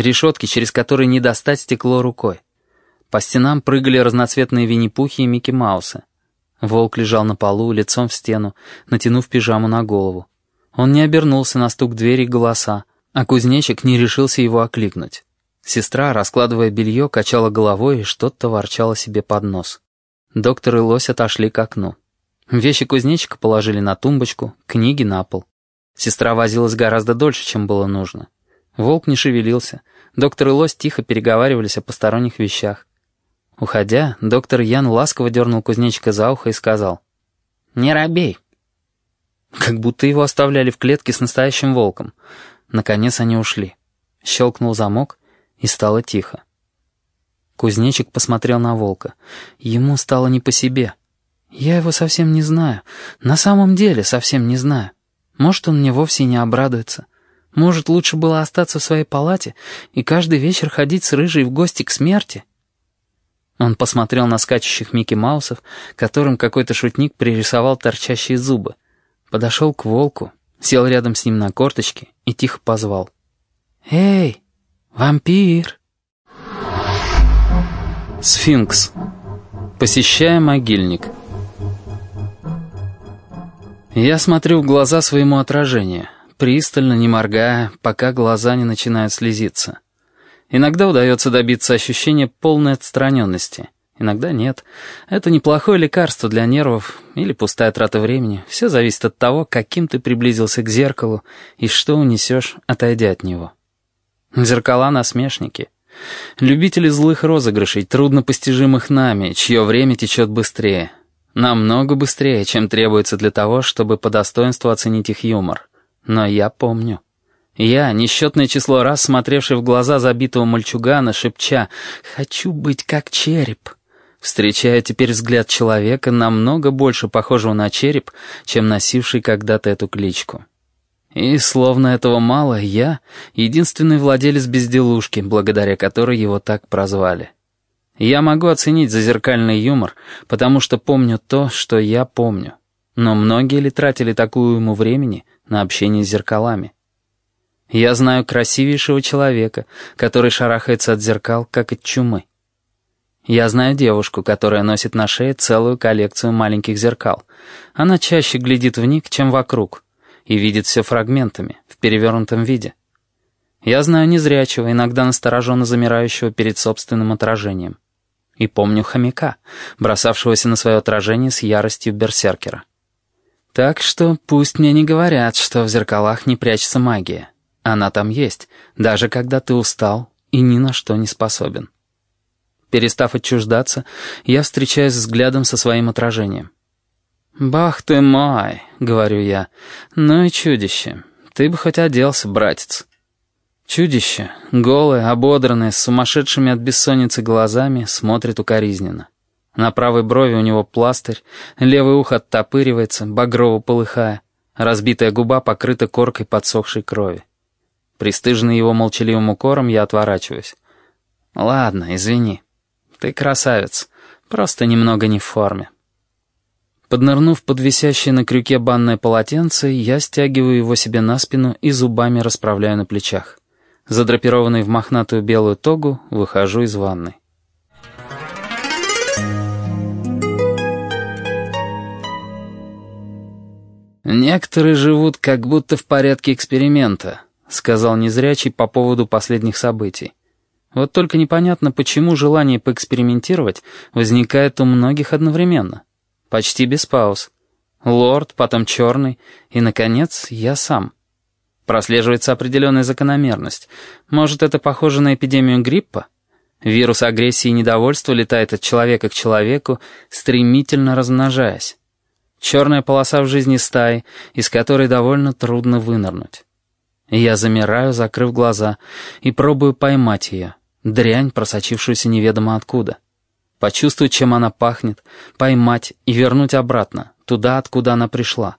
решетки, через которые не достать стекло рукой. По стенам прыгали разноцветные Винни-Пухи и Микки Маусы. Волк лежал на полу, лицом в стену, натянув пижаму на голову. Он не обернулся на стук двери и голоса, а кузнечик не решился его окликнуть. Сестра, раскладывая белье, качала головой и что-то ворчала себе под нос. Доктор и лось отошли к окну. Вещи кузнечика положили на тумбочку, книги на пол. Сестра возилась гораздо дольше, чем было нужно. Волк не шевелился. Доктор и лось тихо переговаривались о посторонних вещах. Уходя, доктор Ян ласково дернул кузнечика за ухо и сказал «Не робей». Как будто его оставляли в клетке с настоящим волком. Наконец они ушли. Щелкнул замок, и стало тихо. Кузнечик посмотрел на волка. Ему стало не по себе. Я его совсем не знаю. На самом деле совсем не знаю. Может, он мне вовсе не обрадуется. Может, лучше было остаться в своей палате и каждый вечер ходить с рыжей в гости к смерти? Он посмотрел на скачущих Микки Маусов, которым какой-то шутник пририсовал торчащие зубы. Подошел к волку, сел рядом с ним на корточки и тихо позвал. «Эй, вампир!» Сфинкс. Посещая могильник. Я смотрю в глаза своему отражению, пристально, не моргая, пока глаза не начинают слезиться. Иногда удается добиться ощущения полной отстраненности, иногда нет. Это неплохое лекарство для нервов или пустая трата времени. Все зависит от того, каким ты приблизился к зеркалу и что унесешь, отойдя от него. Зеркала — насмешники. Любители злых розыгрышей, труднопостижимых нами, чье время течет быстрее — Намного быстрее, чем требуется для того, чтобы по достоинству оценить их юмор. Но я помню. Я, несчетное число раз смотревший в глаза забитого мальчугана, шепча «Хочу быть как череп», встречая теперь взгляд человека, намного больше похожего на череп, чем носивший когда-то эту кличку. И, словно этого мало, я — единственный владелец безделушки, благодаря которой его так прозвали. Я могу оценить зазеркальный юмор, потому что помню то, что я помню. Но многие ли тратили такую ему времени на общение с зеркалами? Я знаю красивейшего человека, который шарахается от зеркал, как от чумы. Я знаю девушку, которая носит на шее целую коллекцию маленьких зеркал. Она чаще глядит в них, чем вокруг, и видит все фрагментами, в перевернутом виде. Я знаю незрячего, иногда настороженно замирающего перед собственным отражением. И помню хомяка, бросавшегося на свое отражение с яростью берсеркера. Так что пусть мне не говорят, что в зеркалах не прячется магия. Она там есть, даже когда ты устал и ни на что не способен. Перестав отчуждаться, я встречаюсь взглядом со своим отражением. «Бах ты мой!» — говорю я. «Ну и чудище! Ты бы хоть оделся, братец!» Чудище, голое, ободранное, с сумасшедшими от бессонницы глазами, смотрит укоризненно. На правой брови у него пластырь, левое ухо оттопыривается, багрово полыхая, разбитая губа покрыта коркой подсохшей крови. Пристыженный его молчаливым укором, я отворачиваюсь. «Ладно, извини. Ты красавец, просто немного не в форме». Поднырнув под висящее на крюке банное полотенце, я стягиваю его себе на спину и зубами расправляю на плечах. Задрапированный в мохнатую белую тогу, выхожу из ванной. «Некоторые живут как будто в порядке эксперимента», — сказал незрячий по поводу последних событий. Вот только непонятно, почему желание поэкспериментировать возникает у многих одновременно. Почти без пауз. Лорд, потом черный и, наконец, я сам. Прослеживается определенная закономерность. Может, это похоже на эпидемию гриппа? Вирус агрессии и недовольства летает от человека к человеку, стремительно размножаясь. Черная полоса в жизни стаи, из которой довольно трудно вынырнуть. Я замираю, закрыв глаза, и пробую поймать ее, дрянь, просочившуюся неведомо откуда. Почувствовать, чем она пахнет, поймать и вернуть обратно, туда, откуда она пришла.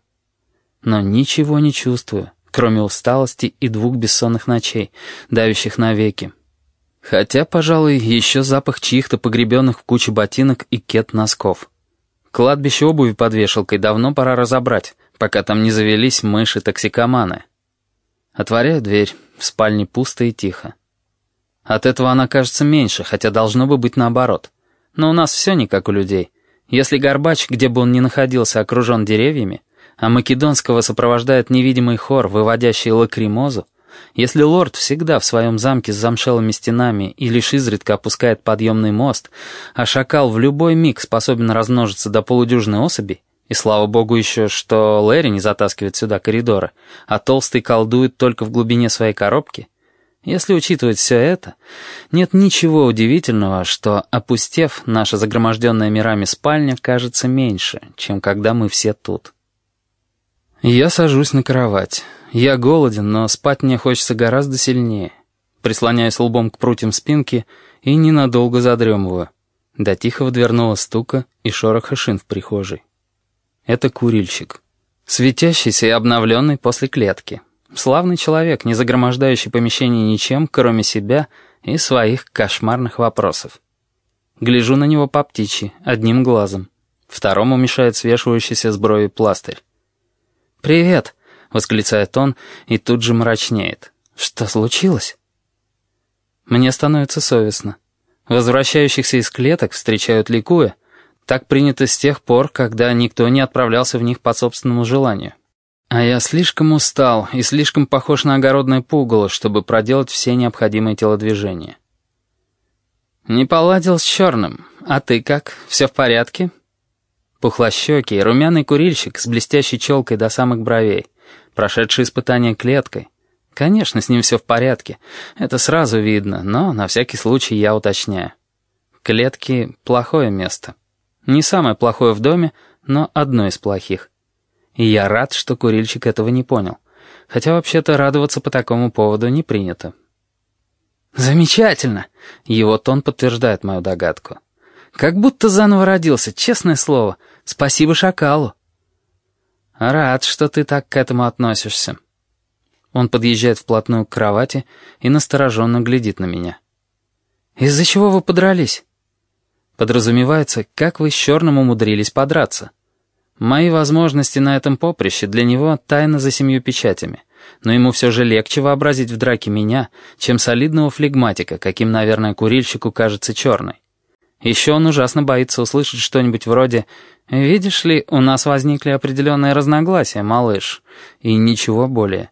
Но ничего не чувствую кроме усталости и двух бессонных ночей, давящих навеки. Хотя, пожалуй, еще запах чьих-то погребенных в куче ботинок и кет-носков. Кладбище обуви под вешалкой давно пора разобрать, пока там не завелись мыши-токсикоманы. Отворяю дверь, в спальне пусто и тихо. От этого она кажется меньше, хотя должно бы быть наоборот. Но у нас все не как у людей. Если Горбач, где бы он ни находился, окружен деревьями, а Македонского сопровождает невидимый хор, выводящий лакримозу, если лорд всегда в своем замке с замшелыми стенами и лишь изредка опускает подъемный мост, а шакал в любой миг способен размножиться до полудюжины особей, и слава богу еще, что Лэри не затаскивает сюда коридоры, а толстый колдует только в глубине своей коробки, если учитывать все это, нет ничего удивительного, что, опустев, наша загроможденная мирами спальня кажется меньше, чем когда мы все тут. Я сажусь на кровать. Я голоден, но спать мне хочется гораздо сильнее. Прислоняюсь лбом к прутьям спинки и ненадолго задремываю. До тихого дверного стука и шороха шин в прихожей. Это курильщик. Светящийся и обновленный после клетки. Славный человек, не загромождающий помещение ничем, кроме себя и своих кошмарных вопросов. Гляжу на него по птичьи, одним глазом. Второму мешает свешивающийся с брови пластырь. «Привет!» — восклицает он и тут же мрачнеет. «Что случилось?» Мне становится совестно. Возвращающихся из клеток встречают ликуя. Так принято с тех пор, когда никто не отправлялся в них по собственному желанию. А я слишком устал и слишком похож на огородное пугало, чтобы проделать все необходимые телодвижения. «Не поладил с черным. А ты как? Все в порядке?» Пухлощекий, румяный курильщик с блестящей челкой до самых бровей, прошедший испытание клеткой. Конечно, с ним все в порядке. Это сразу видно, но на всякий случай я уточняю. Клетки — плохое место. Не самое плохое в доме, но одно из плохих. И я рад, что курильщик этого не понял. Хотя вообще-то радоваться по такому поводу не принято. «Замечательно!» — его тон подтверждает мою догадку. «Как будто заново родился, честное слово. Спасибо шакалу». «Рад, что ты так к этому относишься». Он подъезжает вплотную к кровати и настороженно глядит на меня. «Из-за чего вы подрались?» Подразумевается, как вы с Черным умудрились подраться. Мои возможности на этом поприще для него тайна за семью печатями. Но ему все же легче вообразить в драке меня, чем солидного флегматика, каким, наверное, курильщику кажется черный. Еще он ужасно боится услышать что-нибудь вроде «Видишь ли, у нас возникли определенные разногласия, малыш», и ничего более.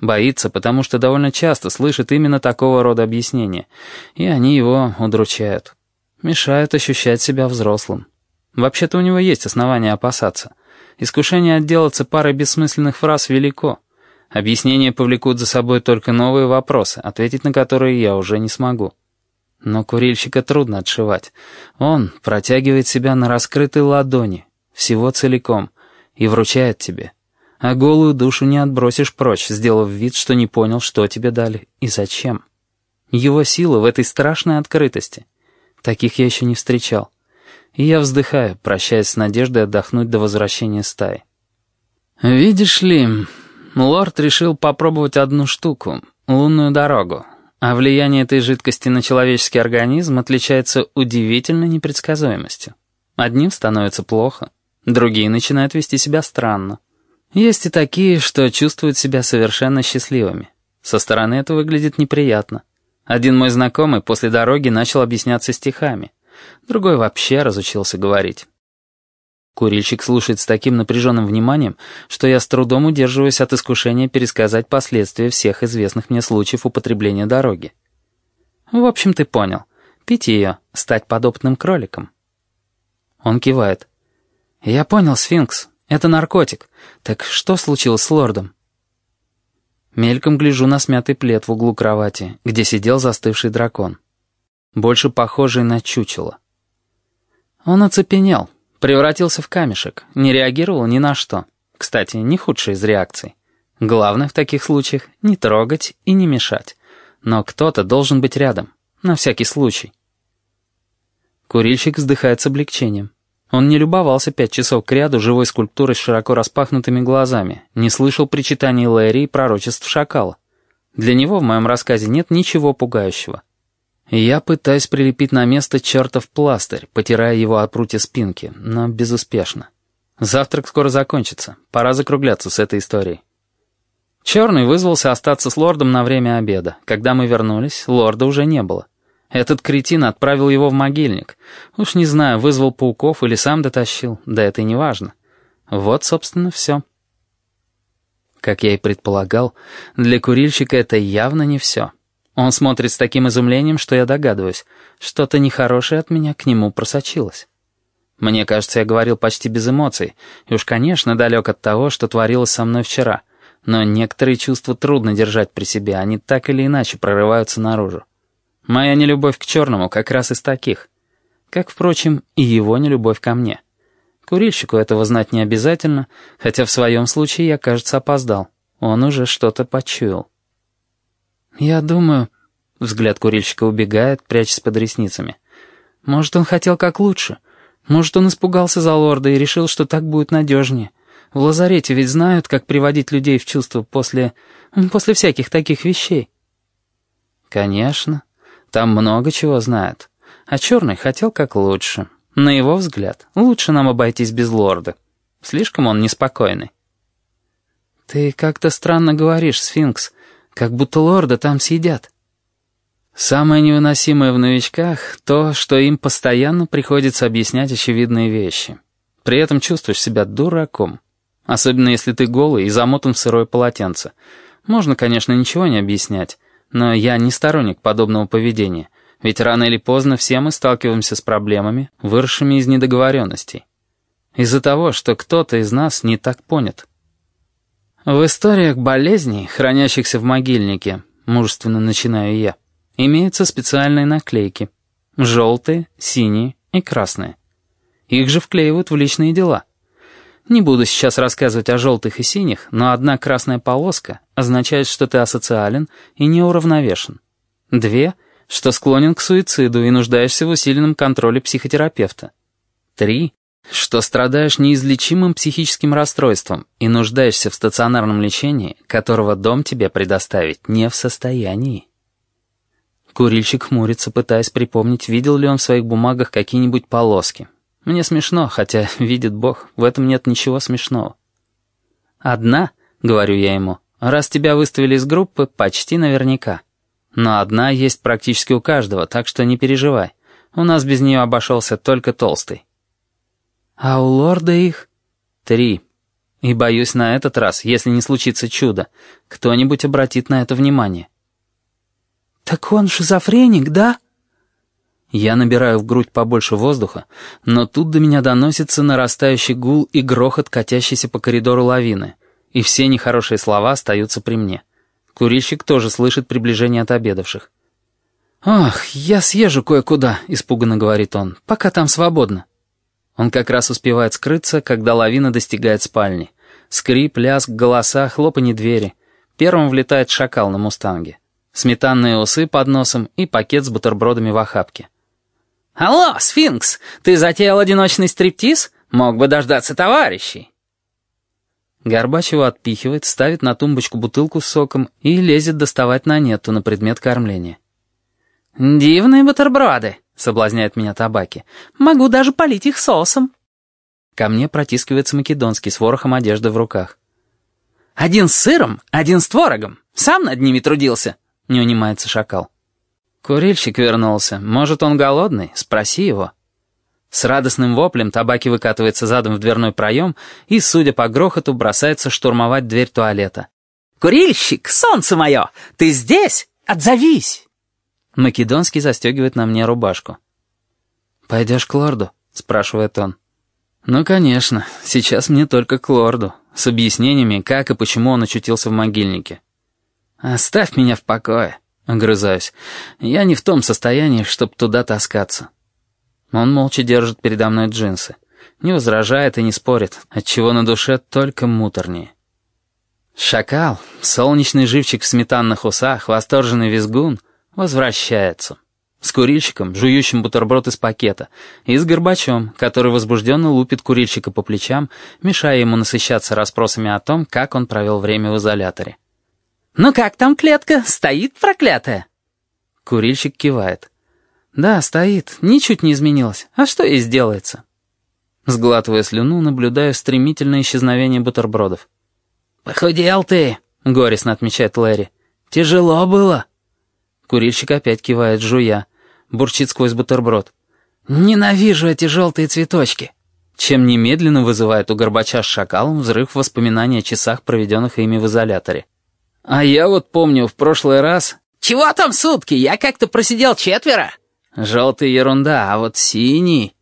Боится, потому что довольно часто слышит именно такого рода объяснения, и они его удручают. Мешают ощущать себя взрослым. Вообще-то у него есть основания опасаться. Искушение отделаться парой бессмысленных фраз велико. Объяснения повлекут за собой только новые вопросы, ответить на которые я уже не смогу. Но курильщика трудно отшивать. Он протягивает себя на раскрытой ладони, всего целиком, и вручает тебе. А голую душу не отбросишь прочь, сделав вид, что не понял, что тебе дали и зачем. Его сила в этой страшной открытости. Таких я еще не встречал и я вздыхаю, прощаясь с надеждой отдохнуть до возвращения стаи. «Видишь ли, лорд решил попробовать одну штуку — лунную дорогу, а влияние этой жидкости на человеческий организм отличается удивительной непредсказуемостью. Одним становится плохо, другие начинают вести себя странно. Есть и такие, что чувствуют себя совершенно счастливыми. Со стороны это выглядит неприятно. Один мой знакомый после дороги начал объясняться стихами — Другой вообще разучился говорить. Курильщик слушает с таким напряженным вниманием, что я с трудом удерживаюсь от искушения пересказать последствия всех известных мне случаев употребления дороги. В общем, ты понял. Пить ее, стать подопытным кроликом. Он кивает. «Я понял, сфинкс. Это наркотик. Так что случилось с лордом?» Мельком гляжу на смятый плед в углу кровати, где сидел застывший дракон больше похожий на чучело. Он оцепенел, превратился в камешек, не реагировал ни на что. Кстати, не худшая из реакций. Главное в таких случаях — не трогать и не мешать. Но кто-то должен быть рядом, на всякий случай. Курильщик вздыхает с облегчением. Он не любовался пять часов к ряду живой скульптурой с широко распахнутыми глазами, не слышал причитаний Лэри и пророчеств шакала. Для него в моем рассказе нет ничего пугающего. Я пытаюсь прилепить на место чертов пластырь, потирая его от прутья спинки, но безуспешно. Завтрак скоро закончится, пора закругляться с этой историей. Черный вызвался остаться с лордом на время обеда. Когда мы вернулись, лорда уже не было. Этот кретин отправил его в могильник. Уж не знаю, вызвал пауков или сам дотащил, да это и не важно. Вот, собственно, все. Как я и предполагал, для курильщика это явно не все. Он смотрит с таким изумлением, что я догадываюсь, что-то нехорошее от меня к нему просочилось. Мне кажется, я говорил почти без эмоций, и уж, конечно, далек от того, что творилось со мной вчера. Но некоторые чувства трудно держать при себе, они так или иначе прорываются наружу. Моя нелюбовь к черному как раз из таких. Как, впрочем, и его нелюбовь ко мне. Курильщику этого знать не обязательно, хотя в своем случае я, кажется, опоздал. Он уже что-то почуял. «Я думаю...» — взгляд курильщика убегает, прячась под ресницами. «Может, он хотел как лучше. Может, он испугался за лорда и решил, что так будет надежнее. В лазарете ведь знают, как приводить людей в чувство после... после всяких таких вещей». «Конечно. Там много чего знают. А черный хотел как лучше. На его взгляд, лучше нам обойтись без лорда. Слишком он неспокойный». «Ты как-то странно говоришь, сфинкс, как будто лорда там съедят». Самое невыносимое в новичках — то, что им постоянно приходится объяснять очевидные вещи. При этом чувствуешь себя дураком. Особенно если ты голый и замотан в сырое полотенце. Можно, конечно, ничего не объяснять, но я не сторонник подобного поведения, ведь рано или поздно все мы сталкиваемся с проблемами, выросшими из недоговоренностей. Из-за того, что кто-то из нас не так понят. В историях болезней, хранящихся в могильнике, мужественно начинаю я, имеются специальные наклейки. Желтые, синие и красные. Их же вклеивают в личные дела. Не буду сейчас рассказывать о желтых и синих, но одна красная полоска означает, что ты асоциален и неуравновешен. Две — что склонен к суициду и нуждаешься в усиленном контроле психотерапевта. Три — что страдаешь неизлечимым психическим расстройством и нуждаешься в стационарном лечении, которого дом тебе предоставить не в состоянии. Курильщик хмурится, пытаясь припомнить, видел ли он в своих бумагах какие-нибудь полоски. Мне смешно, хотя, видит Бог, в этом нет ничего смешного. «Одна», — говорю я ему, — «раз тебя выставили из группы, почти наверняка. Но одна есть практически у каждого, так что не переживай. У нас без нее обошелся только толстый». «А у лорда их?» «Три. И боюсь, на этот раз, если не случится чудо, кто-нибудь обратит на это внимание». «Так он шизофреник, да?» Я набираю в грудь побольше воздуха, но тут до меня доносится нарастающий гул и грохот, катящийся по коридору лавины, и все нехорошие слова остаются при мне. Курильщик тоже слышит приближение отобедавших. «Ох, я съезжу кое-куда», — испуганно говорит он, — «пока там свободно». Он как раз успевает скрыться, когда лавина достигает спальни. Скрип, лязг, голоса, хлопанье двери. Первым влетает шакал на мустанге. Сметанные усы под носом и пакет с бутербродами в охапке. «Алло, сфинкс, ты затеял одиночный стриптиз? Мог бы дождаться товарищей». Горбач его отпихивает, ставит на тумбочку бутылку с соком и лезет доставать на нету на предмет кормления. «Дивные бутерброды», — соблазняет меня табаки. «Могу даже полить их соусом». Ко мне протискивается Македонский с ворохом одежды в руках. «Один с сыром, один с творогом. Сам над ними трудился», — не унимается шакал. «Курильщик вернулся. Может, он голодный? Спроси его». С радостным воплем табаки выкатывается задом в дверной проем и, судя по грохоту, бросается штурмовать дверь туалета. «Курильщик, солнце мое! Ты здесь? Отзовись!» Македонский застегивает на мне рубашку. «Пойдешь к лорду?» — спрашивает он. «Ну, конечно. Сейчас мне только к лорду. С объяснениями, как и почему он очутился в могильнике. Оставь меня в покое», — огрызаюсь. «Я не в том состоянии, чтобы туда таскаться». Он молча держит передо мной джинсы. Не возражает и не спорит, отчего на душе только муторнее. Шакал, солнечный живчик в сметанных усах, восторженный визгун, возвращается. С курильщиком, жующим бутерброд из пакета, и с Горбачом, который возбужденно лупит курильщика по плечам, мешая ему насыщаться расспросами о том, как он провел время в изоляторе. «Ну как там клетка? Стоит проклятая?» Курильщик кивает. «Да, стоит. Ничуть не изменилось. А что ей сделается?» Сглатывая слюну, наблюдаю стремительное исчезновение бутербродов. «Похудел ты», —— горестно отмечает Лэри. «Тяжело было?» Курильщик опять кивает, жуя. Бурчит сквозь бутерброд. «Ненавижу эти желтые цветочки!» Чем немедленно вызывает у Горбача с шакалом взрыв воспоминаний о часах, проведенных ими в изоляторе. «А я вот помню, в прошлый раз...» «Чего там сутки? Я как-то просидел четверо!» «Желтый ерунда, а вот синий...»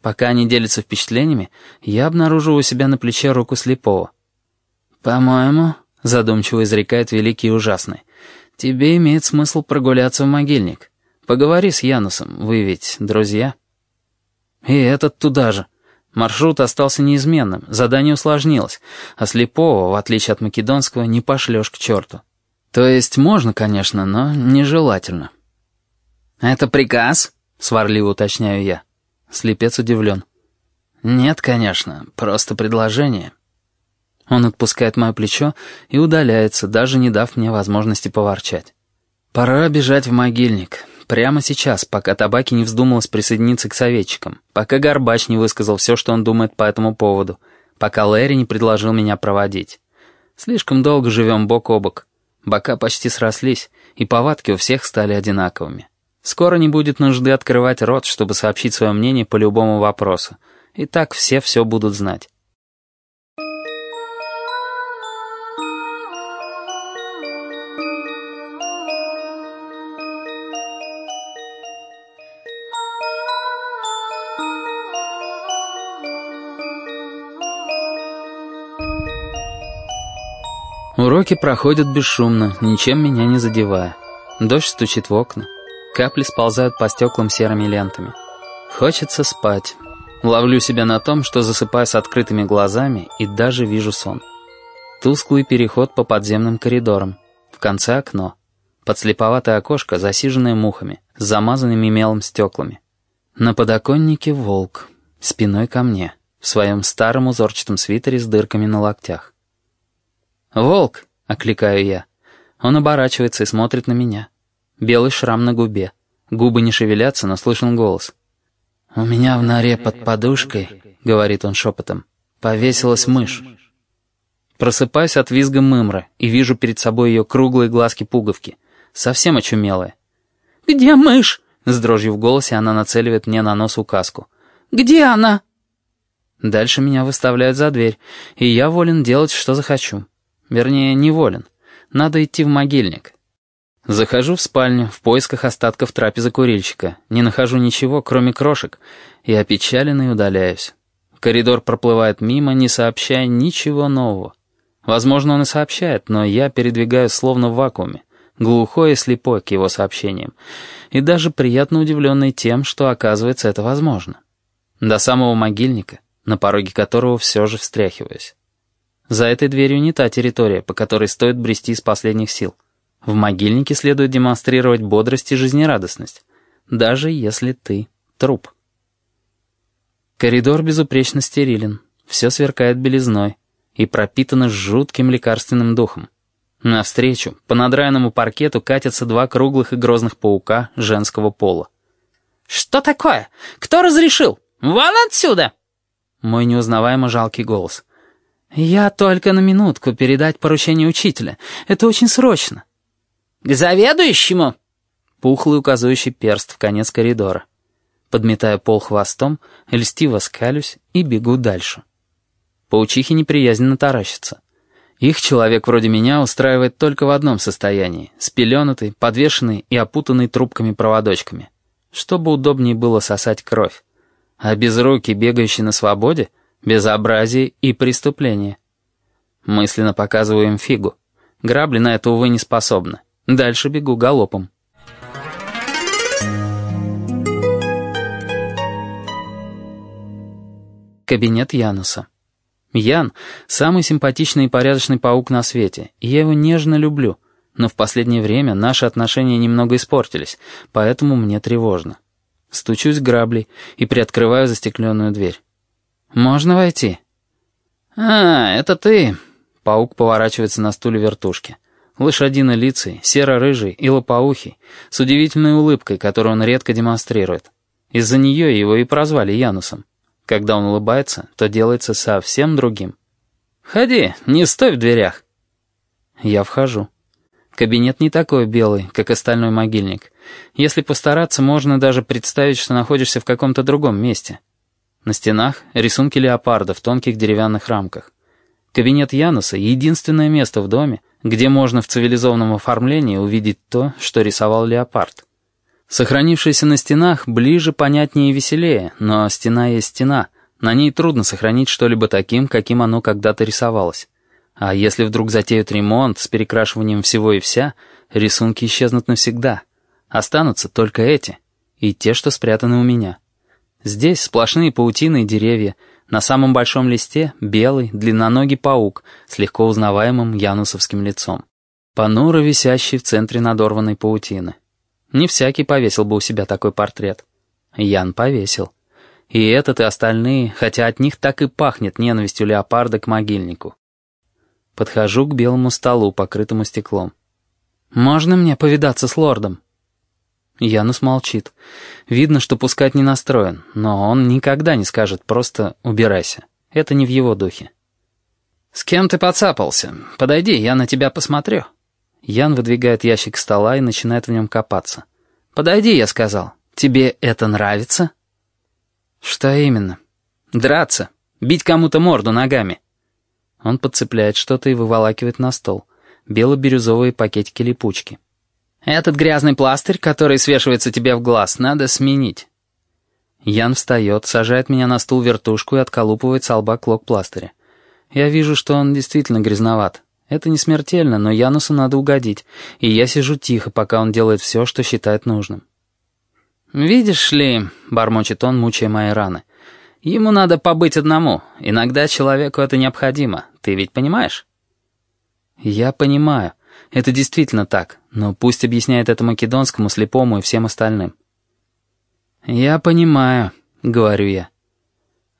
Пока они делятся впечатлениями, я обнаруживаю у себя на плече руку слепого. «По-моему», — задумчиво изрекает великий и ужасный, «тебе имеет смысл прогуляться в могильник. Поговори с Янусом, вы ведь друзья». И этот туда же. Маршрут остался неизменным, задание усложнилось, а слепого, в отличие от македонского, не пошлешь к черту. То есть можно, конечно, но нежелательно. «Это приказ?» — сварливо уточняю я. Слепец удивлен. «Нет, конечно, просто предложение». Он отпускает мое плечо и удаляется, даже не дав мне возможности поворчать. «Пора бежать в могильник. Прямо сейчас, пока Табаки не вздумалась присоединиться к советчикам, пока Горбач не высказал все, что он думает по этому поводу, пока Лэри не предложил меня проводить. Слишком долго живем бок о бок. Бока почти срослись, и повадки у всех стали одинаковыми. Скоро не будет нужды открывать рот, чтобы сообщить свое мнение по любому вопросу. И так все все будут знать. Уроки проходят бесшумно, ничем меня не задевая. Дождь стучит в окна. Капли сползают по стеклам серыми лентами. Хочется спать. Ловлю себя на том, что засыпаю с открытыми глазами и даже вижу сон. Тусклый переход по подземным коридорам. В конце окно. Подслеповатое окошко, засиженное мухами, с замазанными мелом стеклами. На подоконнике волк, спиной ко мне, в своем старом узорчатом свитере с дырками на локтях. «Волк!» — окликаю я. Он оборачивается и смотрит на меня. Белый шрам на губе. Губы не шевелятся, но слышен голос. «У меня в норе под подушкой», — говорит он шепотом, — «повесилась мышь». Просыпаюсь от визга мымры и вижу перед собой ее круглые глазки-пуговки, совсем очумелые. «Где мышь?» — с дрожью в голосе она нацеливает мне на нос указку. «Где она?» Дальше меня выставляют за дверь, и я волен делать, что захочу. Вернее, не волен. Надо идти в могильник. Захожу в спальню в поисках остатков трапезы курильщика. Не нахожу ничего, кроме крошек, и опечаленный удаляюсь. Коридор проплывает мимо, не сообщая ничего нового. Возможно, он и сообщает, но я передвигаюсь словно в вакууме, глухой и слепой к его сообщениям, и даже приятно удивленный тем, что, оказывается, это возможно. До самого могильника, на пороге которого все же встряхиваюсь. За этой дверью не та территория, по которой стоит брести из последних сил. В могильнике следует демонстрировать бодрость и жизнерадостность, даже если ты труп. Коридор безупречно стерилен, все сверкает белизной и пропитано жутким лекарственным духом. Навстречу, по надраенному паркету катятся два круглых и грозных паука женского пола. «Что такое? Кто разрешил? Вон отсюда!» Мой неузнаваемо жалкий голос. «Я только на минутку передать поручение учителя. Это очень срочно». «К заведующему?» Пухлый указывающий перст в конец коридора. Подметаю пол хвостом, льстиво скалюсь и бегу дальше. Паучихи неприязненно таращатся. Их человек вроде меня устраивает только в одном состоянии, спеленатый, подвешенный и опутанный трубками-проводочками, чтобы удобнее было сосать кровь. А без руки, бегающий на свободе, безобразие и преступление. Мысленно показываю им фигу. Грабли на это, увы, не способны. Дальше бегу галопом. Кабинет Януса. Ян — самый симпатичный и порядочный паук на свете, и я его нежно люблю, но в последнее время наши отношения немного испортились, поэтому мне тревожно. Стучусь граблей и приоткрываю застекленную дверь. «Можно войти?» «А, это ты!» Паук поворачивается на стуле вертушки. Лошадино-лицый, серо-рыжий и лопоухий, с удивительной улыбкой, которую он редко демонстрирует. Из-за нее его и прозвали Янусом. Когда он улыбается, то делается совсем другим. «Ходи, не стой в дверях». Я вхожу. Кабинет не такой белый, как остальной могильник. Если постараться, можно даже представить, что находишься в каком-то другом месте. На стенах рисунки леопарда в тонких деревянных рамках. Кабинет Януса — единственное место в доме, где можно в цивилизованном оформлении увидеть то, что рисовал леопард. Сохранившиеся на стенах ближе, понятнее и веселее, но стена есть стена. На ней трудно сохранить что-либо таким, каким оно когда-то рисовалось. А если вдруг затеют ремонт с перекрашиванием всего и вся, рисунки исчезнут навсегда. Останутся только эти и те, что спрятаны у меня. Здесь сплошные паутины и деревья. На самом большом листе белый, длинноногий паук с легко узнаваемым янусовским лицом. Понуро висящий в центре надорванной паутины. Не всякий повесил бы у себя такой портрет. Ян повесил. И этот, и остальные, хотя от них так и пахнет ненавистью леопарда к могильнику. Подхожу к белому столу, покрытому стеклом. «Можно мне повидаться с лордом?» Янус молчит. Видно, что пускать не настроен, но он никогда не скажет просто «убирайся». Это не в его духе. «С кем ты подцапался? Подойди, я на тебя посмотрю». Ян выдвигает ящик стола и начинает в нем копаться. «Подойди», — я сказал. «Тебе это нравится?» «Что именно?» «Драться. Бить кому-то морду ногами». Он подцепляет что-то и выволакивает на стол. Бело-бирюзовые пакетики-липучки. «Этот грязный пластырь, который свешивается тебе в глаз, надо сменить». Ян встает, сажает меня на стул-вертушку и отколупывает с лба клок пластыря. Я вижу, что он действительно грязноват. Это не смертельно, но Янусу надо угодить, и я сижу тихо, пока он делает все, что считает нужным. «Видишь ли», — бормочет он, мучая мои раны, — Ему надо побыть одному. Иногда человеку это необходимо. Ты ведь понимаешь? Я понимаю. Это действительно так. Но пусть объясняет это македонскому, слепому и всем остальным. Я понимаю, говорю я.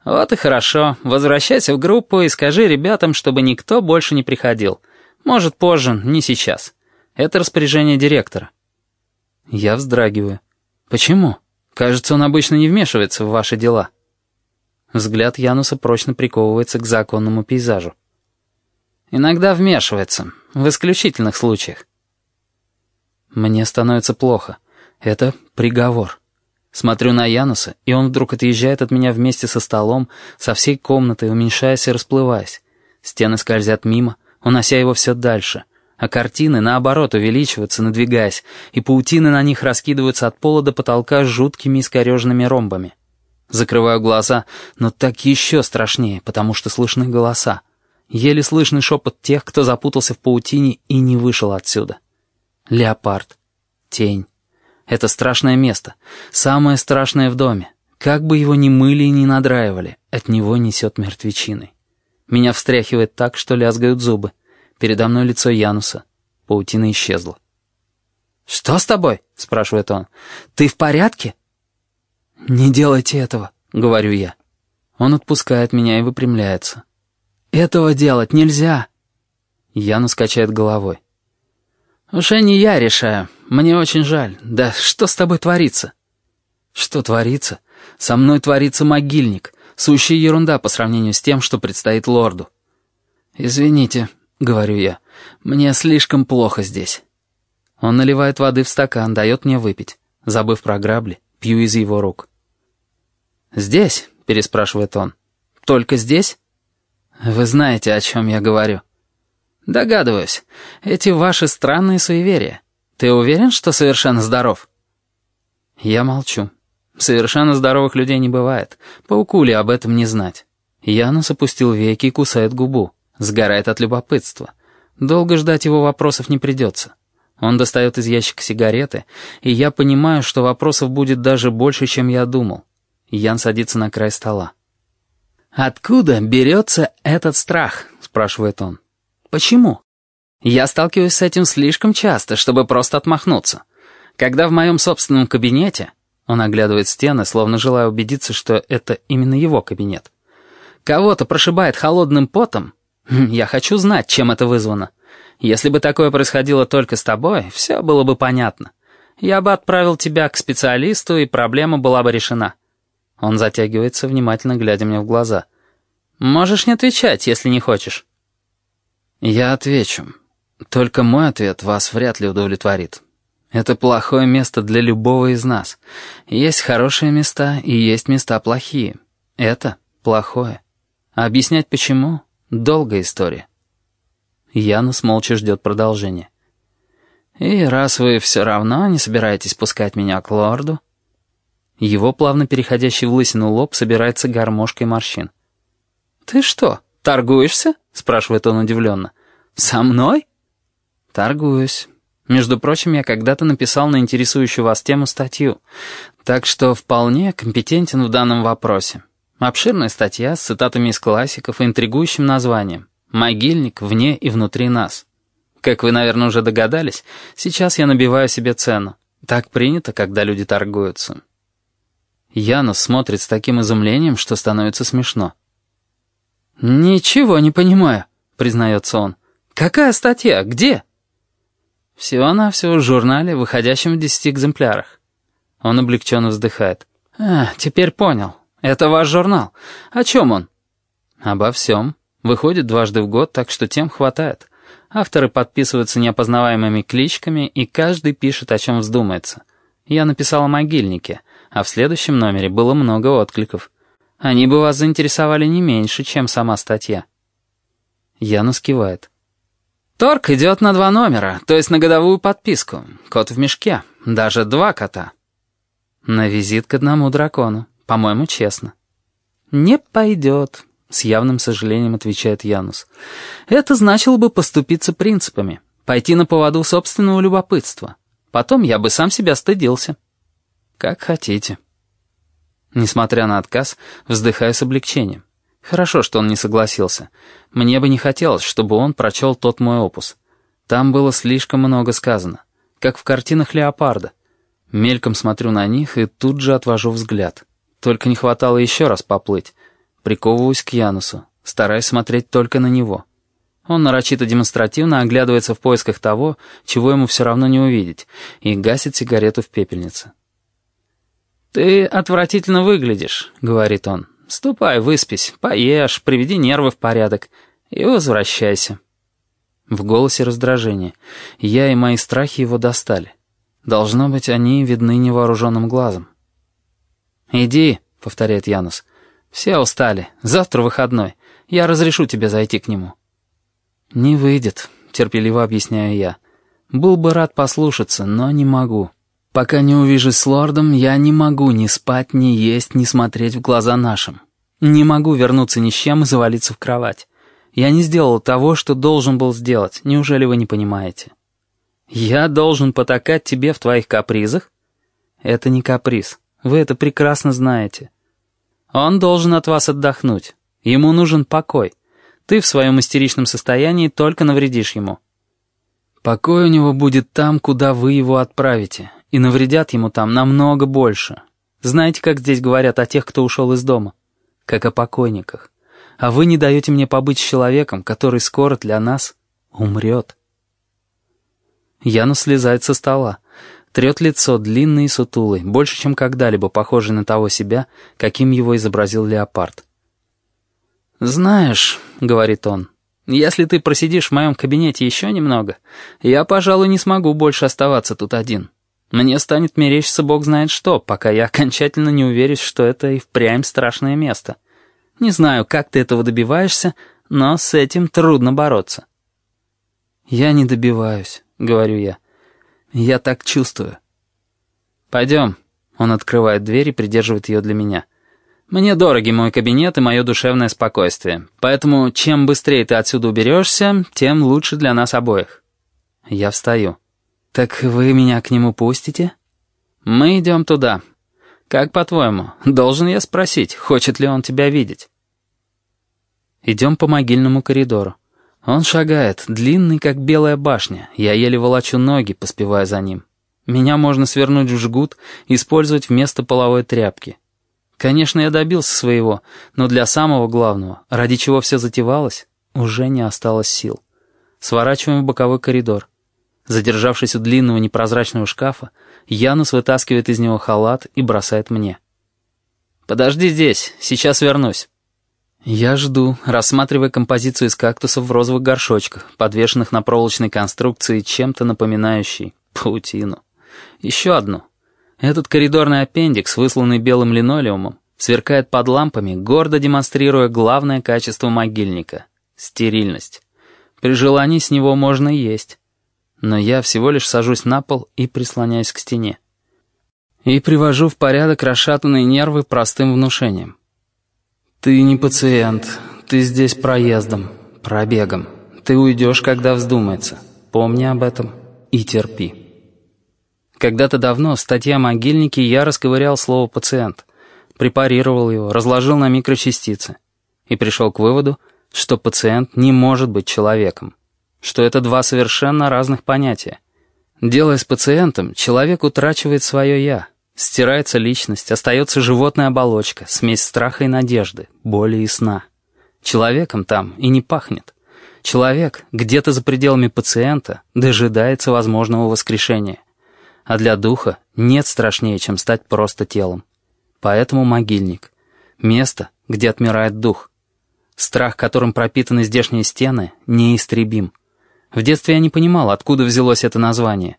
Вот и хорошо. Возвращайся в группу и скажи ребятам, чтобы никто больше не приходил. Может, позже, не сейчас. Это распоряжение директора. Я вздрагиваю. Почему? Кажется, он обычно не вмешивается в ваши дела. Взгляд Януса прочно приковывается к законному пейзажу. «Иногда вмешивается, в исключительных случаях». Мне становится плохо. Это приговор. Смотрю на Януса, и он вдруг отъезжает от меня вместе со столом, со всей комнатой, уменьшаясь и расплываясь. Стены скользят мимо, унося его все дальше, а картины, наоборот, увеличиваются, надвигаясь, и паутины на них раскидываются от пола до потолка жуткими искореженными ромбами. Закрываю глаза, но так еще страшнее, потому что слышны голоса. Еле слышный шепот тех, кто запутался в паутине и не вышел отсюда. Леопард. Тень. Это страшное место. Самое страшное в доме. Как бы его ни мыли и ни надраивали, от него несет мертвечиной. Меня встряхивает так, что лязгают зубы. Передо мной лицо Януса. Паутина исчезла. «Что с тобой?» — спрашивает он. «Ты в порядке?» «Не делайте этого», — говорю я. Он отпускает меня и выпрямляется. «Этого делать нельзя!» Яну скачает головой. «Уже не я решаю. Мне очень жаль. Да что с тобой творится?» «Что творится? Со мной творится могильник. Сущая ерунда по сравнению с тем, что предстоит лорду». «Извините», — говорю я, — «мне слишком плохо здесь». Он наливает воды в стакан, дает мне выпить. Забыв про грабли, пью из его рук. «Здесь?» — переспрашивает он. «Только здесь?» «Вы знаете, о чем я говорю». «Догадываюсь. Эти ваши странные суеверия. Ты уверен, что совершенно здоров?» Я молчу. Совершенно здоровых людей не бывает. Пауку ли об этом не знать? Янус опустил веки и кусает губу. Сгорает от любопытства. Долго ждать его вопросов не придется. Он достает из ящика сигареты, и я понимаю, что вопросов будет даже больше, чем я думал. Ян садится на край стола. «Откуда берется этот страх?» — спрашивает он. «Почему?» «Я сталкиваюсь с этим слишком часто, чтобы просто отмахнуться. Когда в моем собственном кабинете...» Он оглядывает стены, словно желая убедиться, что это именно его кабинет. «Кого-то прошибает холодным потом. Я хочу знать, чем это вызвано. Если бы такое происходило только с тобой, все было бы понятно. Я бы отправил тебя к специалисту, и проблема была бы решена». Он затягивается, внимательно глядя мне в глаза. «Можешь не отвечать, если не хочешь». «Я отвечу. Только мой ответ вас вряд ли удовлетворит. Это плохое место для любого из нас. Есть хорошие места и есть места плохие. Это плохое. Объяснять почему — долгая история. Янус молча ждет продолжения. «И раз вы все равно не собираетесь пускать меня к лорду...» Его плавно переходящий в лысину лоб собирается гармошкой морщин. «Ты что, торгуешься?» — спрашивает он удивленно. «Со мной?» «Торгуюсь. Между прочим, я когда-то написал на интересующую вас тему статью, так что вполне компетентен в данном вопросе. Обширная статья с цитатами из классиков и интригующим названием «Могильник вне и внутри нас». Как вы, наверное, уже догадались, сейчас я набиваю себе цену. Так принято, когда люди торгуются. Янус смотрит с таким изумлением, что становится смешно. «Ничего не понимаю», — признается он. «Какая статья? Где?» «Всего-навсего в журнале, выходящем в десяти экземплярах». Он облегченно вздыхает. «А, теперь понял. Это ваш журнал. О чем он?» «Обо всем. Выходит дважды в год, так что тем хватает. Авторы подписываются неопознаваемыми кличками, и каждый пишет, о чем вздумается. Я написал о могильнике, а в следующем номере было много откликов. Они бы вас заинтересовали не меньше, чем сама статья». Янус кивает. «Торг идет на два номера, то есть на годовую подписку. Кот в мешке. Даже два кота». «На визит к одному дракону. По-моему, честно». «Не пойдет», — с явным сожалением отвечает Янус. «Это значило бы поступиться принципами, пойти на поводу собственного любопытства. Потом я бы сам себя стыдился». «Как хотите». Несмотря на отказ, вздыхаю с облегчением. Хорошо, что он не согласился. Мне бы не хотелось, чтобы он прочел тот мой опус. Там было слишком много сказано. Как в картинах Леопарда. Мельком смотрю на них и тут же отвожу взгляд. Только не хватало еще раз поплыть. Приковываюсь к Янусу, стараясь смотреть только на него. Он нарочито демонстративно оглядывается в поисках того, чего ему все равно не увидеть, и гасит сигарету в пепельнице. «Ты отвратительно выглядишь», — говорит он. Ступай, выспись, поешь, приведи нервы в порядок и возвращайся». В голосе раздражение. Я и мои страхи его достали. Должно быть, они видны невооруженным глазом. «Иди», — повторяет Янус. «Все устали. Завтра выходной. Я разрешу тебе зайти к нему». «Не выйдет», — терпеливо объясняю я. «Был бы рад послушаться, но не могу». Пока не увижусь с лордом, я не могу ни спать, ни есть, ни смотреть в глаза нашим. Не могу вернуться ни с чем и завалиться в кровать. Я не сделал того, что должен был сделать. Неужели вы не понимаете? Я должен потакать тебе в твоих капризах? Это не каприз. Вы это прекрасно знаете. Он должен от вас отдохнуть. Ему нужен покой. Ты в своем истеричном состоянии только навредишь ему. Покой у него будет там, куда вы его отправите, и навредят ему там намного больше. Знаете, как здесь говорят о тех, кто ушел из дома? Как о покойниках. А вы не даете мне побыть с человеком, который скоро для нас умрет. Яну слезает со стола, трет лицо длинный и сутулый, больше, чем когда-либо похожий на того себя, каким его изобразил леопард. «Знаешь», — говорит он, — «если ты просидишь в моем кабинете еще немного, я, пожалуй, не смогу больше оставаться тут один». Мне станет мерещиться бог знает что, пока я окончательно не уверюсь, что это и впрямь страшное место. Не знаю, как ты этого добиваешься, но с этим трудно бороться. «Я не добиваюсь», — говорю я. «Я так чувствую». «Пойдем». Он открывает дверь и придерживает ее для меня. «Мне дороги мой кабинет и мое душевное спокойствие, поэтому чем быстрее ты отсюда уберешься, тем лучше для нас обоих». Я встаю. «Так вы меня к нему пустите?» «Мы идем туда. Как по-твоему, должен я спросить, хочет ли он тебя видеть?» Идем по могильному коридору. Он шагает, длинный, как белая башня. Я еле волочу ноги, поспевая за ним. Меня можно свернуть в жгут использовать вместо половой тряпки. Конечно, я добился своего, но для самого главного, ради чего все затевалось, уже не осталось сил. Сворачиваем в боковой коридор. Задержавшись у длинного непрозрачного шкафа, Янус вытаскивает из него халат и бросает мне. «Подожди здесь, сейчас вернусь». Я жду, рассматривая композицию из кактусов в розовых горшочках, подвешенных на проволочной конструкции, чем-то напоминающей паутину. Еще одну. Этот коридорный аппендикс, высланный белым линолеумом, сверкает под лампами, гордо демонстрируя главное качество могильника — стерильность. При желании с него можно есть. Но я всего лишь сажусь на пол и прислоняюсь к стене. И привожу в порядок расшатанные нервы простым внушением. «Ты не пациент, ты здесь проездом, пробегом. Ты уйдешь, когда вздумается. Помни об этом и терпи». Когда-то давно в статье о могильнике я расковырял слово «пациент», препарировал его, разложил на микрочастицы и пришел к выводу, что пациент не может быть человеком, что это два совершенно разных понятия. Делая с пациентом, человек утрачивает свое «я», стирается личность, остается животная оболочка, смесь страха и надежды, боли и сна. Человеком там и не пахнет. Человек где-то за пределами пациента дожидается возможного воскрешения. А для духа нет страшнее, чем стать просто телом. Поэтому могильник. Место, где отмирает дух. Страх, которым пропитаны здешние стены, неистребим. В детстве я не понимал, откуда взялось это название.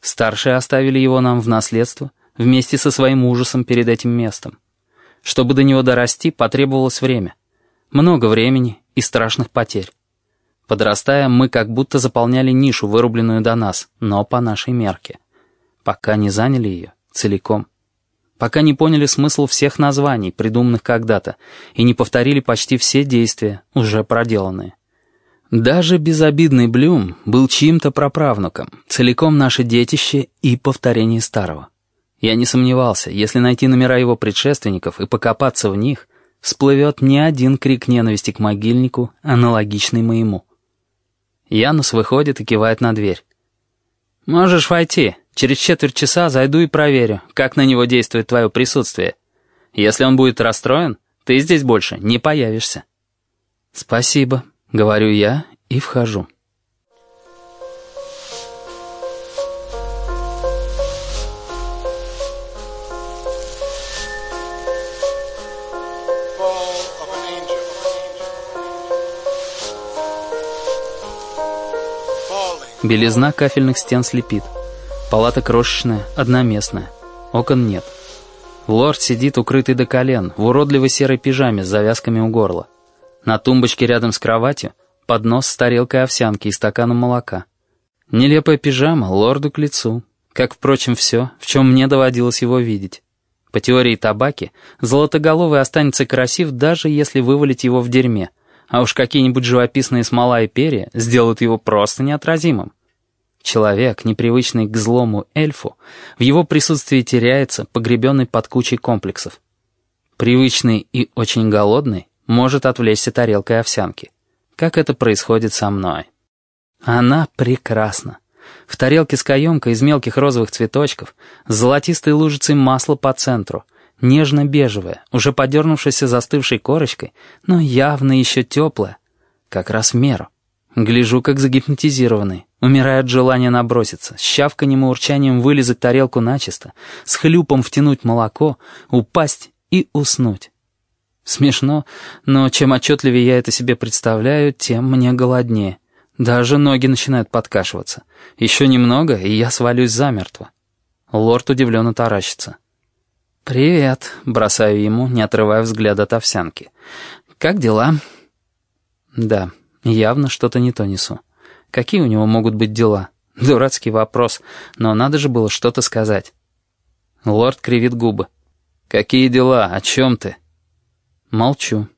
Старшие оставили его нам в наследство, вместе со своим ужасом перед этим местом. Чтобы до него дорасти, потребовалось время. Много времени и страшных потерь. Подрастая, мы как будто заполняли нишу, вырубленную до нас, но по нашей мерке пока не заняли ее целиком. Пока не поняли смысл всех названий, придуманных когда-то, и не повторили почти все действия, уже проделанные. Даже безобидный Блюм был чьим-то праправнуком, целиком наше детище и повторение старого. Я не сомневался, если найти номера его предшественников и покопаться в них, всплывет не один крик ненависти к могильнику, аналогичный моему. Янус выходит и кивает на дверь. «Можешь войти», Через четверть часа зайду и проверю, как на него действует твое присутствие. Если он будет расстроен, ты здесь больше не появишься». «Спасибо», — говорю я и вхожу. Белизна кафельных стен слепит. Палата крошечная, одноместная. Окон нет. Лорд сидит укрытый до колен, в уродливой серой пижаме с завязками у горла. На тумбочке рядом с кроватью поднос с тарелкой овсянки и стаканом молока. Нелепая пижама лорду к лицу, как, впрочем, все, в чем мне доводилось его видеть. По теории табаки, золотоголовый останется красив, даже если вывалить его в дерьме, а уж какие-нибудь живописные смола и перья сделают его просто неотразимым. Человек, непривычный к злому эльфу, в его присутствии теряется, погребенный под кучей комплексов. Привычный и очень голодный может отвлечься тарелкой овсянки. Как это происходит со мной. Она прекрасна. В тарелке с каемкой из мелких розовых цветочков, с золотистой лужицей масла по центру, нежно-бежевая, уже подернувшаяся застывшей корочкой, но явно еще теплая, как раз в меру. Гляжу, как загипнотизированный, умирая от желания наброситься, с щавканьем и урчанием вылезать тарелку начисто, с хлюпом втянуть молоко, упасть и уснуть. Смешно, но чем отчетливее я это себе представляю, тем мне голоднее. Даже ноги начинают подкашиваться. Еще немного, и я свалюсь замертво. Лорд удивленно таращится. «Привет», — бросаю ему, не отрывая взгляда от овсянки. «Как дела?» «Да, Явно что-то не то несу. Какие у него могут быть дела? Дурацкий вопрос, но надо же было что-то сказать. Лорд кривит губы. «Какие дела? О чем ты?» Молчу.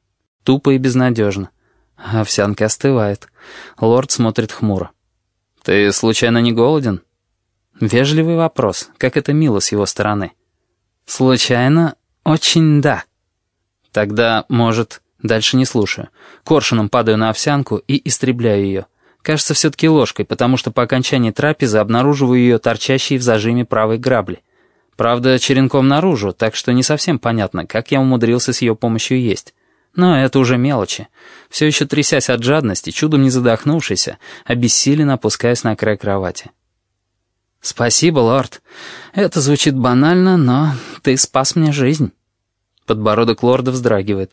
Тупо и безнадежно. Овсянка остывает. Лорд смотрит хмуро. «Ты случайно не голоден?» Вежливый вопрос, как это мило с его стороны. «Случайно? Очень да». «Тогда, может...» Дальше не слушаю. Коршуном падаю на овсянку и истребляю ее. Кажется, все-таки ложкой, потому что по окончании трапезы обнаруживаю ее торчащей в зажиме правой грабли. Правда, черенком наружу, так что не совсем понятно, как я умудрился с ее помощью есть. Но это уже мелочи. Все еще трясясь от жадности, чудом не задохнувшийся, обессиленно опускаясь на край кровати. «Спасибо, лорд. Это звучит банально, но ты спас мне жизнь». Подбородок лорда вздрагивает.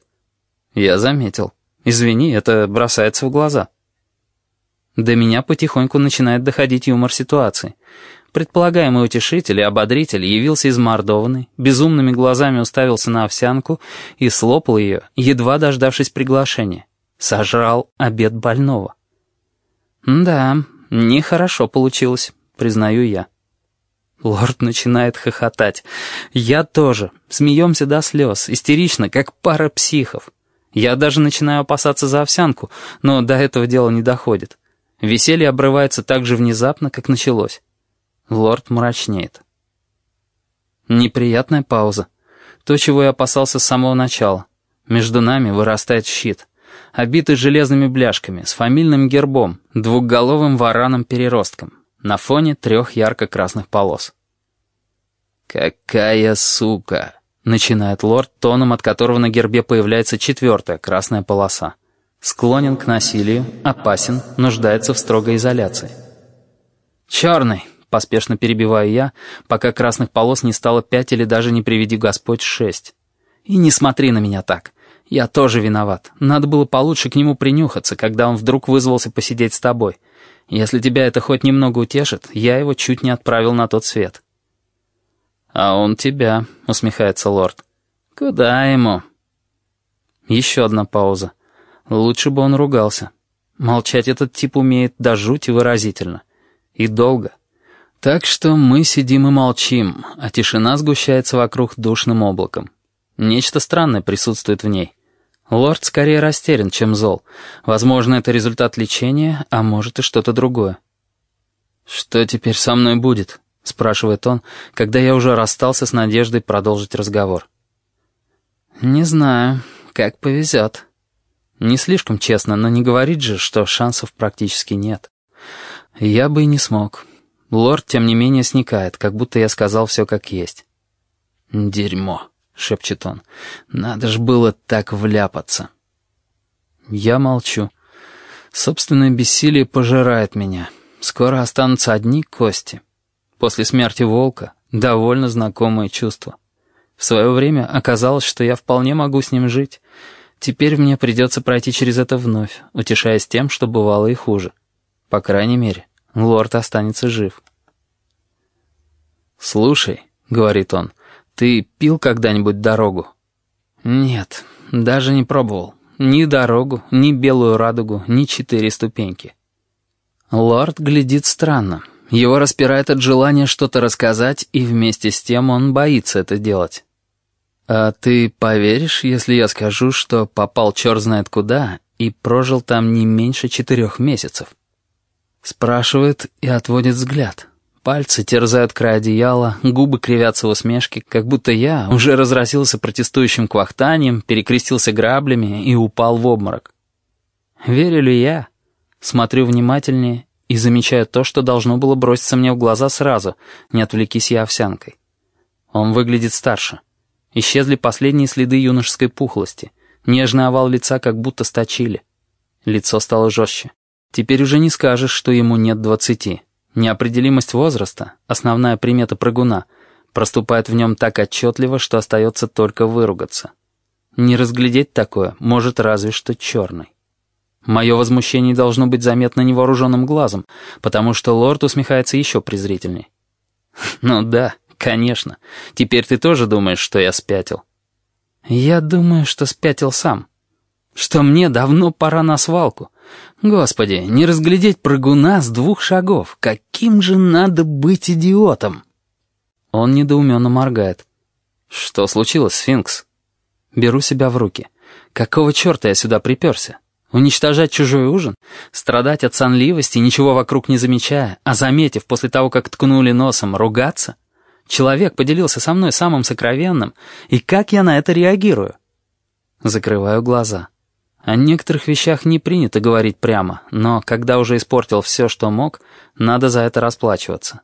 Я заметил. Извини, это бросается в глаза. До меня потихоньку начинает доходить юмор ситуации. Предполагаемый утешитель и ободритель явился измордованный, безумными глазами уставился на овсянку и слопал ее, едва дождавшись приглашения. Сожрал обед больного. Да, нехорошо получилось, признаю я. Лорд начинает хохотать. Я тоже. Смеемся до слез, истерично, как пара психов. Я даже начинаю опасаться за овсянку, но до этого дела не доходит. Веселье обрывается так же внезапно, как началось. Лорд мрачнеет. Неприятная пауза. То, чего я опасался с самого начала. Между нами вырастает щит. Обитый железными бляшками, с фамильным гербом, двухголовым вараном-переростком, на фоне трех ярко-красных полос. «Какая сука!» — начинает лорд тоном, от которого на гербе появляется четвертая красная полоса. Склонен к насилию, опасен, нуждается в строгой изоляции. «Черный!» — поспешно перебиваю я, пока красных полос не стало пять или даже не приведи Господь шесть. «И не смотри на меня так. Я тоже виноват. Надо было получше к нему принюхаться, когда он вдруг вызвался посидеть с тобой. Если тебя это хоть немного утешит, я его чуть не отправил на тот свет». «А он тебя», — усмехается лорд. «Куда ему?» Еще одна пауза. Лучше бы он ругался. Молчать этот тип умеет до жути выразительно. И долго. Так что мы сидим и молчим, а тишина сгущается вокруг душным облаком. Нечто странное присутствует в ней. Лорд скорее растерян, чем зол. Возможно, это результат лечения, а может и что-то другое. «Что теперь со мной будет?» — спрашивает он, когда я уже расстался с надеждой продолжить разговор. «Не знаю, как повезет». Не слишком честно, но не говорит же, что шансов практически нет. Я бы и не смог. Лорд, тем не менее, сникает, как будто я сказал все как есть. «Дерьмо», — шепчет он. «Надо ж было так вляпаться». Я молчу. Собственное бессилие пожирает меня. Скоро останутся одни кости. После смерти волка довольно знакомое чувство. В свое время оказалось, что я вполне могу с ним жить. Теперь мне придется пройти через это вновь, утешаясь тем, что бывало и хуже. По крайней мере, лорд останется жив. «Слушай», — говорит он, — «ты пил когда-нибудь дорогу?» «Нет, даже не пробовал. Ни дорогу, ни белую радугу, ни четыре ступеньки». Лорд глядит странно. Его распирает от желания что-то рассказать, и вместе с тем он боится это делать. «А ты поверишь, если я скажу, что попал черт знает куда и прожил там не меньше четырех месяцев?» Спрашивает и отводит взгляд. Пальцы терзают край одеяла, губы кривятся в усмешке, как будто я уже разразился протестующим квахтанием, перекрестился граблями и упал в обморок. Верю ли я? Смотрю внимательнее и замечаю то, что должно было броситься мне в глаза сразу, не отвлекись я овсянкой. Он выглядит старше. Исчезли последние следы юношеской пухлости. Нежный овал лица как будто сточили. Лицо стало жестче. Теперь уже не скажешь, что ему нет двадцати. Неопределимость возраста, основная примета прыгуна, проступает в нем так отчетливо, что остается только выругаться. Не разглядеть такое может разве что черный. Мое возмущение должно быть заметно невооруженным глазом, потому что лорд усмехается еще презрительней. Ну да, «Конечно. Теперь ты тоже думаешь, что я спятил?» «Я думаю, что спятил сам. Что мне давно пора на свалку. Господи, не разглядеть прыгуна с двух шагов. Каким же надо быть идиотом?» Он недоуменно моргает. «Что случилось, сфинкс?» Беру себя в руки. «Какого черта я сюда приперся?» Уничтожать чужой ужин? Страдать от сонливости, ничего вокруг не замечая, а заметив после того, как ткнули носом, ругаться? Человек поделился со мной самым сокровенным, и как я на это реагирую? Закрываю глаза. О некоторых вещах не принято говорить прямо, но когда уже испортил все, что мог, надо за это расплачиваться.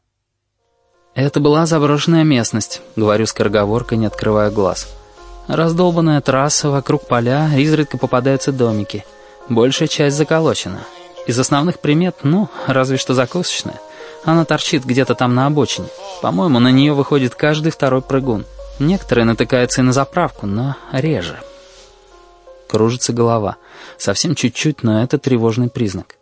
Это была заброшенная местность, говорю скороговоркой, не открывая глаз. Раздолбанная трасса, вокруг поля, изредка попадаются домики. Большая часть заколочена. Из основных примет, ну, разве что закусочная — она торчит где-то там на обочине. По-моему, на нее выходит каждый второй прыгун. Некоторые натыкаются и на заправку, но реже. Кружится голова. Совсем чуть-чуть, но это тревожный признак.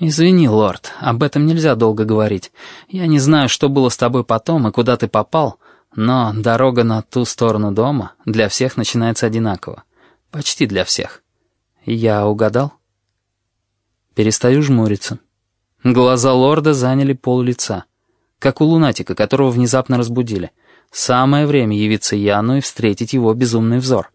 «Извини, лорд, об этом нельзя долго говорить. Я не знаю, что было с тобой потом и куда ты попал, но дорога на ту сторону дома для всех начинается одинаково. Почти для всех. Я угадал?» Перестаю жмуриться. Глаза лорда заняли пол лица. Как у лунатика, которого внезапно разбудили. Самое время явиться Яну и встретить его безумный взор.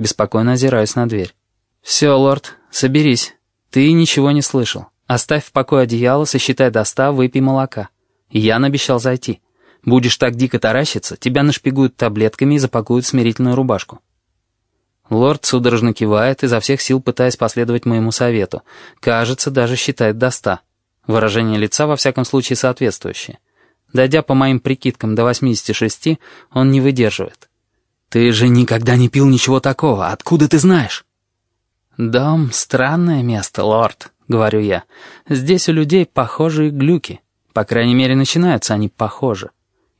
Беспокойно озираюсь на дверь. «Все, лорд, соберись. Ты ничего не слышал. Оставь в покое одеяло, сосчитай до ста, выпей молока. Ян обещал зайти. Будешь так дико таращиться, тебя нашпигуют таблетками и запакуют смирительную рубашку». Лорд судорожно кивает, изо всех сил пытаясь последовать моему совету. Кажется, даже считает до ста. Выражение лица, во всяком случае, соответствующее. Дойдя по моим прикидкам до 86, он не выдерживает. «Ты же никогда не пил ничего такого. Откуда ты знаешь?» «Дом — странное место, лорд», — говорю я. «Здесь у людей похожие глюки. По крайней мере, начинаются они похожи.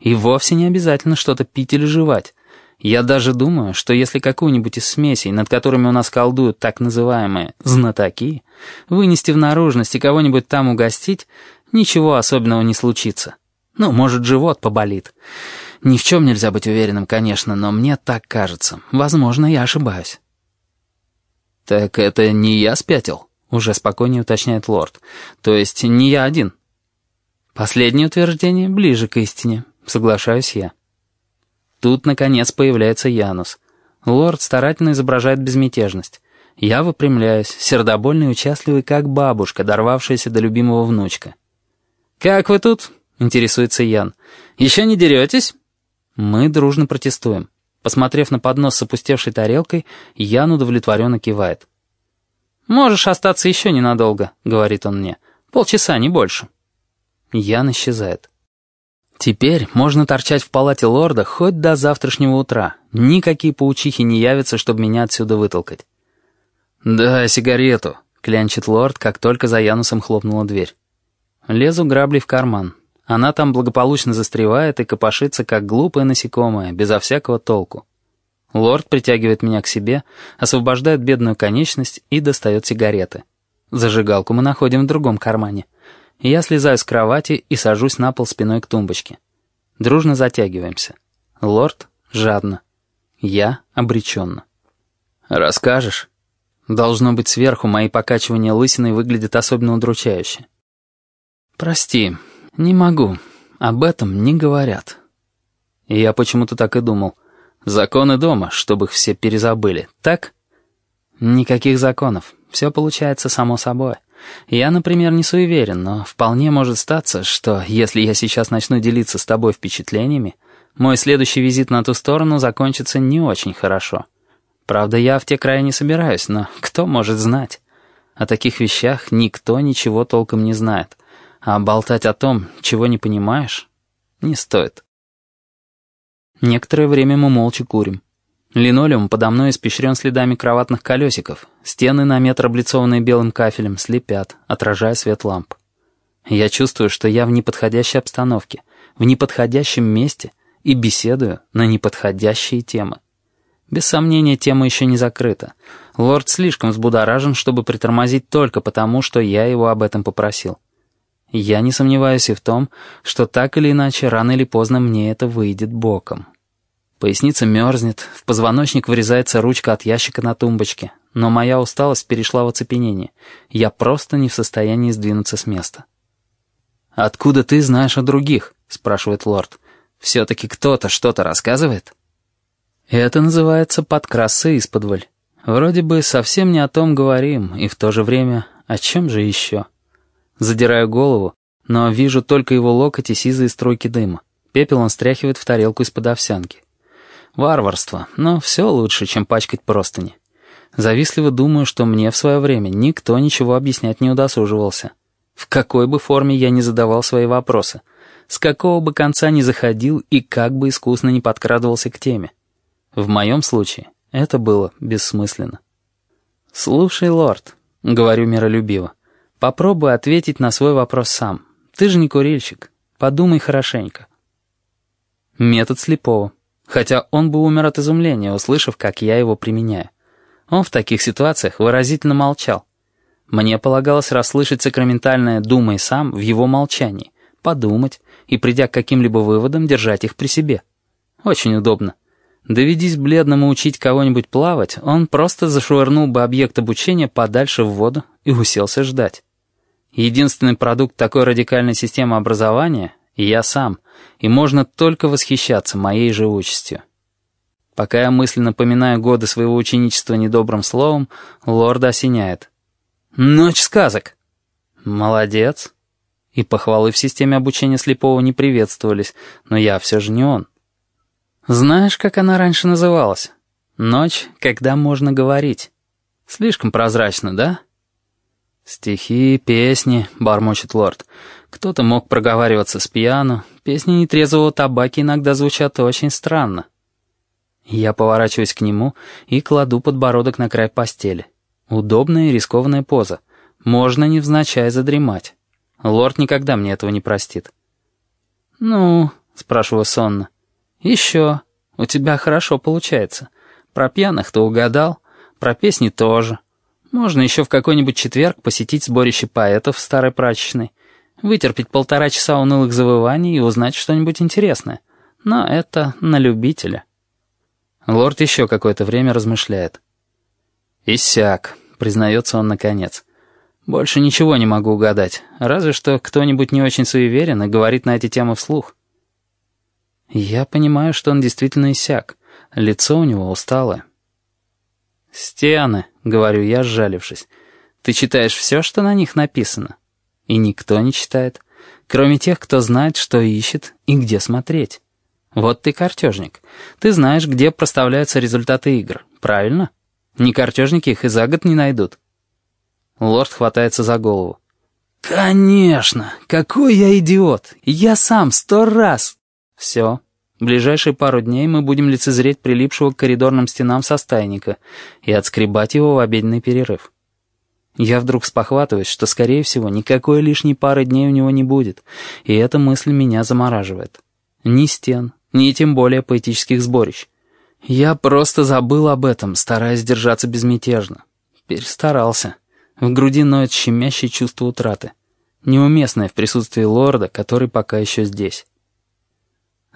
И вовсе не обязательно что-то пить или жевать. Я даже думаю, что если какую-нибудь из смесей, над которыми у нас колдуют так называемые «знатоки», вынести в наружность и кого-нибудь там угостить, ничего особенного не случится. Ну, может, живот поболит. Ни в чем нельзя быть уверенным, конечно, но мне так кажется. Возможно, я ошибаюсь. «Так это не я спятил?» — уже спокойнее уточняет лорд. «То есть не я один?» Последнее утверждение ближе к истине, соглашаюсь я. Тут, наконец, появляется Янус. Лорд старательно изображает безмятежность. Я выпрямляюсь, сердобольный и участливый, как бабушка, дорвавшаяся до любимого внучка. «Как вы тут?» — интересуется Ян. «Еще не деретесь?» Мы дружно протестуем. Посмотрев на поднос с опустевшей тарелкой, Ян удовлетворенно кивает. «Можешь остаться еще ненадолго», — говорит он мне. «Полчаса, не больше». Ян исчезает. Теперь можно торчать в палате лорда хоть до завтрашнего утра. Никакие паучихи не явятся, чтобы меня отсюда вытолкать. «Да, сигарету», — клянчит лорд, как только за Янусом хлопнула дверь. Лезу граблей в карман. Она там благополучно застревает и копошится, как глупое насекомое, безо всякого толку. Лорд притягивает меня к себе, освобождает бедную конечность и достает сигареты. Зажигалку мы находим в другом кармане. Я слезаю с кровати и сажусь на пол спиной к тумбочке. Дружно затягиваемся. Лорд жадно. Я обреченно. «Расскажешь?» Должно быть, сверху мои покачивания лысиной выглядят особенно удручающе. «Прости, не могу. Об этом не говорят». И я почему-то так и думал. Законы дома, чтобы их все перезабыли, так? Никаких законов. Все получается само собой. Я, например, не суеверен, но вполне может статься, что если я сейчас начну делиться с тобой впечатлениями, мой следующий визит на ту сторону закончится не очень хорошо. Правда, я в те края не собираюсь, но кто может знать? О таких вещах никто ничего толком не знает. А болтать о том, чего не понимаешь, не стоит. Некоторое время мы молча курим. Линолеум подо мной испещрен следами кроватных колесиков. Стены на метр, облицованные белым кафелем, слепят, отражая свет ламп. Я чувствую, что я в неподходящей обстановке, в неподходящем месте и беседую на неподходящие темы. Без сомнения, тема еще не закрыта. Лорд слишком взбудоражен, чтобы притормозить только потому, что я его об этом попросил. Я не сомневаюсь и в том, что так или иначе, рано или поздно мне это выйдет боком. Поясница мерзнет, в позвоночник вырезается ручка от ящика на тумбочке, но моя усталость перешла в оцепенение. Я просто не в состоянии сдвинуться с места. «Откуда ты знаешь о других?» — спрашивает лорд. «Все-таки кто-то что-то рассказывает?» Это называется подкрасться исподволь. Вроде бы совсем не о том говорим, и в то же время о чем же еще? Задираю голову, но вижу только его локоть и сизые струйки дыма. Пепел он стряхивает в тарелку из-под овсянки. Варварство, но все лучше, чем пачкать простыни. Завистливо думаю, что мне в свое время никто ничего объяснять не удосуживался. В какой бы форме я ни задавал свои вопросы, с какого бы конца ни заходил и как бы искусно не подкрадывался к теме. В моем случае это было бессмысленно. «Слушай, лорд», — говорю миролюбиво, — «попробуй ответить на свой вопрос сам. Ты же не курильщик. Подумай хорошенько». Метод слепого хотя он бы умер от изумления, услышав, как я его применяю. Он в таких ситуациях выразительно молчал. Мне полагалось расслышать сакраментальное «думай сам» в его молчании, подумать и, придя к каким-либо выводам, держать их при себе. Очень удобно. Доведись бледному учить кого-нибудь плавать, он просто зашвырнул бы объект обучения подальше в воду и уселся ждать. Единственный продукт такой радикальной системы образования — я сам, и можно только восхищаться моей живучестью. Пока я мысленно поминаю годы своего ученичества недобрым словом, лорда осеняет. «Ночь сказок!» «Молодец!» И похвалы в системе обучения слепого не приветствовались, но я все же не он. Знаешь, как она раньше называлась? Ночь, когда можно говорить. Слишком прозрачно, да? Стихи, песни, бормочет лорд. Кто-то мог проговариваться с пьяну. Песни нетрезвого табаки иногда звучат очень странно. Я поворачиваюсь к нему и кладу подбородок на край постели. Удобная и рискованная поза. Можно невзначай задремать. Лорд никогда мне этого не простит. «Ну?» — спрашиваю сонно. «Еще. У тебя хорошо получается. Про пьяных ты угадал, про песни тоже. Можно еще в какой-нибудь четверг посетить сборище поэтов в старой прачечной, вытерпеть полтора часа унылых завываний и узнать что-нибудь интересное. Но это на любителя». Лорд еще какое-то время размышляет. «Иссяк», — признается он наконец. «Больше ничего не могу угадать, разве что кто-нибудь не очень суеверен и говорит на эти темы вслух». Я понимаю, что он действительно иссяк. Лицо у него усталое. «Стены», — говорю я, сжалившись. «Ты читаешь все, что на них написано?» И никто не читает, кроме тех, кто знает, что ищет и где смотреть. Вот ты картежник. Ты знаешь, где проставляются результаты игр, правильно? Не картежники их и за год не найдут. Лорд хватается за голову. «Конечно! Какой я идиот! Я сам сто раз!» «Все. В ближайшие пару дней мы будем лицезреть прилипшего к коридорным стенам состайника и отскребать его в обеденный перерыв. Я вдруг спохватываюсь, что, скорее всего, никакой лишней пары дней у него не будет, и эта мысль меня замораживает. Ни стен, ни тем более поэтических сборищ. Я просто забыл об этом, стараясь держаться безмятежно. Перестарался. В груди ноет щемящее чувство утраты. Неуместное в присутствии лорда, который пока еще здесь.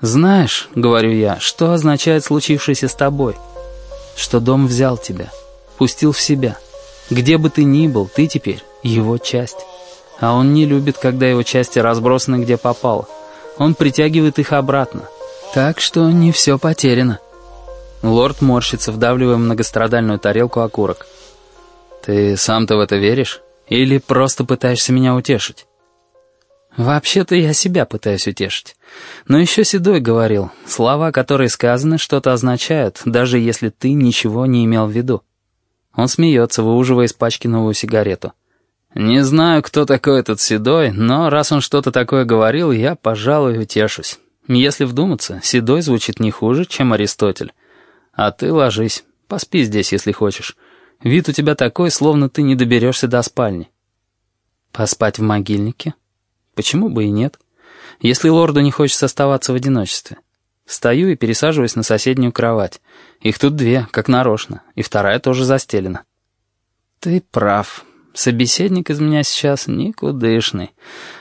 «Знаешь, — говорю я, — что означает случившееся с тобой? Что дом взял тебя, пустил в себя. Где бы ты ни был, ты теперь его часть. А он не любит, когда его части разбросаны где попало. Он притягивает их обратно. Так что не все потеряно». Лорд морщится, вдавливая многострадальную тарелку окурок. «Ты сам-то в это веришь? Или просто пытаешься меня утешить?» «Вообще-то я себя пытаюсь утешить. Но еще Седой говорил, слова, которые сказаны, что-то означают, даже если ты ничего не имел в виду». Он смеется, выуживая из пачки новую сигарету. «Не знаю, кто такой этот Седой, но раз он что-то такое говорил, я, пожалуй, утешусь. Если вдуматься, Седой звучит не хуже, чем Аристотель. А ты ложись, поспи здесь, если хочешь. Вид у тебя такой, словно ты не доберешься до спальни». «Поспать в могильнике?» Почему бы и нет? Если лорду не хочется оставаться в одиночестве. Встаю и пересаживаюсь на соседнюю кровать. Их тут две, как нарочно, и вторая тоже застелена. Ты прав. Собеседник из меня сейчас никудышный,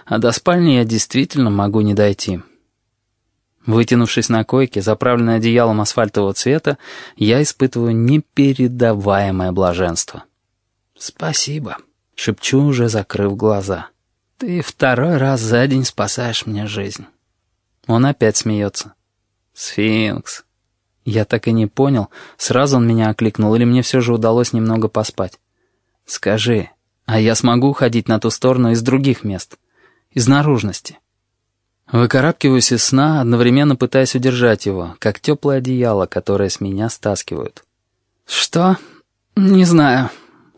а до спальни я действительно могу не дойти. Вытянувшись на койке, заправленной одеялом асфальтового цвета, я испытываю непередаваемое блаженство. «Спасибо», — шепчу, уже закрыв глаза. «Ты второй раз за день спасаешь мне жизнь». Он опять смеется. «Сфинкс». Я так и не понял, сразу он меня окликнул, или мне все же удалось немного поспать. «Скажи, а я смогу ходить на ту сторону из других мест? Из наружности?» Выкарабкиваюсь из сна, одновременно пытаясь удержать его, как теплое одеяло, которое с меня стаскивают. «Что? Не знаю».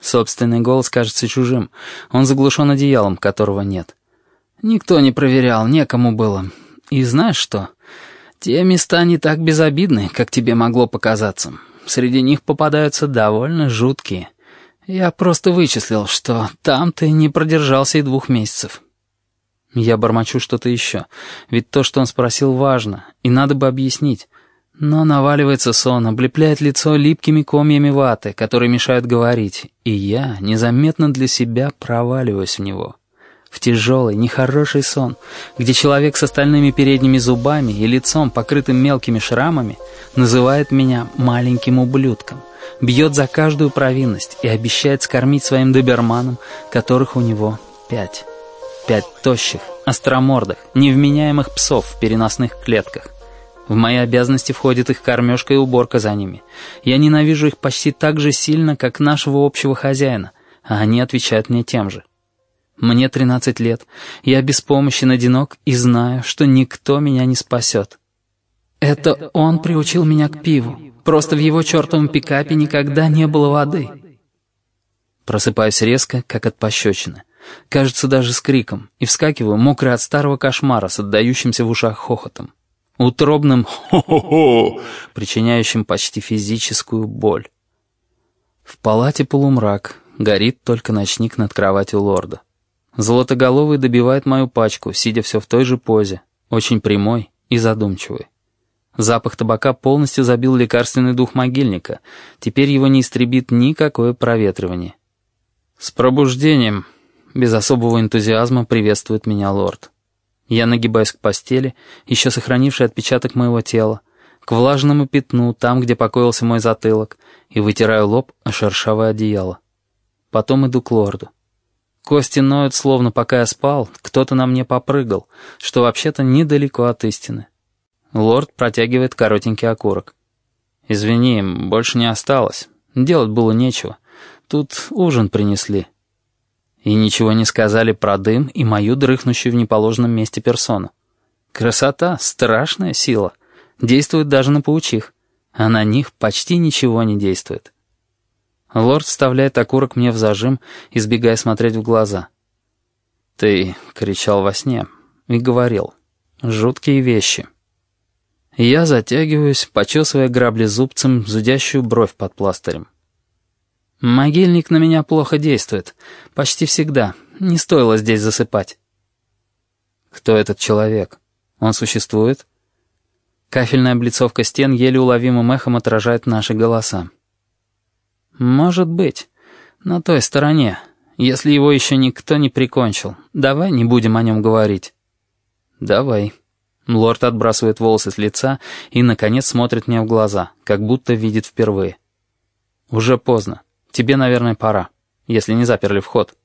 Собственный голос кажется чужим. Он заглушен одеялом, которого нет. Никто не проверял, некому было. И знаешь что? Те места не так безобидны, как тебе могло показаться. Среди них попадаются довольно жуткие. Я просто вычислил, что там ты не продержался и двух месяцев. Я бормочу что-то еще, ведь то, что он спросил, важно, и надо бы объяснить. Но наваливается сон, облепляет лицо липкими комьями ваты, которые мешают говорить, и я незаметно для себя проваливаюсь в него. В тяжелый, нехороший сон, где человек с остальными передними зубами и лицом, покрытым мелкими шрамами, называет меня маленьким ублюдком, бьет за каждую провинность и обещает скормить своим доберманам, которых у него пять. Пять тощих, остромордых, невменяемых псов в переносных клетках. В мои обязанности входит их кормежка и уборка за ними. Я ненавижу их почти так же сильно, как нашего общего хозяина, а они отвечают мне тем же. Мне 13 лет, я беспомощен, одинок и знаю, что никто меня не спасет. Это он приучил меня к пиву. Просто в его чертовом пикапе никогда не было воды. Просыпаюсь резко, как от пощечины. Кажется, даже с криком, и вскакиваю, мокрый от старого кошмара, с отдающимся в ушах хохотом утробным «хо-хо-хо», причиняющим почти физическую боль. В палате полумрак, горит только ночник над кроватью лорда. Золотоголовый добивает мою пачку, сидя все в той же позе, очень прямой и задумчивый. Запах табака полностью забил лекарственный дух могильника, теперь его не истребит никакое проветривание. «С пробуждением!» — без особого энтузиазма приветствует меня лорд. Я нагибаюсь к постели, еще сохранивший отпечаток моего тела, к влажному пятну, там, где покоился мой затылок, и вытираю лоб о шершавое одеяло. Потом иду к лорду. Кости ноют, словно пока я спал, кто-то на мне попрыгал, что вообще-то недалеко от истины. Лорд протягивает коротенький окурок. «Извини, больше не осталось. Делать было нечего. Тут ужин принесли». И ничего не сказали про дым и мою дрыхнущую в неположенном месте персону. Красота — страшная сила. Действует даже на паучих. А на них почти ничего не действует. Лорд вставляет окурок мне в зажим, избегая смотреть в глаза. «Ты кричал во сне и говорил. Жуткие вещи». Я затягиваюсь, почесывая грабли зубцем зудящую бровь под пластырем. «Могильник на меня плохо действует. Почти всегда. Не стоило здесь засыпать». «Кто этот человек? Он существует?» Кафельная облицовка стен еле уловимым эхом отражает наши голоса. «Может быть. На той стороне. Если его еще никто не прикончил. Давай не будем о нем говорить». «Давай». Лорд отбрасывает волосы с лица и, наконец, смотрит мне в глаза, как будто видит впервые. «Уже поздно. Тебе, наверное, пора, если не заперли вход».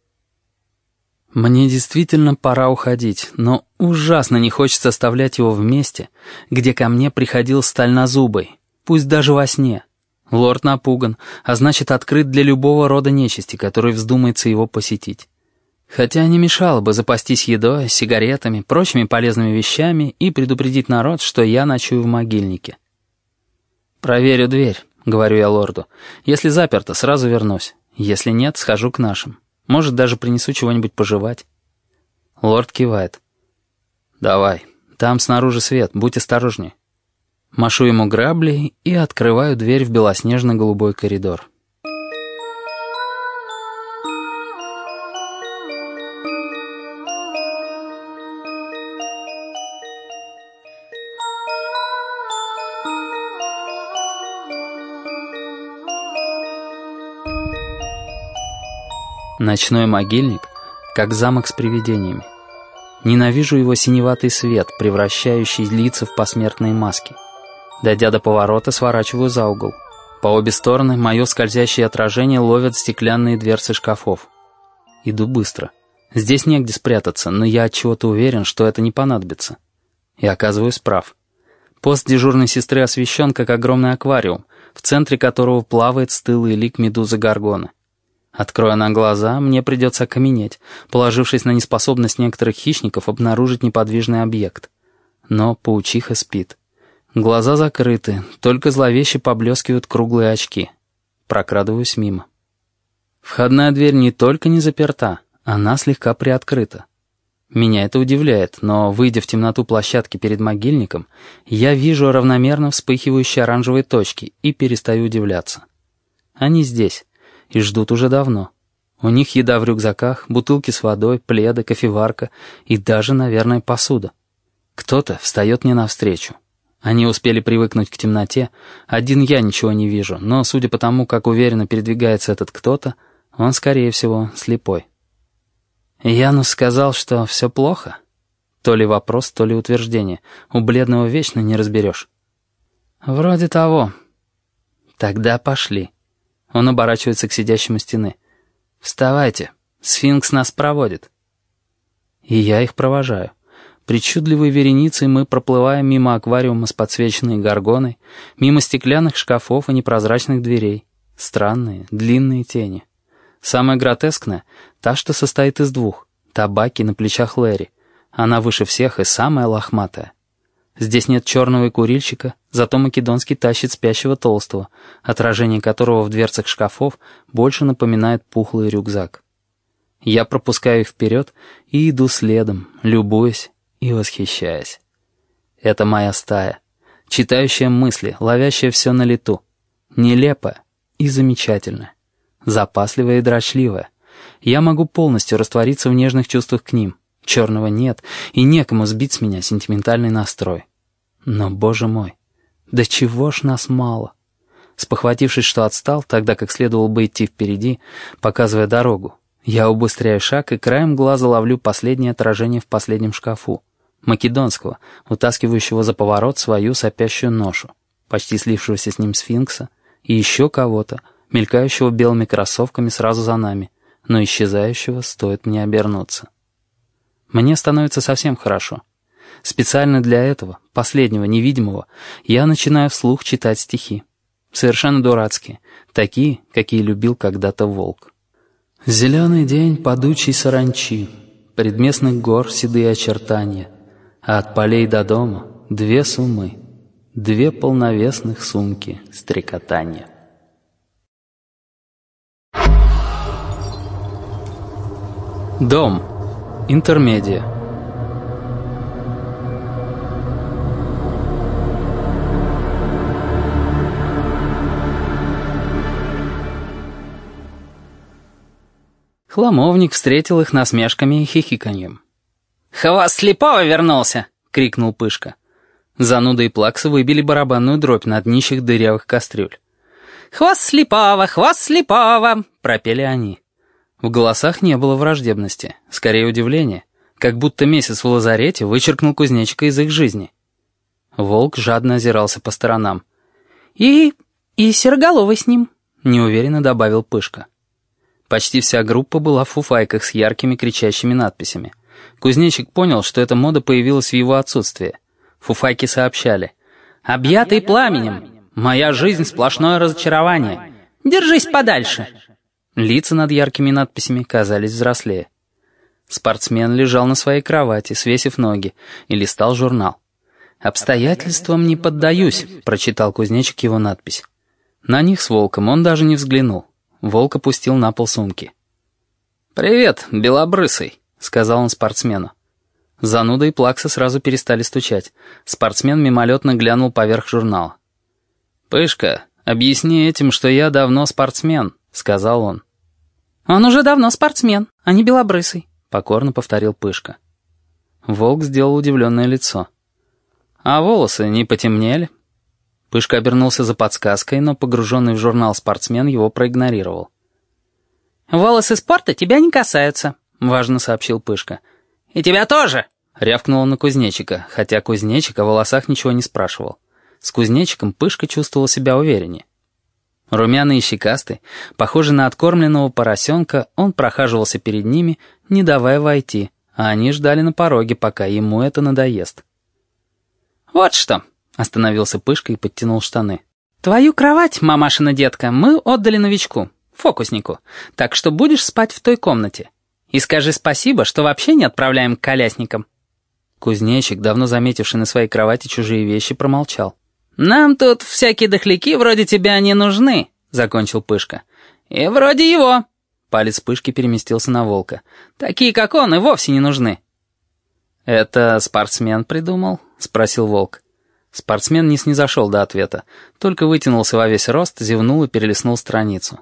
Мне действительно пора уходить, но ужасно не хочется оставлять его в месте, где ко мне приходил стальнозубый, пусть даже во сне. Лорд напуган, а значит открыт для любого рода нечисти, который вздумается его посетить. Хотя не мешало бы запастись едой, сигаретами, прочими полезными вещами и предупредить народ, что я ночую в могильнике. «Проверю дверь», — говорю я лорду. «Если заперто, сразу вернусь. Если нет, схожу к нашим. Может, даже принесу чего-нибудь пожевать». Лорд кивает. «Давай. Там снаружи свет, будь осторожней». Машу ему грабли и открываю дверь в белоснежно-голубой коридор. Ночной могильник, как замок с привидениями. Ненавижу его синеватый свет, превращающий лица в посмертные маски. Дойдя до поворота, сворачиваю за угол. По обе стороны мое скользящее отражение ловят стеклянные дверцы шкафов. Иду быстро. Здесь негде спрятаться, но я от чего-то уверен, что это не понадобится. И оказываюсь прав. Пост дежурной сестры освещен, как огромный аквариум, в центре которого плавает стылый лик медузы Гаргоны. Откроя на глаза, мне придется окаменеть, положившись на неспособность некоторых хищников обнаружить неподвижный объект. Но паучиха спит. Глаза закрыты, только зловеще поблескивают круглые очки. Прокрадываюсь мимо. Входная дверь не только не заперта, она слегка приоткрыта. Меня это удивляет, но, выйдя в темноту площадки перед могильником, я вижу равномерно вспыхивающие оранжевые точки и перестаю удивляться. Они здесь и ждут уже давно. У них еда в рюкзаках, бутылки с водой, пледы, кофеварка и даже, наверное, посуда. Кто-то встает мне навстречу. Они успели привыкнуть к темноте. Один я ничего не вижу, но, судя по тому, как уверенно передвигается этот кто-то, он, скорее всего, слепой. Янус сказал, что все плохо. То ли вопрос, то ли утверждение. У бледного вечно не разберешь. Вроде того. Тогда пошли. Он оборачивается к сидящему стены. «Вставайте, сфинкс нас проводит». И я их провожаю. Причудливой вереницей мы проплываем мимо аквариума с подсвеченной горгоной, мимо стеклянных шкафов и непрозрачных дверей. Странные, длинные тени. Самое гротескное — та, что состоит из двух. Табаки на плечах Лэри. Она выше всех и самая лохматая. Здесь нет черного и курильщика, зато Македонский тащит спящего толстого, отражение которого в дверцах шкафов больше напоминает пухлый рюкзак. Я пропускаю их вперед и иду следом, любуясь и восхищаясь. Это моя стая, читающая мысли, ловящая все на лету. Нелепая и замечательная, запасливая и дрочливая. Я могу полностью раствориться в нежных чувствах к ним. Черного нет, и некому сбить с меня сентиментальный настрой. Но, боже мой, да чего ж нас мало? Спохватившись, что отстал, тогда как следовало бы идти впереди, показывая дорогу, я убыстряю шаг и краем глаза ловлю последнее отражение в последнем шкафу. Македонского, утаскивающего за поворот свою сопящую ношу, почти слившегося с ним сфинкса, и еще кого-то, мелькающего белыми кроссовками сразу за нами, но исчезающего стоит мне обернуться. Мне становится совсем хорошо. Специально для этого, последнего, невидимого, я начинаю вслух читать стихи. Совершенно дурацкие, такие, какие любил когда-то волк. Зеленый день падучий саранчи, предместных гор седые очертания, а от полей до дома две сумы, две полновесных сумки стрекотания. Дом. Интермедия. Хламовник встретил их насмешками и хихиканьем. «Хвост слепого вернулся!» — крикнул Пышка. Зануда и Плакса выбили барабанную дробь на днищах дырявых кастрюль. «Хвост слепого! Хвост слепого!» — пропели они. В голосах не было враждебности, скорее удивления, как будто месяц в лазарете вычеркнул кузнечика из их жизни. Волк жадно озирался по сторонам. «И... и Сероголовый с ним», — неуверенно добавил Пышка. Почти вся группа была в фуфайках с яркими кричащими надписями. Кузнечик понял, что эта мода появилась в его отсутствие. Фуфайки сообщали. «Объятый пламенем! Моя жизнь — сплошное разочарование! Держись подальше!» Лица над яркими надписями казались взрослее. Спортсмен лежал на своей кровати, свесив ноги, и листал журнал. «Обстоятельствам не поддаюсь», — прочитал кузнечик его надпись. На них с волком он даже не взглянул. Волк опустил на пол сумки. «Привет, белобрысый», — сказал он спортсмену. Зануда и Плакса сразу перестали стучать. Спортсмен мимолетно глянул поверх журнала. «Пышка, объясни этим, что я давно спортсмен», — сказал он. «Он уже давно спортсмен, а не белобрысый», — покорно повторил Пышка. Волк сделал удивленное лицо. «А волосы не потемнели?» Пышка обернулся за подсказкой, но погруженный в журнал спортсмен его проигнорировал. «Волосы спорта тебя не касаются», — важно сообщил Пышка. «И тебя тоже!» — рявкнула на кузнечика, хотя кузнечик о волосах ничего не спрашивал. С кузнечиком Пышка чувствовал себя увереннее. Румяный и щекастый, похожий на откормленного поросенка, он прохаживался перед ними, не давая войти, а они ждали на пороге, пока ему это надоест. «Вот что», Остановился Пышка и подтянул штаны. «Твою кровать, мамашина детка, мы отдали новичку, фокуснику, так что будешь спать в той комнате. И скажи спасибо, что вообще не отправляем к колясникам». Кузнечик, давно заметивший на своей кровати чужие вещи, промолчал. «Нам тут всякие дохляки вроде тебя не нужны», — закончил Пышка. «И вроде его». Палец Пышки переместился на волка. «Такие, как он, и вовсе не нужны». «Это спортсмен придумал?» — спросил волк. Спортсмен не снизошел до ответа, только вытянулся во весь рост, зевнул и перелистнул страницу.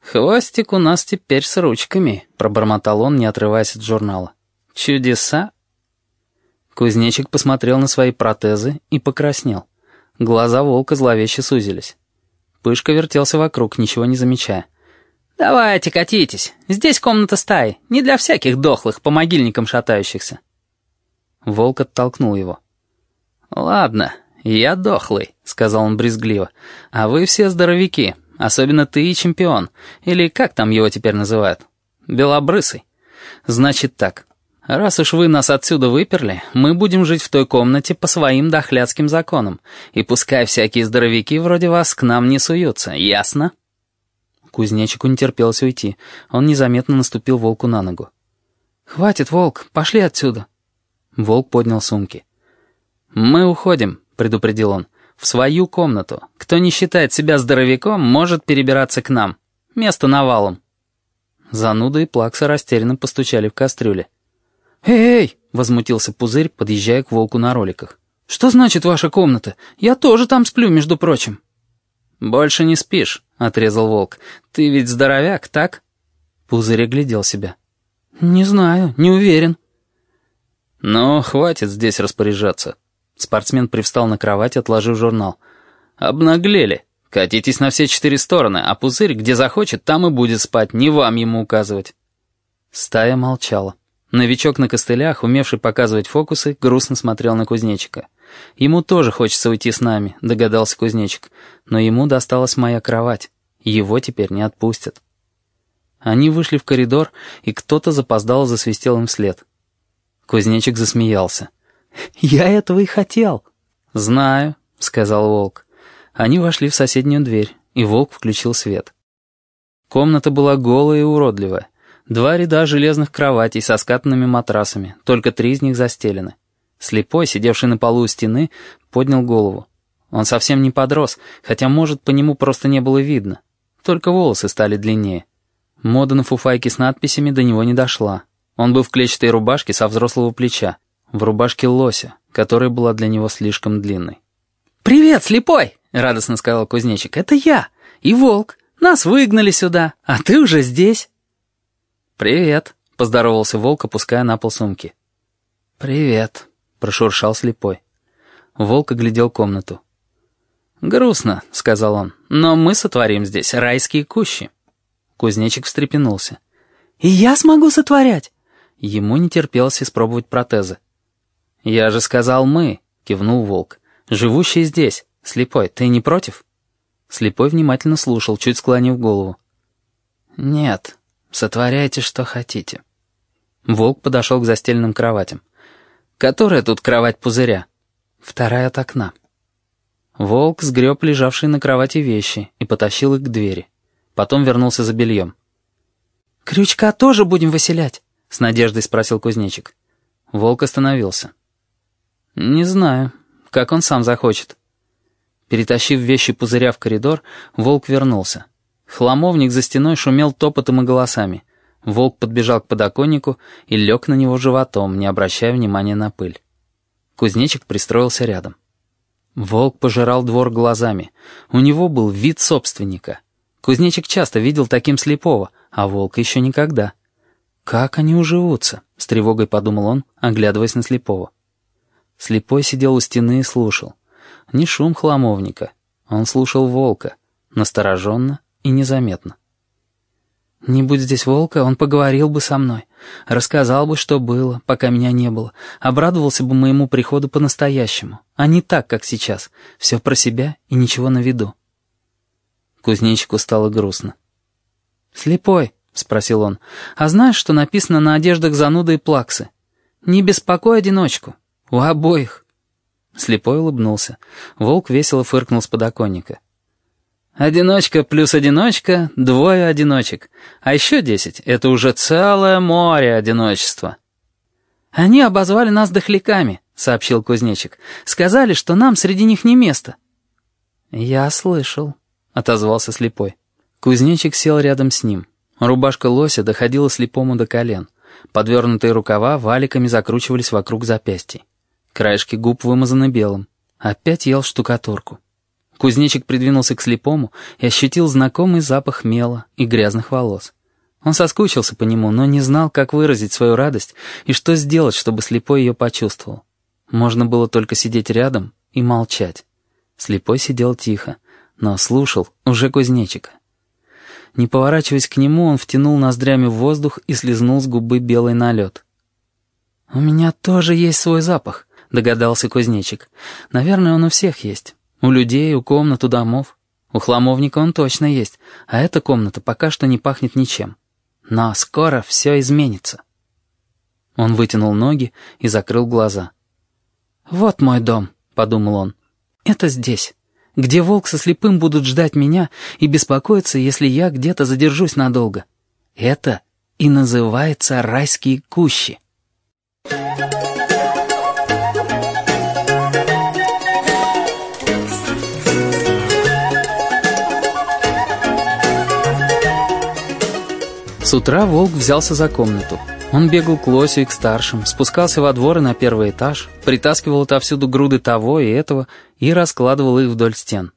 «Хвостик у нас теперь с ручками», — пробормотал он, не отрываясь от журнала. «Чудеса?» Кузнечик посмотрел на свои протезы и покраснел. Глаза волка зловеще сузились. Пышка вертелся вокруг, ничего не замечая. «Давайте, катитесь. Здесь комната стаи. Не для всяких дохлых, по могильникам шатающихся». Волк оттолкнул его. «Ладно, я дохлый», — сказал он брезгливо. «А вы все здоровяки, особенно ты и чемпион. Или как там его теперь называют? Белобрысый. Значит так, «Раз уж вы нас отсюда выперли, мы будем жить в той комнате по своим дохляцким законам, и пускай всякие здоровяки вроде вас к нам не суются, ясно?» Кузнечику не терпелось уйти. Он незаметно наступил волку на ногу. «Хватит, волк, пошли отсюда!» Волк поднял сумки. «Мы уходим», — предупредил он, — «в свою комнату. Кто не считает себя здоровяком, может перебираться к нам. Место навалом». Зануда и Плакса растерянно постучали в кастрюле. «Эй!» — возмутился Пузырь, подъезжая к волку на роликах. «Что значит ваша комната? Я тоже там сплю, между прочим». «Больше не спишь», — отрезал волк. «Ты ведь здоровяк, так?» Пузырь оглядел себя. «Не знаю, не уверен». «Ну, хватит здесь распоряжаться». Спортсмен привстал на кровать, отложив журнал. «Обнаглели. Катитесь на все четыре стороны, а пузырь, где захочет, там и будет спать, не вам ему указывать». Стая молчала. Новичок на костылях, умевший показывать фокусы, грустно смотрел на кузнечика. «Ему тоже хочется уйти с нами», — догадался кузнечик. «Но ему досталась моя кровать. Его теперь не отпустят». Они вышли в коридор, и кто-то запоздало засвистел им вслед. Кузнечик засмеялся. «Я этого и хотел». «Знаю», — сказал волк. Они вошли в соседнюю дверь, и волк включил свет. Комната была голая и уродливая. Два ряда железных кроватей со скатанными матрасами, только три из них застелены. Слепой, сидевший на полу у стены, поднял голову. Он совсем не подрос, хотя, может, по нему просто не было видно. Только волосы стали длиннее. Мода на фуфайке с надписями до него не дошла. Он был в клетчатой рубашке со взрослого плеча, в рубашке лося, которая была для него слишком длинной. «Привет, слепой!» — радостно сказал кузнечик. «Это я и волк. Нас выгнали сюда, а ты уже здесь». «Привет», — поздоровался волк, опуская на пол сумки. «Привет», — прошуршал слепой. Волк оглядел комнату. «Грустно», — сказал он, — «но мы сотворим здесь райские кущи». Кузнечик встрепенулся. «И я смогу сотворять?» Ему не терпелось испробовать протезы. «Я же сказал «мы», — кивнул волк. «Живущий здесь. Слепой, ты не против?» Слепой внимательно слушал, чуть склонив голову. «Нет», Сотворяйте, что хотите». Волк подошел к застеленным кроватям. «Которая тут кровать пузыря?» «Вторая от окна». Волк сгреб лежавшие на кровати вещи и потащил их к двери. Потом вернулся за бельем. «Крючка тоже будем выселять?» — с надеждой спросил кузнечик. Волк остановился. «Не знаю, как он сам захочет». Перетащив вещи пузыря в коридор, волк вернулся. Хламовник за стеной шумел топотом и голосами. Волк подбежал к подоконнику и лег на него животом, не обращая внимания на пыль. Кузнечик пристроился рядом. Волк пожирал двор глазами. У него был вид собственника. Кузнечик часто видел таким слепого, а волк еще никогда. «Как они уживутся?» — с тревогой подумал он, оглядываясь на слепого. Слепой сидел у стены и слушал. Не шум хламовника. Он слушал волка. Настороженно и незаметно. «Не будь здесь волка, он поговорил бы со мной, рассказал бы, что было, пока меня не было, обрадовался бы моему приходу по-настоящему, а не так, как сейчас, все про себя и ничего на виду». Кузнечику стало грустно. «Слепой», — спросил он, — «а знаешь, что написано на одеждах зануды и плаксы? Не беспокой одиночку, у обоих». Слепой улыбнулся. Волк весело фыркнул с подоконника. Одиночка плюс одиночка — двое одиночек. А еще десять — это уже целое море одиночества. «Они обозвали нас дохляками», — сообщил кузнечик. «Сказали, что нам среди них не место». «Я слышал», — отозвался слепой. Кузнечик сел рядом с ним. Рубашка лося доходила слепому до колен. Подвернутые рукава валиками закручивались вокруг запястий. Краешки губ вымазаны белым. Опять ел штукатурку. Кузнечик придвинулся к слепому и ощутил знакомый запах мела и грязных волос. Он соскучился по нему, но не знал, как выразить свою радость и что сделать, чтобы слепой ее почувствовал. Можно было только сидеть рядом и молчать. Слепой сидел тихо, но слушал уже кузнечика. Не поворачиваясь к нему, он втянул ноздрями в воздух и слезнул с губы белый налет. «У меня тоже есть свой запах», — догадался кузнечик. «Наверное, он у всех есть. У людей, у комнат, у домов. У хламовника он точно есть, а эта комната пока что не пахнет ничем. Но скоро все изменится». Он вытянул ноги и закрыл глаза. «Вот мой дом», — подумал он. «Это здесь, где волк со слепым будут ждать меня и беспокоиться, если я где-то задержусь надолго. Это и называется райские кущи». С утра волк взялся за комнату. Он бегал к лосю и к старшим, спускался во двор и на первый этаж, притаскивал отовсюду груды того и этого и раскладывал их вдоль стен.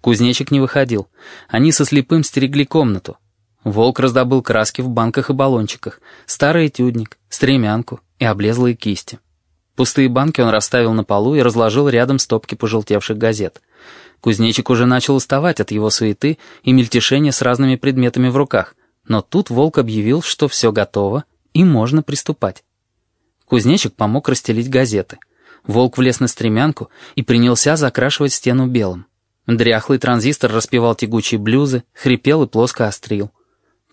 Кузнечик не выходил. Они со слепым стерегли комнату. Волк раздобыл краски в банках и баллончиках, старый этюдник, стремянку и облезлые кисти. Пустые банки он расставил на полу и разложил рядом стопки пожелтевших газет. Кузнечик уже начал уставать от его суеты и мельтешения с разными предметами в руках, но тут волк объявил, что все готово, и можно приступать. Кузнечик помог расстелить газеты. Волк влез на стремянку и принялся закрашивать стену белым. Дряхлый транзистор распевал тягучие блюзы, хрипел и плоско острил.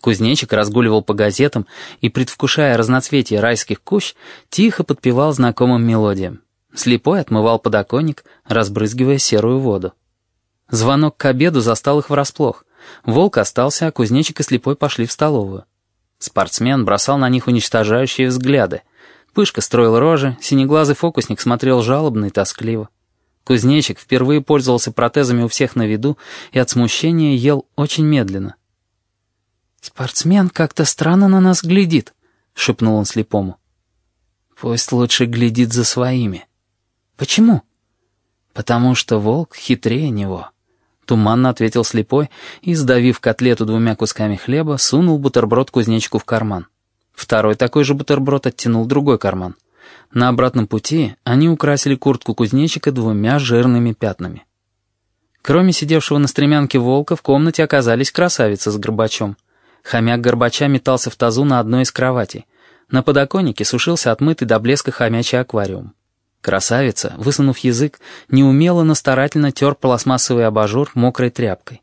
Кузнечик разгуливал по газетам и, предвкушая разноцветие райских кущ, тихо подпевал знакомым мелодиям. Слепой отмывал подоконник, разбрызгивая серую воду. Звонок к обеду застал их врасплох. Волк остался, а кузнечик и слепой пошли в столовую. Спортсмен бросал на них уничтожающие взгляды. Пышка строил рожи, синеглазый фокусник смотрел жалобно и тоскливо. Кузнечик впервые пользовался протезами у всех на виду и от смущения ел очень медленно. «Спортсмен как-то странно на нас глядит», — шепнул он слепому. «Пусть лучше глядит за своими». «Почему?» «Потому что волк хитрее него». Туманно ответил слепой и, сдавив котлету двумя кусками хлеба, сунул бутерброд кузнечику в карман. Второй такой же бутерброд оттянул другой карман. На обратном пути они украсили куртку кузнечика двумя жирными пятнами. Кроме сидевшего на стремянке волка, в комнате оказались красавицы с горбачом. Хомяк горбача метался в тазу на одной из кроватей. На подоконнике сушился отмытый до блеска хомячий аквариум. Красавица, высунув язык, неумело, но старательно тер пластмассовый абажур мокрой тряпкой.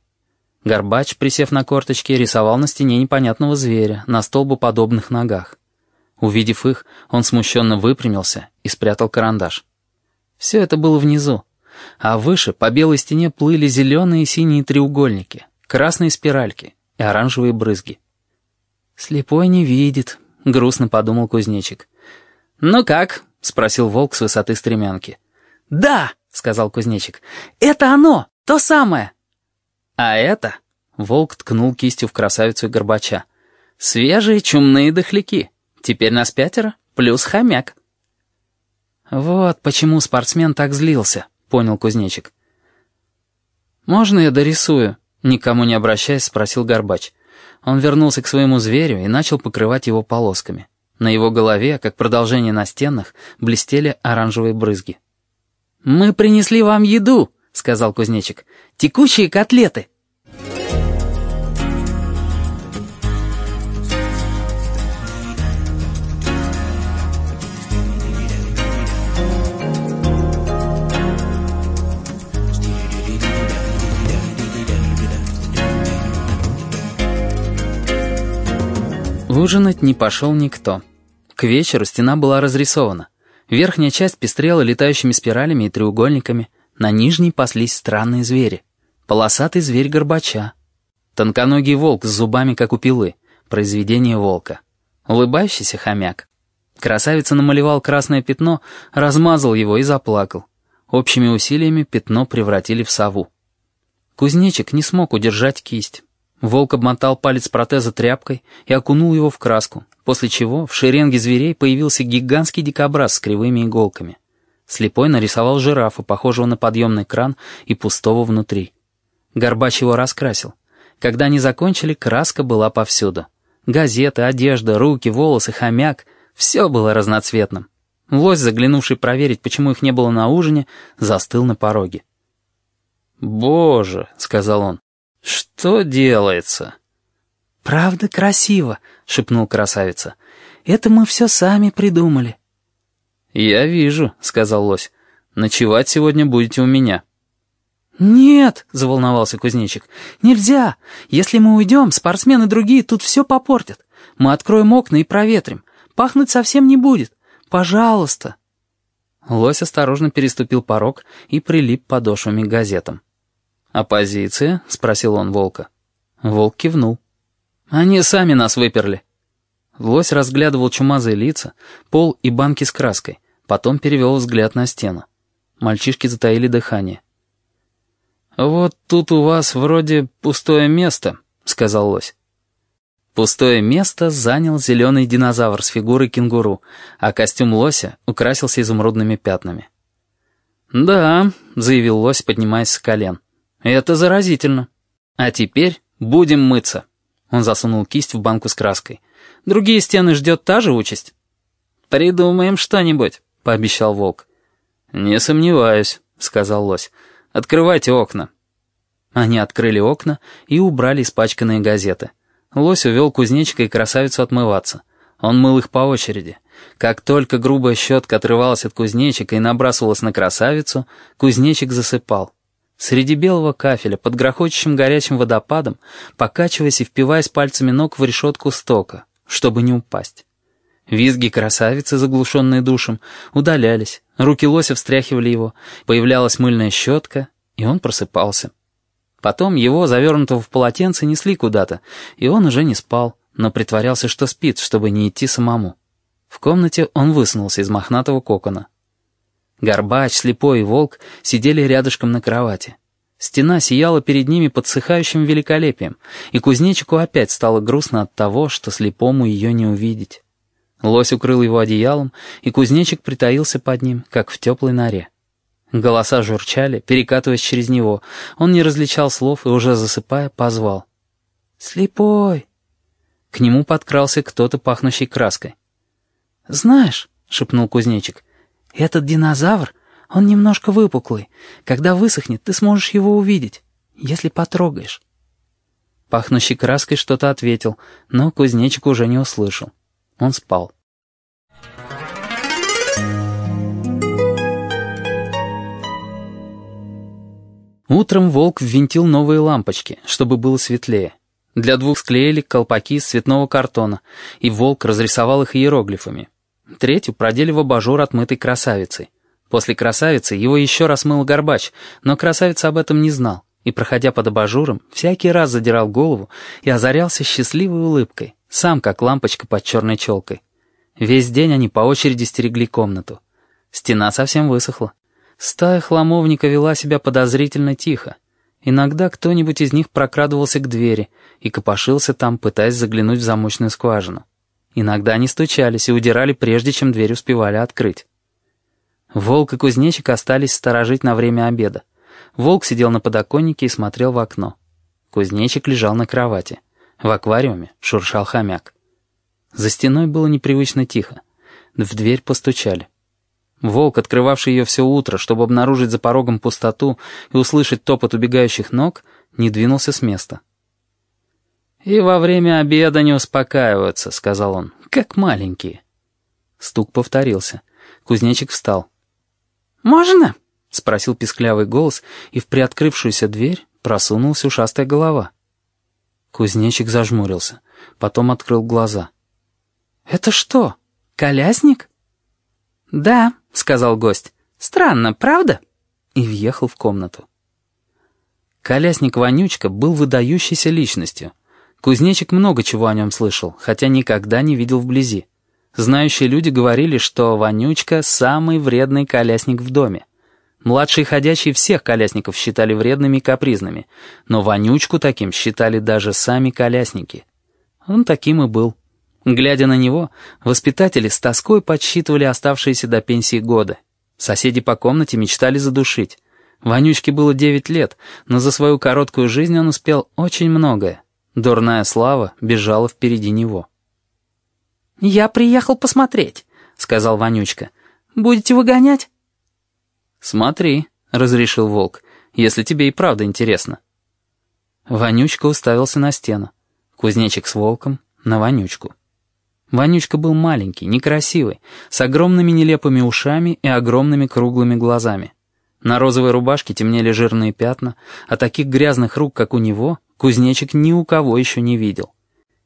Горбач, присев на корточки, рисовал на стене непонятного зверя на столбоподобных ногах. Увидев их, он смущенно выпрямился и спрятал карандаш. Все это было внизу, а выше по белой стене плыли зеленые и синие треугольники, красные спиральки и оранжевые брызги. «Слепой не видит», — грустно подумал кузнечик. «Ну как?» — спросил волк с высоты стремянки. «Да!» — сказал кузнечик. «Это оно! То самое!» «А это...» — волк ткнул кистью в красавицу горбача. «Свежие чумные дохляки. Теперь нас пятеро, плюс хомяк». «Вот почему спортсмен так злился», — понял кузнечик. «Можно я дорисую?» — никому не обращаясь, спросил Горбач. Он вернулся к своему зверю и начал покрывать его полосками. На его голове, как продолжение на стенах, блестели оранжевые брызги. «Мы принесли вам еду», — сказал кузнечик. «Текущие котлеты». Ужинать не пошел никто. К вечеру стена была разрисована. Верхняя часть пестрела летающими спиралями и треугольниками, на нижней паслись странные звери. Полосатый зверь горбача. Тонконогий волк с зубами, как у пилы. Произведение волка. Улыбающийся хомяк. Красавица намалевал красное пятно, размазал его и заплакал. Общими усилиями пятно превратили в сову. Кузнечик не смог удержать кисть. Волк обмотал палец протеза тряпкой и окунул его в краску, после чего в шеренге зверей появился гигантский дикобраз с кривыми иголками. Слепой нарисовал жирафа, похожего на подъемный кран и пустого внутри. Горбач его раскрасил. Когда они закончили, краска была повсюду. Газеты, одежда, руки, волосы, хомяк — все было разноцветным. Лось, заглянувший проверить, почему их не было на ужине, застыл на пороге. «Боже», — сказал он, — «что делается?» «Правда красиво», — шепнул красавица. «Это мы все сами придумали». «Я вижу», — сказал лось. «Ночевать сегодня будете у меня». «Нет», — заволновался кузнечик, — «нельзя. Если мы уйдем, спортсмены другие тут все попортят. Мы откроем окна и проветрим. Пахнуть совсем не будет. Пожалуйста». Лось осторожно переступил порог и прилип подошвами к газетам. «Оппозиция?» — спросил он волка. Волк кивнул. «Они сами нас выперли». Лось разглядывал чумазые лица, пол и банки с краской, потом перевел взгляд на стену. Мальчишки затаили дыхание. «Вот тут у вас вроде пустое место», — сказал лось. Пустое место занял зеленый динозавр с фигурой кенгуру, а костюм лося украсился изумрудными пятнами. «Да», — заявил лось, поднимаясь с колен, — «это заразительно. А теперь будем мыться». Он засунул кисть в банку с краской. «Другие стены ждет та же участь». «Придумаем что-нибудь», — пообещал волк. «Не сомневаюсь», — сказал лось. «Открывайте окна». Они открыли окна и убрали испачканные газеты. Лось увел кузнечика и красавицу отмываться. Он мыл их по очереди. Как только грубая щетка отрывалась от кузнечика и набрасывалась на красавицу, кузнечик засыпал. Среди белого кафеля, под грохочущим горячим водопадом, покачиваясь и впиваясь пальцами ног в решетку стока, чтобы не упасть. Визги красавицы, заглушенные душем, удалялись, руки лося встряхивали его, появлялась мыльная щетка, и он просыпался. Потом его, завернутого в полотенце, несли куда-то, и он уже не спал, но притворялся, что спит, чтобы не идти самому. В комнате он высунулся из мохнатого кокона. Горбач, слепой и волк сидели рядышком на кровати. Стена сияла перед ними подсыхающим великолепием, и кузнечику опять стало грустно от того, что слепому ее не увидеть. Лось укрыл его одеялом, и кузнечик притаился под ним, как в теплой норе. Голоса журчали, перекатываясь через него. Он не различал слов и, уже засыпая, позвал. «Слепой!» К нему подкрался кто-то, пахнущий краской. «Знаешь», — шепнул кузнечик, — «этот динозавр, он немножко выпуклый. Когда высохнет, ты сможешь его увидеть, если потрогаешь». Пахнущий краской что-то ответил, но кузнечик уже не услышал. Он спал. Утром волк ввинтил новые лампочки, чтобы было светлее. Для двух склеили колпаки из цветного картона, и волк разрисовал их иероглифами. Третью продели в абажур отмытой красавицей. После красавицы его еще раз мыл горбач, но красавица об этом не знал, и, проходя под абажуром, всякий раз задирал голову и озарялся счастливой улыбкой, сам как лампочка под черной челкой. Весь день они по очереди стерегли комнату. Стена совсем высохла. Стая хламовника вела себя подозрительно тихо. Иногда кто-нибудь из них прокрадывался к двери и копошился там, пытаясь заглянуть в замочную скважину. Иногда они стучались и удирали, прежде чем дверь успевали открыть. Волк и кузнечик остались сторожить на время обеда. Волк сидел на подоконнике и смотрел в окно. Кузнечик лежал на кровати. В аквариуме шуршал хомяк. За стеной было непривычно тихо. В дверь постучали. Волк, открывавший ее все утро, чтобы обнаружить за порогом пустоту и услышать топот убегающих ног, не двинулся с места. «И во время обеда не успокаиваются», — сказал он, — «как маленькие». Стук повторился. Кузнечик встал. «Можно?» — спросил писклявый голос, и в приоткрывшуюся дверь просунулась ушастая голова. Кузнечик зажмурился, потом открыл глаза. «Это что, колясник?» «Да», — сказал гость. «Странно, правда?» И въехал в комнату. Колясник-вонючка был выдающейся личностью. Кузнечик много чего о нем слышал, хотя никогда не видел вблизи. Знающие люди говорили, что вонючка — самый вредный колясник в доме. Младшие ходячие всех колясников считали вредными и капризными, но вонючку таким считали даже сами колясники. Он таким и был. Глядя на него, воспитатели с тоской подсчитывали оставшиеся до пенсии годы. Соседи по комнате мечтали задушить. Вонючке было девять лет, но за свою короткую жизнь он успел очень многое. Дурная слава бежала впереди него. «Я приехал посмотреть», — сказал Вонючка. Будете выгонять?» «Смотри», — разрешил волк, — «если тебе и правда интересно». Вонючка уставился на стену. Кузнечик с волком на Вонючку. Вонючка был маленький, некрасивый, с огромными нелепыми ушами и огромными круглыми глазами. На розовой рубашке темнели жирные пятна, а таких грязных рук, как у него, кузнечик ни у кого еще не видел.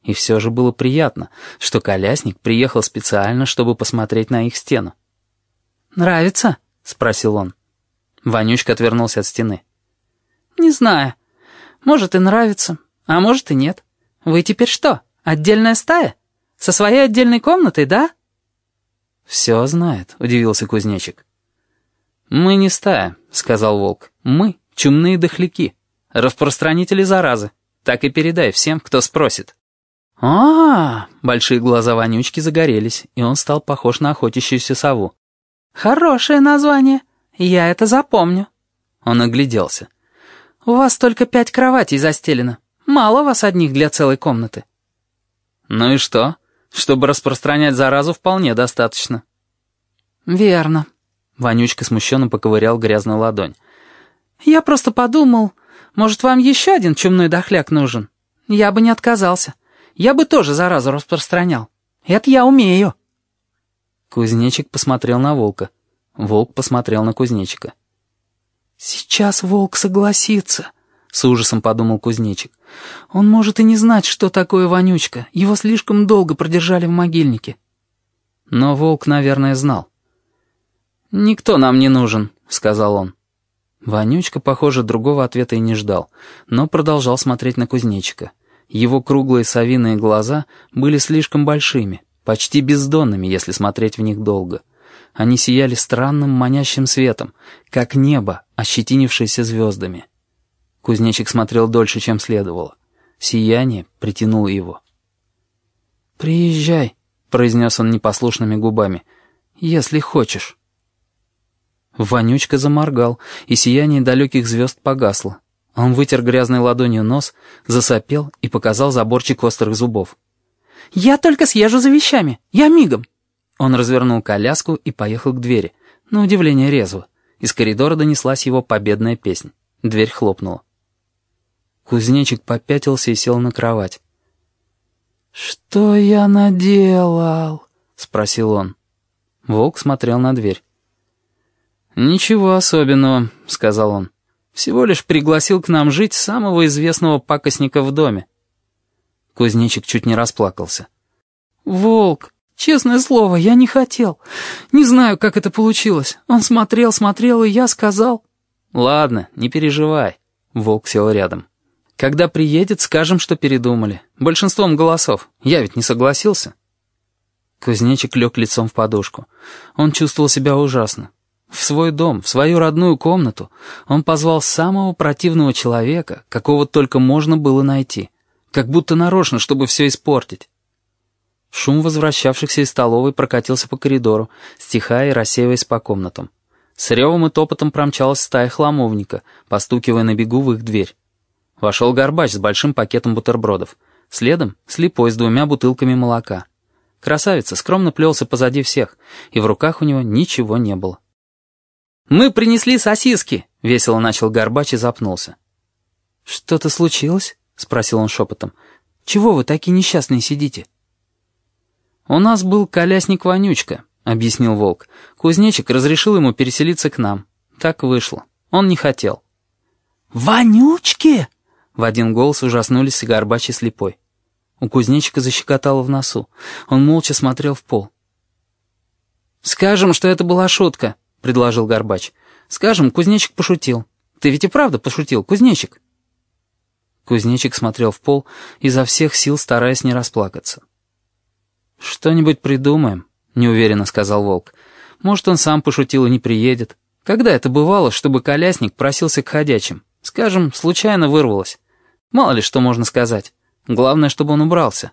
И все же было приятно, что колясник приехал специально, чтобы посмотреть на их стену. «Нравится?» — спросил он. Вонючка отвернулся от стены. «Не знаю. Может и нравится, а может и нет. Вы теперь что, отдельная стая?» Со своей отдельной комнатой, да?» «Все знает», — удивился кузнечик. «Мы не стая», — сказал волк. «Мы — чумные дохляки, распространители заразы. Так и передай всем, кто спросит». А, -а, а Большие глаза Вонючки загорелись, и он стал похож на охотящуюся сову. «Хорошее название. Я это запомню». Он огляделся. «У вас только пять кроватей застелено. Мало вас одних для целой комнаты». «Ну и что?» Чтобы распространять заразу, вполне достаточно». «Верно». Вонючка смущенно поковырял грязную ладонь. «Я просто подумал, может, вам еще один чумной дохляк нужен? Я бы не отказался. Я бы тоже заразу распространял. Это я умею». Кузнечик посмотрел на волка. Волк посмотрел на кузнечика. «Сейчас волк согласится», с ужасом подумал кузнечик. Он может и не знать, что такое вонючка. Его слишком долго продержали в могильнике. Но волк, наверное, знал. «Никто нам не нужен», — сказал он. Вонючка, похоже, другого ответа и не ждал, но продолжал смотреть на кузнечика. Его круглые совиные глаза были слишком большими, почти бездонными, если смотреть в них долго. Они сияли странным манящим светом, как небо, ощетинившееся звездами. Кузнечик смотрел дольше, чем следовало. Сияние притянуло его. «Приезжай», — произнес он непослушными губами, — «если хочешь». Вонючка заморгал, и сияние далеких звезд погасло. Он вытер грязной ладонью нос, засопел и показал заборчик острых зубов. «Я только съезжу за вещами. Я мигом». Он развернул коляску и поехал к двери. На удивление резво. Из коридора донеслась его победная песня. Дверь хлопнула. Кузнечик попятился и сел на кровать. «Что я наделал?» — спросил он. Волк смотрел на дверь. «Ничего особенного», — сказал он. «Всего лишь пригласил к нам жить самого известного пакостника в доме». Кузнечик чуть не расплакался. «Волк, честное слово, я не хотел. Не знаю, как это получилось. Он смотрел, смотрел, и я сказал...» «Ладно, не переживай». Волк сел рядом. Когда приедет, скажем, что передумали. Большинством голосов. Я ведь не согласился». Кузнечик лег лицом в подушку. Он чувствовал себя ужасно. В свой дом, в свою родную комнату он позвал самого противного человека, какого только можно было найти. Как будто нарочно, чтобы все испортить. Шум возвращавшихся из столовой прокатился по коридору, стихая и рассеиваясь по комнатам. С ревом и топотом промчалась стая хламовника, постукивая на бегу в их дверь. Вошел горбач с большим пакетом бутербродов. Следом слепой с двумя бутылками молока. Красавица скромно плелся позади всех, и в руках у него ничего не было. «Мы принесли сосиски!» — весело начал горбач и запнулся. «Что-то случилось?» — спросил он шепотом. «Чего вы такие несчастные сидите?» «У нас был колясник-вонючка», — объяснил волк. «Кузнечик разрешил ему переселиться к нам. Так вышло. Он не хотел». «Вонючки!» В один голос ужаснулись и Горбач и Слепой. У кузнечика защекотало в носу. Он молча смотрел в пол. «Скажем, что это была шутка», — предложил Горбач. «Скажем, кузнечик пошутил. Ты ведь и правда пошутил, кузнечик?» Кузнечик смотрел в пол, изо всех сил стараясь не расплакаться. «Что-нибудь придумаем», — неуверенно сказал Волк. «Может, он сам пошутил и не приедет. Когда это бывало, чтобы колясник просился к ходячим? Скажем, случайно вырвалось. Мало ли что можно сказать. Главное, чтобы он убрался.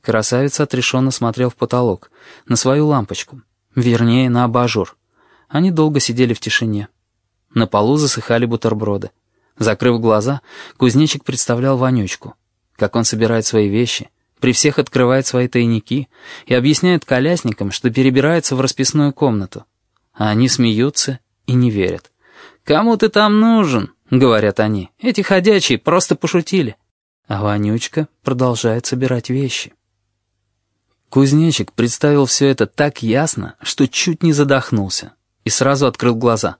Красавица отрешенно смотрел в потолок, на свою лампочку, вернее, на абажур. Они долго сидели в тишине. На полу засыхали бутерброды. Закрыв глаза, кузнечик представлял Вонючку, как он собирает свои вещи, при всех открывает свои тайники и объясняет колясникам, что перебирается в расписную комнату. А они смеются и не верят. «Кому ты там нужен?» — говорят они. «Эти ходячие просто пошутили». А Ванючка продолжает собирать вещи. Кузнечик представил все это так ясно, что чуть не задохнулся, и сразу открыл глаза.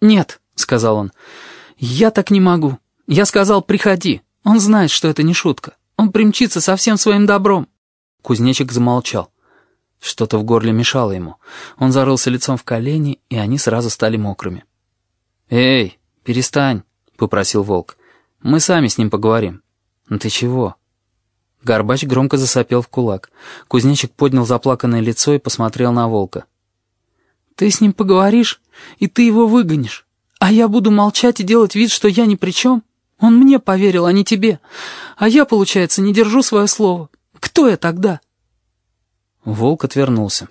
«Нет», — сказал он, — «я так не могу. Я сказал, приходи. Он знает, что это не шутка. Он примчится со всем своим добром». Кузнечик замолчал. Что-то в горле мешало ему. Он зарылся лицом в колени, и они сразу стали мокрыми. «Эй, перестань», — попросил волк. «Мы сами с ним поговорим». «Ну ты чего?» Горбач громко засопел в кулак. Кузнечик поднял заплаканное лицо и посмотрел на волка. «Ты с ним поговоришь, и ты его выгонишь. А я буду молчать и делать вид, что я ни при чем? Он мне поверил, а не тебе. А я, получается, не держу свое слово. Кто я тогда?» Волк отвернулся.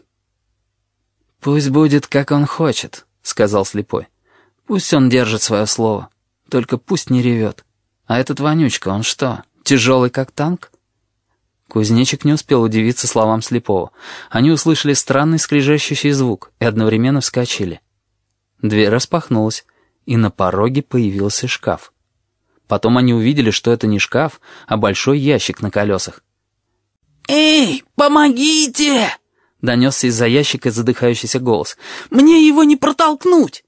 «Пусть будет, как он хочет», — сказал слепой. «Пусть он держит свое слово. Только пусть не ревет. А этот вонючка, он что, тяжелый, как танк?» Кузнечик не успел удивиться словам слепого. Они услышали странный скрежещущий звук и одновременно вскочили. Дверь распахнулась, и на пороге появился шкаф. Потом они увидели, что это не шкаф, а большой ящик на колесах. «Эй, помогите!» — донесся из-за ящика задыхающийся голос. «Мне его не протолкнуть!»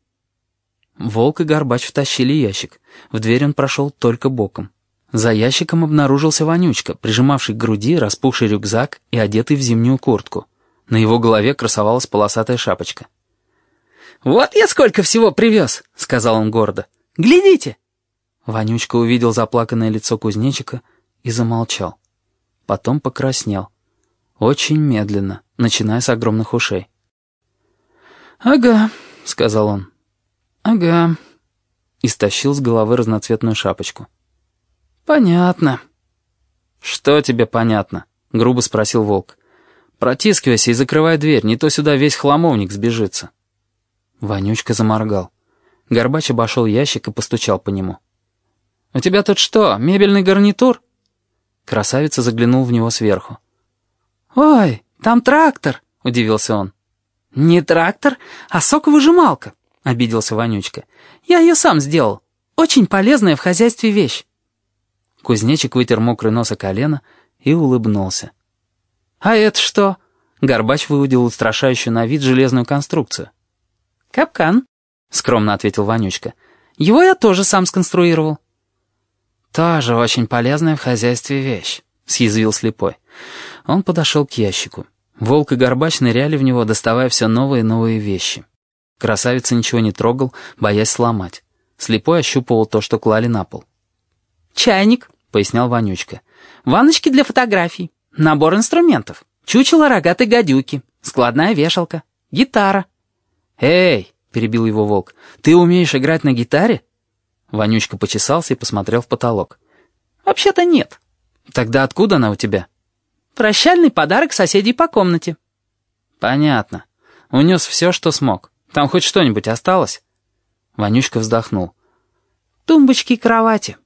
Волк и Горбач втащили ящик. В дверь он прошел только боком. За ящиком обнаружился Вонючка, прижимавший к груди распухший рюкзак и одетый в зимнюю куртку. На его голове красовалась полосатая шапочка. «Вот я сколько всего привез!» — сказал он гордо. «Глядите!» Вонючка увидел заплаканное лицо кузнечика и замолчал. Потом покраснел. Очень медленно, начиная с огромных ушей. «Ага», — сказал он. «Ага». И стащил с головы разноцветную шапочку. «Понятно». «Что тебе понятно?» — грубо спросил волк. «Протискивайся и закрывай дверь, не то сюда весь хламовник сбежится». Вонючка заморгал. Горбач обошел ящик и постучал по нему. «У тебя тут что, мебельный гарнитур?» Красавица заглянул в него сверху. «Ой, там трактор!» — удивился он. «Не трактор, а соковыжималка», — обиделся Вонючка. «Я ее сам сделал. Очень полезная в хозяйстве вещь». Кузнечик вытер мокрый нос о колено и улыбнулся. «А это что?» Горбач выудил устрашающую на вид железную конструкцию. «Капкан», — скромно ответил Вонючка. «Его я тоже сам сконструировал». «Тоже очень полезная в хозяйстве вещь», — съязвил слепой. Он подошел к ящику. Волк и Горбач ныряли в него, доставая все новые и новые вещи. Красавица ничего не трогал, боясь сломать. Слепой ощупывал то, что клали на пол. «Чайник», пояснял Вонючка. «Ванночки для фотографий, набор инструментов, чучело рогатой гадюки, складная вешалка, гитара». «Эй!» — перебил его волк. «Ты умеешь играть на гитаре?» Вонючка почесался и посмотрел в потолок. «Вообще-то нет». «Тогда откуда она у тебя?» «Прощальный подарок соседей по комнате». «Понятно. Унес все, что смог. Там хоть что-нибудь осталось?» Вонючка вздохнул. «Тумбочки и кровати.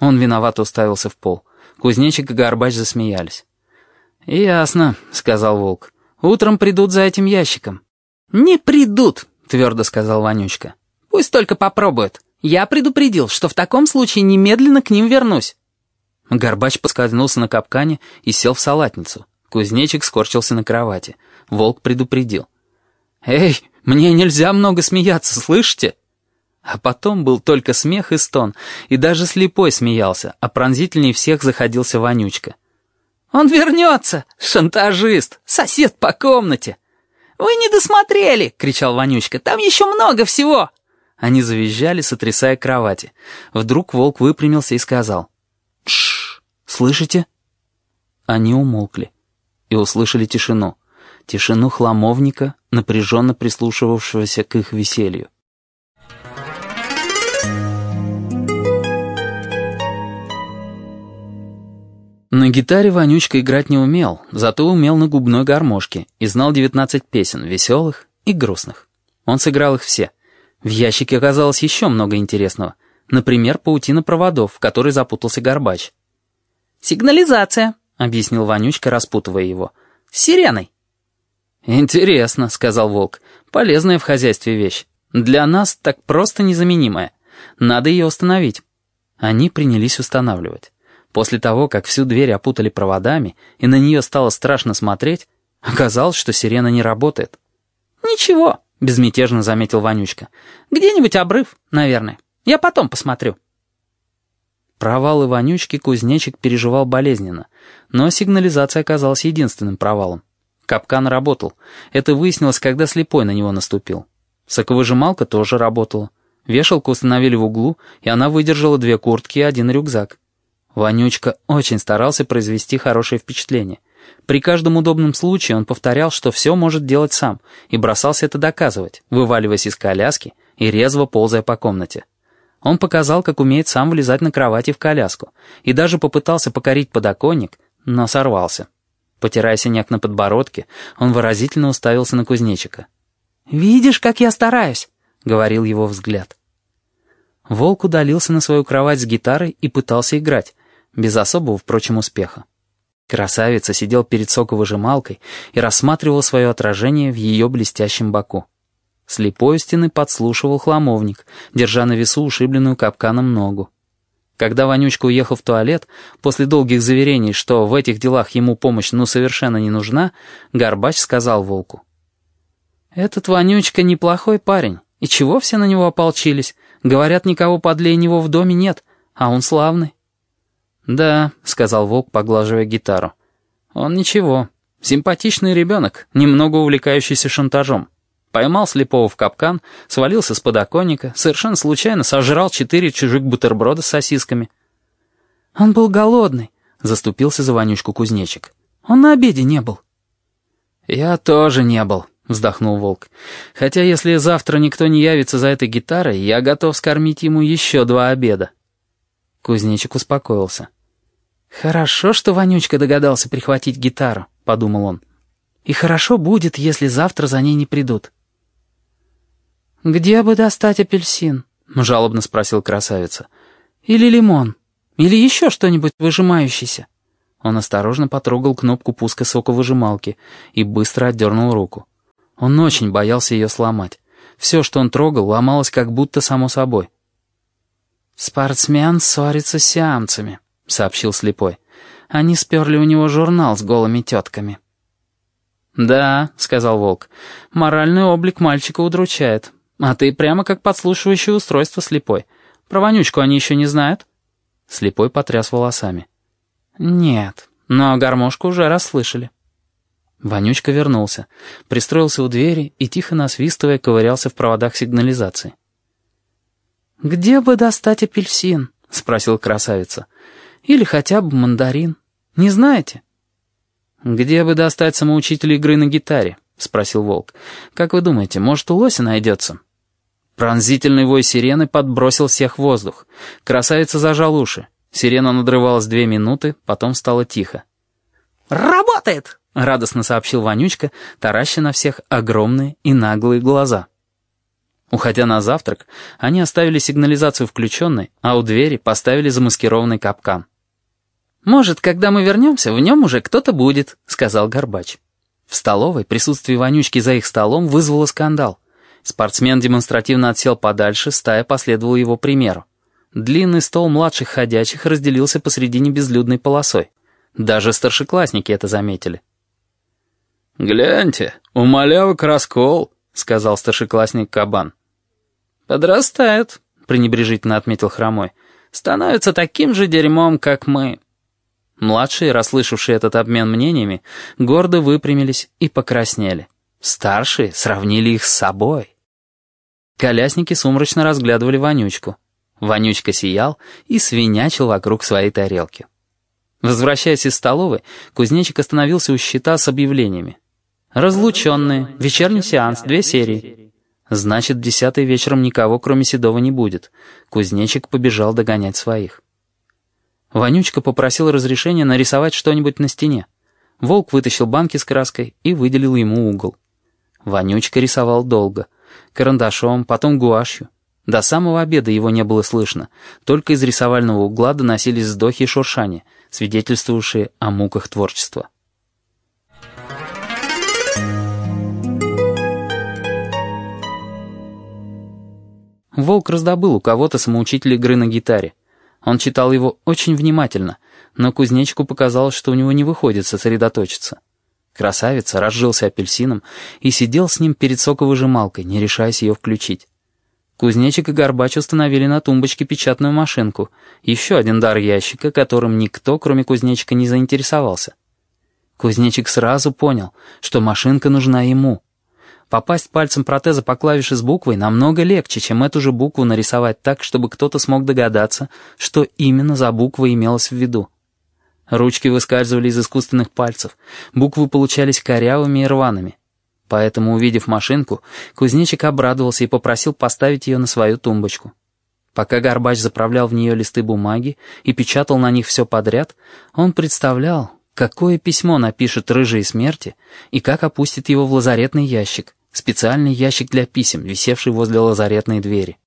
Он виновато уставился в пол. Кузнечик и Горбач засмеялись. «Ясно», — сказал Волк. «Утром придут за этим ящиком». «Не придут», — твердо сказал Вонючка. «Пусть только попробуют. Я предупредил, что в таком случае немедленно к ним вернусь». Горбач поскользнулся на капкане и сел в салатницу. Кузнечик скорчился на кровати. Волк предупредил. «Эй, мне нельзя много смеяться, слышите?» А потом был только смех и стон, и даже слепой смеялся, а пронзительней всех заходился Вонючка. «Он вернется! Шантажист! Сосед по комнате!» «Вы не досмотрели!» — кричал Вонючка. «Там еще много всего!» Они завизжали, сотрясая кровати. Вдруг волк выпрямился и сказал. «Тш! Слышите?» Они умолкли и услышали тишину. Тишину хламовника, напряженно прислушивавшегося к их веселью. На гитаре Вонючка играть не умел, зато умел на губной гармошке и знал 19 песен, веселых и грустных. Он сыграл их все. В ящике оказалось еще много интересного. Например, паутина проводов, в которой запутался Горбач. «Сигнализация», — объяснил Вонючка, распутывая его. «С сиреной». «Интересно», — сказал Волк. «Полезная в хозяйстве вещь. Для нас так просто незаменимая. Надо ее установить». Они принялись устанавливать. После того, как всю дверь опутали проводами, и на нее стало страшно смотреть, оказалось, что сирена не работает. «Ничего», — безмятежно заметил Вонючка. «Где-нибудь обрыв, наверное. Я потом посмотрю». Провалы вонючки кузнечик переживал болезненно, но сигнализация оказалась единственным провалом. Капкан работал. Это выяснилось, когда слепой на него наступил. Соковыжималка тоже работала. Вешалку установили в углу, и она выдержала две куртки и один рюкзак. Вонючка очень старался произвести хорошее впечатление. При каждом удобном случае он повторял, что все может делать сам, и бросался это доказывать, вываливаясь из коляски и резво ползая по комнате. Он показал, как умеет сам влезать на кровати в коляску, и даже попытался покорить подоконник, но сорвался. Потирая синяк на подбородке, он выразительно уставился на кузнечика. «Видишь, как я стараюсь?» — говорил его взгляд. Волк удалился на свою кровать с гитарой и пытался играть, без особого, впрочем, успеха. Красавица сидел перед соковыжималкой и рассматривал свое отражение в ее блестящем боку. Слепой у стены подслушивал хламовник, держа на весу ушибленную капканом ногу. Когда Вонючка уехал в туалет, после долгих заверений, что в этих делах ему помощь ну совершенно не нужна, Горбач сказал Волку. «Этот Вонючка неплохой парень, и чего все на него ополчились? Говорят, никого подлее него в доме нет, а он славный». «Да», — сказал Волк, поглаживая гитару. «Он ничего, симпатичный ребенок, немного увлекающийся шантажом». Поймал слепого в капкан, свалился с подоконника, совершенно случайно сожрал четыре чужих бутерброда с сосисками. «Он был голодный», — заступился за Ванючку кузнечик. «Он на обеде не был». «Я тоже не был», — вздохнул Волк. «Хотя если завтра никто не явится за этой гитарой, я готов скормить ему еще два обеда». Кузнечик успокоился. «Хорошо, что Вонючка догадался прихватить гитару», — подумал он. «И хорошо будет, если завтра за ней не придут». «Где бы достать апельсин?» — жалобно спросил красавица. «Или лимон? Или еще что-нибудь выжимающееся?» Он осторожно потрогал кнопку пуска соковыжималки и быстро отдернул руку. Он очень боялся ее сломать. Все, что он трогал, ломалось как будто само собой. «Спортсмен ссорится с сиамцами», — сообщил слепой. «Они сперли у него журнал с голыми тетками». «Да», — сказал Волк, — «моральный облик мальчика удручает. А ты прямо как подслушивающее устройство слепой. Про вонючку они еще не знают?» Слепой потряс волосами. «Нет, но гармошку уже расслышали». Вонючка вернулся, пристроился у двери и, тихо насвистывая, ковырялся в проводах сигнализации. «Где бы достать апельсин?» — спросил красавица. «Или хотя бы мандарин. Не знаете?» «Где бы достать самоучителя игры на гитаре?» — спросил Волк. «Как вы думаете, может, у лося найдется?» Пронзительный вой сирены подбросил всех в воздух. Красавица зажал уши. Сирена надрывалась две минуты, потом стало тихо. «Работает!» — радостно сообщил Вонючка, тараща на всех огромные и наглые глаза. Уходя на завтрак, они оставили сигнализацию включенной, а у двери поставили замаскированный капкан. «Может, когда мы вернемся, в нем уже кто-то будет», — сказал Горбач. В столовой присутствие Вонючки за их столом вызвало скандал. Спортсмен демонстративно отсел подальше, стая последовала его примеру. Длинный стол младших ходячих разделился посредине безлюдной полосой. Даже старшеклассники это заметили. «Гляньте, у малявок раскол», — сказал старшеклассник Кабан. «Подрастает», — пренебрежительно отметил Хромой. «Становится таким же дерьмом, как мы». Младшие, расслышавшие этот обмен мнениями, гордо выпрямились и покраснели. Старшие сравнили их с собой. Колясники сумрачно разглядывали Вонючку. Вонючка сиял и свинячил вокруг своей тарелки. Возвращаясь из столовой, кузнечик остановился у щита с объявлениями. «Разлученные. Вечерний сеанс. Две серии». Значит, десятый вечером никого, кроме Седова, не будет. Кузнечик побежал догонять своих. Вонючка попросил разрешения нарисовать что-нибудь на стене. Волк вытащил банки с краской и выделил ему угол. Вонючка рисовал долго. Карандашом, потом гуашью. До самого обеда его не было слышно, только из рисовального угла доносились вздохи и шуршания, свидетельствовавшие о муках творчества. Волк раздобыл у кого-то самоучитель игры на гитаре. Он читал его очень внимательно, но кузнечику показалось, что у него не выходит сосредоточиться. Красавица разжился апельсином и сидел с ним перед соковыжималкой, не решаясь ее включить. Кузнечик и Горбач установили на тумбочке печатную машинку, еще один дар ящика, которым никто, кроме кузнечика, не заинтересовался. Кузнечик сразу понял, что машинка нужна ему. Попасть пальцем протеза по клавише с буквой намного легче, чем эту же букву нарисовать так, чтобы кто-то смог догадаться, что именно за буква имелась в виду. Ручки выскальзывали из искусственных пальцев, буквы получались корявыми и рваными. Поэтому, увидев машинку, кузнечик обрадовался и попросил поставить ее на свою тумбочку. Пока Горбач заправлял в нее листы бумаги и печатал на них все подряд, он представлял, какое письмо напишет рыжей смерти и как опустит его в лазаретный ящик, специальный ящик для писем, висевший возле лазаретной двери.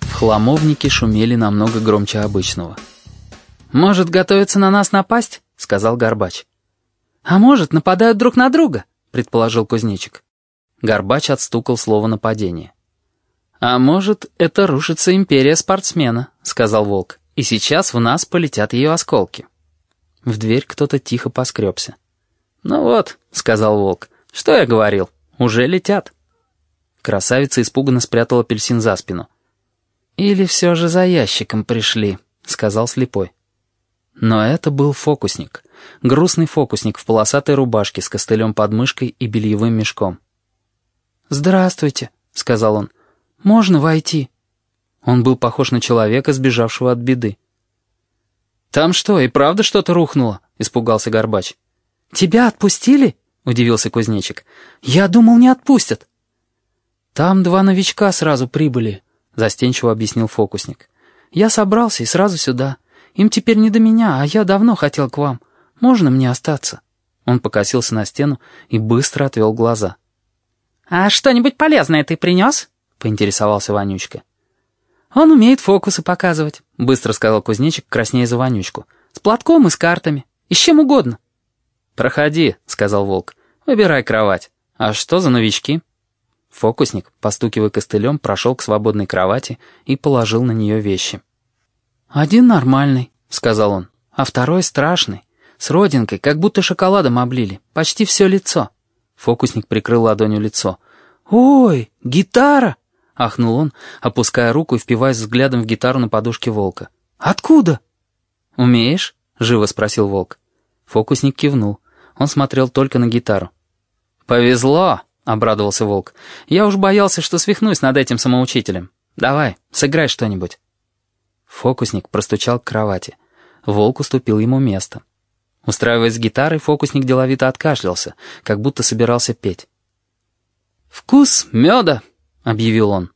В хламовнике шумели намного громче обычного. «Может, готовится на нас напасть?» — сказал Горбач. «А может, нападают друг на друга?» — предположил кузнечик. Горбач отстукал слово нападение. «А может, это рушится империя спортсмена», — сказал Волк, «и сейчас в нас полетят ее осколки». В дверь кто-то тихо поскребся. «Ну вот», — сказал Волк, — «что я говорил, уже летят». Красавица испуганно спрятала апельсин за спину. «Или все же за ящиком пришли», — сказал слепой. Но это был фокусник. Грустный фокусник в полосатой рубашке с костылем под мышкой и бельевым мешком. «Здравствуйте», — сказал он. «Можно войти?» Он был похож на человека, сбежавшего от беды. «Там что, и правда что-то рухнуло?» — испугался Горбач. «Тебя отпустили?» — удивился кузнечик. «Я думал, не отпустят». «Там два новичка сразу прибыли», — застенчиво объяснил фокусник. «Я собрался и сразу сюда. Им теперь не до меня, а я давно хотел к вам. Можно мне остаться?» Он покосился на стену и быстро отвел глаза. «А что-нибудь полезное ты принес?» — поинтересовался Вонючка. «Он умеет фокусы показывать», — быстро сказал кузнечик, краснея за Вонючку. «С платком и с картами. И с чем угодно». «Проходи», — сказал волк. «Выбирай кровать. А что за новички?» Фокусник, постукивая костылем, прошел к свободной кровати и положил на нее вещи. «Один нормальный», — сказал он, — «а второй страшный, с родинкой, как будто шоколадом облили, почти все лицо». Фокусник прикрыл ладонью лицо. «Ой, гитара!» — ахнул он, опуская руку и впиваясь взглядом в гитару на подушке волка. «Откуда?» «Умеешь?» — живо спросил волк. Фокусник кивнул. Он смотрел только на гитару. «Повезло!» — обрадовался волк. «Я уж боялся, что свихнусь над этим самоучителем. Давай, сыграй что-нибудь». Фокусник простучал к кровати. Волк уступил ему место. Устраиваясь с гитарой, фокусник деловито откашлялся, как будто собирался петь. «Вкус меда!» — объявил он.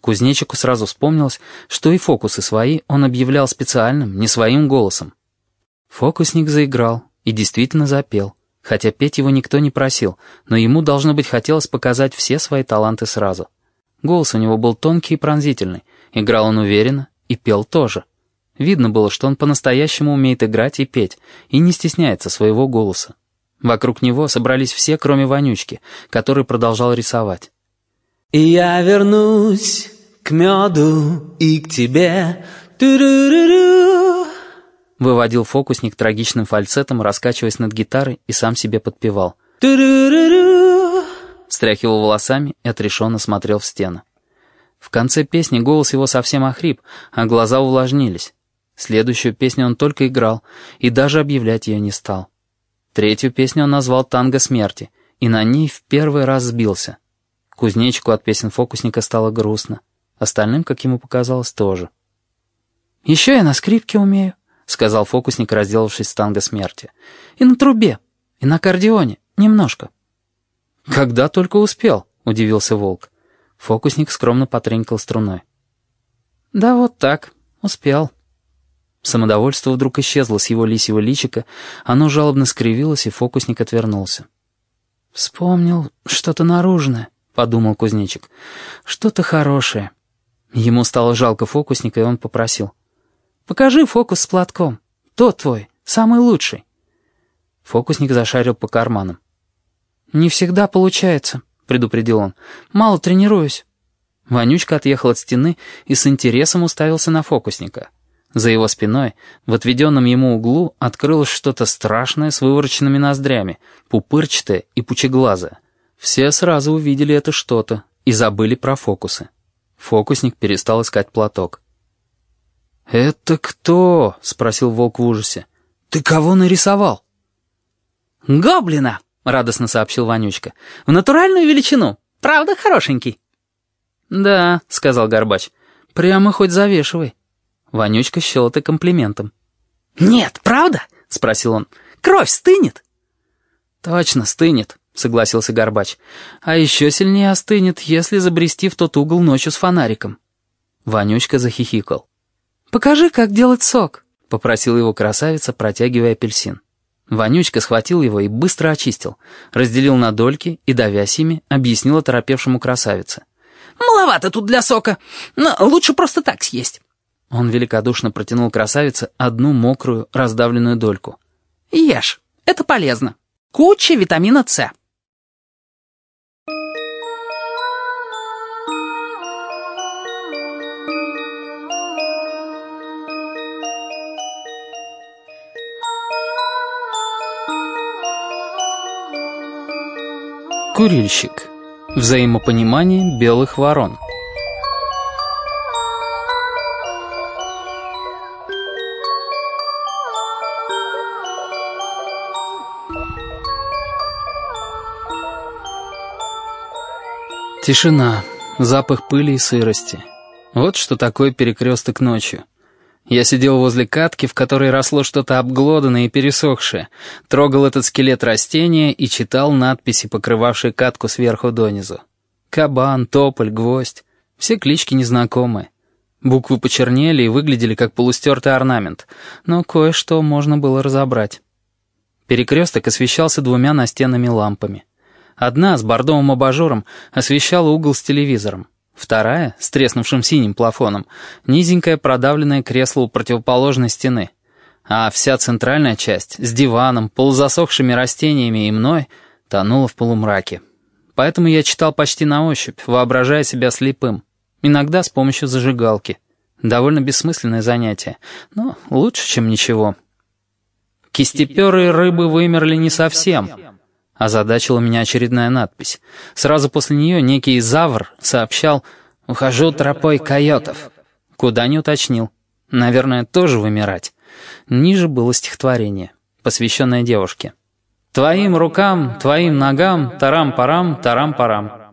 Кузнечику сразу вспомнилось, что и фокусы свои он объявлял специальным, не своим голосом. Фокусник заиграл и действительно запел, хотя петь его никто не просил, но ему, должно быть, хотелось показать все свои таланты сразу. Голос у него был тонкий и пронзительный, играл он уверенно, и пел тоже. Видно было, что он по-настоящему умеет играть и петь, и не стесняется своего голоса. Вокруг него собрались все, кроме Вонючки, который продолжал рисовать. «И я вернусь к меду и к тебе, ту-ру-ру-ру». Выводил фокусник трагичным фальцетом, раскачиваясь над гитарой, и сам себе подпевал. «Ту-ру-ру-ру». Стряхивал волосами и отрешенно смотрел в стену. В конце песни голос его совсем охрип, а глаза увлажнились. Следующую песню он только играл и даже объявлять ее не стал. Третью песню он назвал «Танго смерти», и на ней в первый раз сбился. Кузнечику от песен фокусника стало грустно. Остальным, как ему показалось, тоже. «Еще я на скрипке умею», — сказал фокусник, разделавшись с танго смерти. «И на трубе, и на аккордеоне, немножко». «Когда только успел», — удивился волк. Фокусник скромно потренькал струной. «Да вот так, успел». Самодовольство вдруг исчезло с его лисьего личика, оно жалобно скривилось, и фокусник отвернулся. «Вспомнил что-то наружное», — подумал кузнечик. «Что-то хорошее». Ему стало жалко фокусника, и он попросил. «Покажи фокус с платком. Тот твой, самый лучший». Фокусник зашарил по карманам. «Не всегда получается», — предупредил он. «Мало тренируюсь». Вонючка отъехал от стены и с интересом уставился на фокусника. За его спиной, в отведенном ему углу, открылось что-то страшное с вывороченными ноздрями, пупырчатое и пучеглазое. Все сразу увидели это что-то и забыли про фокусы. Фокусник перестал искать платок. «Это кто?» — спросил волк в ужасе. «Ты кого нарисовал?» «Гоблина!» — радостно сообщил Вонючка. «В натуральную величину. Правда, хорошенький?» «Да», — сказал Горбач. «Прямо хоть завешивай». Вонючка счел это комплиментом. «Нет, правда?» — спросил он. «Кровь стынет?» «Точно, стынет», — согласился Горбач. «А еще сильнее остынет, если забрести в тот угол ночью с фонариком». Вонючка захихикал. «Покажи, как делать сок», — попросила его красавица, протягивая апельсин. Вонючка схватил его и быстро очистил, разделил на дольки и, давясь ими, объяснил оторопевшему красавице. «Маловато тут для сока, но лучше просто так съесть». Он великодушно протянул красавице одну мокрую, раздавленную дольку. «Ешь, это полезно. Куча витамина С». Курильщик. Взаимопонимание белых ворон. Тишина, запах пыли и сырости. Вот что такое перекресток ночью. Я сидел возле катки, в которой росло что-то обглоданное и пересохшее, трогал этот скелет растения и читал надписи, покрывавшие катку сверху донизу. Кабан, тополь, гвоздь. Все клички незнакомые. Буквы почернели и выглядели как полустертый орнамент, но кое-что можно было разобрать. Перекресток освещался двумя настенными лампами. Одна с бордовым абажуром освещала угол с телевизором. Вторая, с треснувшим синим плафоном, низенькое продавленное кресло у противоположной стены. А вся центральная часть, с диваном, полузасохшими растениями и мной, тонула в полумраке. Поэтому я читал почти на ощупь, воображая себя слепым. Иногда с помощью зажигалки. Довольно бессмысленное занятие, но лучше, чем ничего. Кистеперые рыбы вымерли не совсем — Озадачила меня очередная надпись. Сразу после нее некий Завр сообщал «Ухожу тропой койотов». Куда не уточнил. Наверное, тоже вымирать. Ниже было стихотворение, посвященное девушке. «Твоим рукам, твоим ногам, тарам-парам, тарам-парам».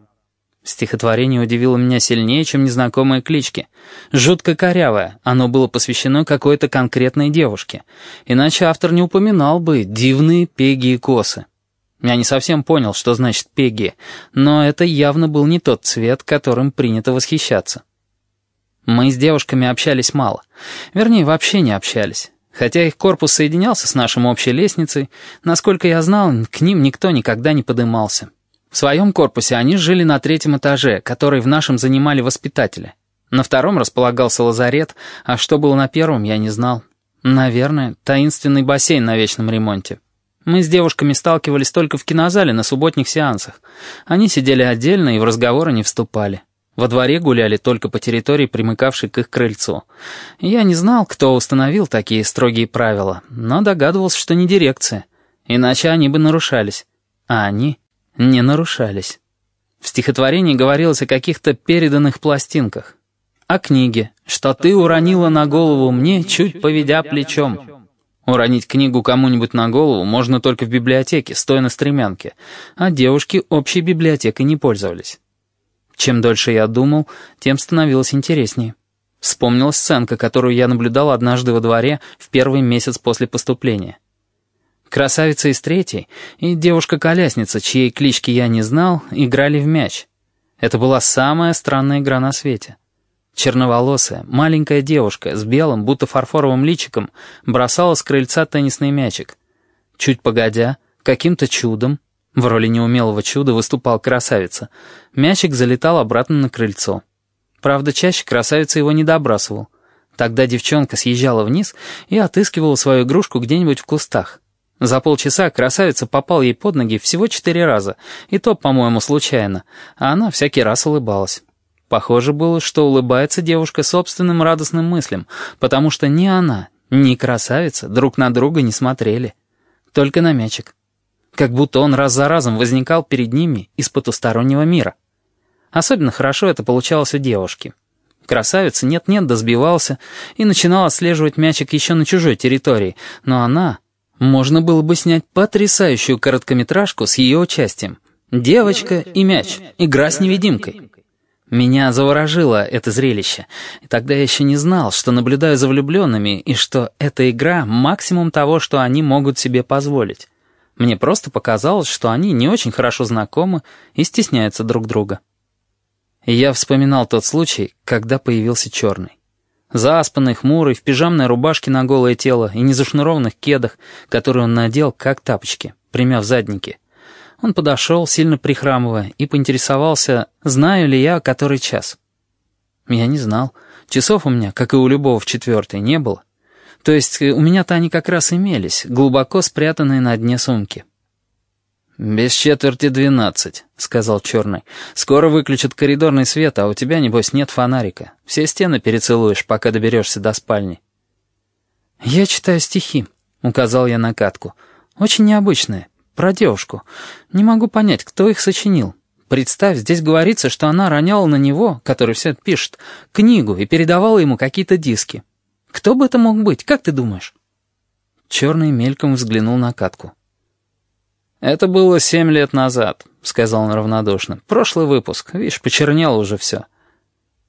Стихотворение удивило меня сильнее, чем незнакомые клички. Жутко корявое, оно было посвящено какой-то конкретной девушке. Иначе автор не упоминал бы дивные пеги и косы. Я не совсем понял, что значит пеги, но это явно был не тот цвет, которым принято восхищаться. Мы с девушками общались мало. Вернее, вообще не общались. Хотя их корпус соединялся с нашим общей лестницей, насколько я знал, к ним никто никогда не подымался. В своем корпусе они жили на третьем этаже, который в нашем занимали воспитатели. На втором располагался лазарет, а что было на первом, я не знал. Наверное, таинственный бассейн на вечном ремонте. Мы с девушками сталкивались только в кинозале на субботних сеансах. Они сидели отдельно и в разговоры не вступали. Во дворе гуляли только по территории, примыкавшей к их крыльцу. Я не знал, кто установил такие строгие правила, но догадывался, что не дирекция. Иначе они бы нарушались. А они не нарушались. В стихотворении говорилось о каких-то переданных пластинках. О книге, что ты уронила на голову мне, чуть поведя плечом. Уронить книгу кому-нибудь на голову можно только в библиотеке, стоя на стремянке, а девушки общей библиотекой не пользовались. Чем дольше я думал, тем становилось интереснее. Вспомнилась сценка, которую я наблюдал однажды во дворе в первый месяц после поступления. Красавица из третьей и девушка-колясница, чьей клички я не знал, играли в мяч. Это была самая странная игра на свете. Черноволосая, маленькая девушка с белым, будто фарфоровым личиком бросала с крыльца теннисный мячик. Чуть погодя, каким-то чудом, В роли неумелого чуда выступал красавица. Мячик залетал обратно на крыльцо. Правда, чаще красавица его не добрасывал. Тогда девчонка съезжала вниз и отыскивала свою игрушку где-нибудь в кустах. За полчаса красавица попал ей под ноги всего четыре раза, и то, по-моему, случайно, а она всякий раз улыбалась. Похоже было, что улыбается девушка собственным радостным мыслям, потому что ни она, ни красавица друг на друга не смотрели. Только на мячик. Как будто он раз за разом возникал перед ними из потустороннего мира. Особенно хорошо это получалось у девушки. Красавица нет-нет да сбивался и начинал отслеживать мячик еще на чужой территории, но она... Можно было бы снять потрясающую короткометражку с ее участием. «Девочка и мяч. Игра с невидимкой». Меня заворожило это зрелище. И тогда я еще не знал, что наблюдаю за влюбленными, и что эта игра — максимум того, что они могут себе позволить. Мне просто показалось, что они не очень хорошо знакомы и стесняются друг друга. И я вспоминал тот случай, когда появился черный. Заспанный, хмурый, в пижамной рубашке на голое тело и незашнурованных кедах, которые он надел, как тапочки, примяв задники. Он подошел, сильно прихрамывая, и поинтересовался, знаю ли я, который час. Я не знал. Часов у меня, как и у любого в четвертой, не было. То есть у меня-то они как раз имелись, глубоко спрятанные на дне сумки. «Без четверти двенадцать», — сказал Черный. «Скоро выключат коридорный свет, а у тебя, небось, нет фонарика. Все стены перецелуешь, пока доберешься до спальни». «Я читаю стихи», — указал я на катку. «Очень необычные. Про девушку. Не могу понять, кто их сочинил. Представь, здесь говорится, что она роняла на него, который все это пишет, книгу и передавала ему какие-то диски. Кто бы это мог быть, как ты думаешь?» Черный мельком взглянул на катку. «Это было семь лет назад», — сказал он равнодушно. «Прошлый выпуск. Видишь, почернело уже все».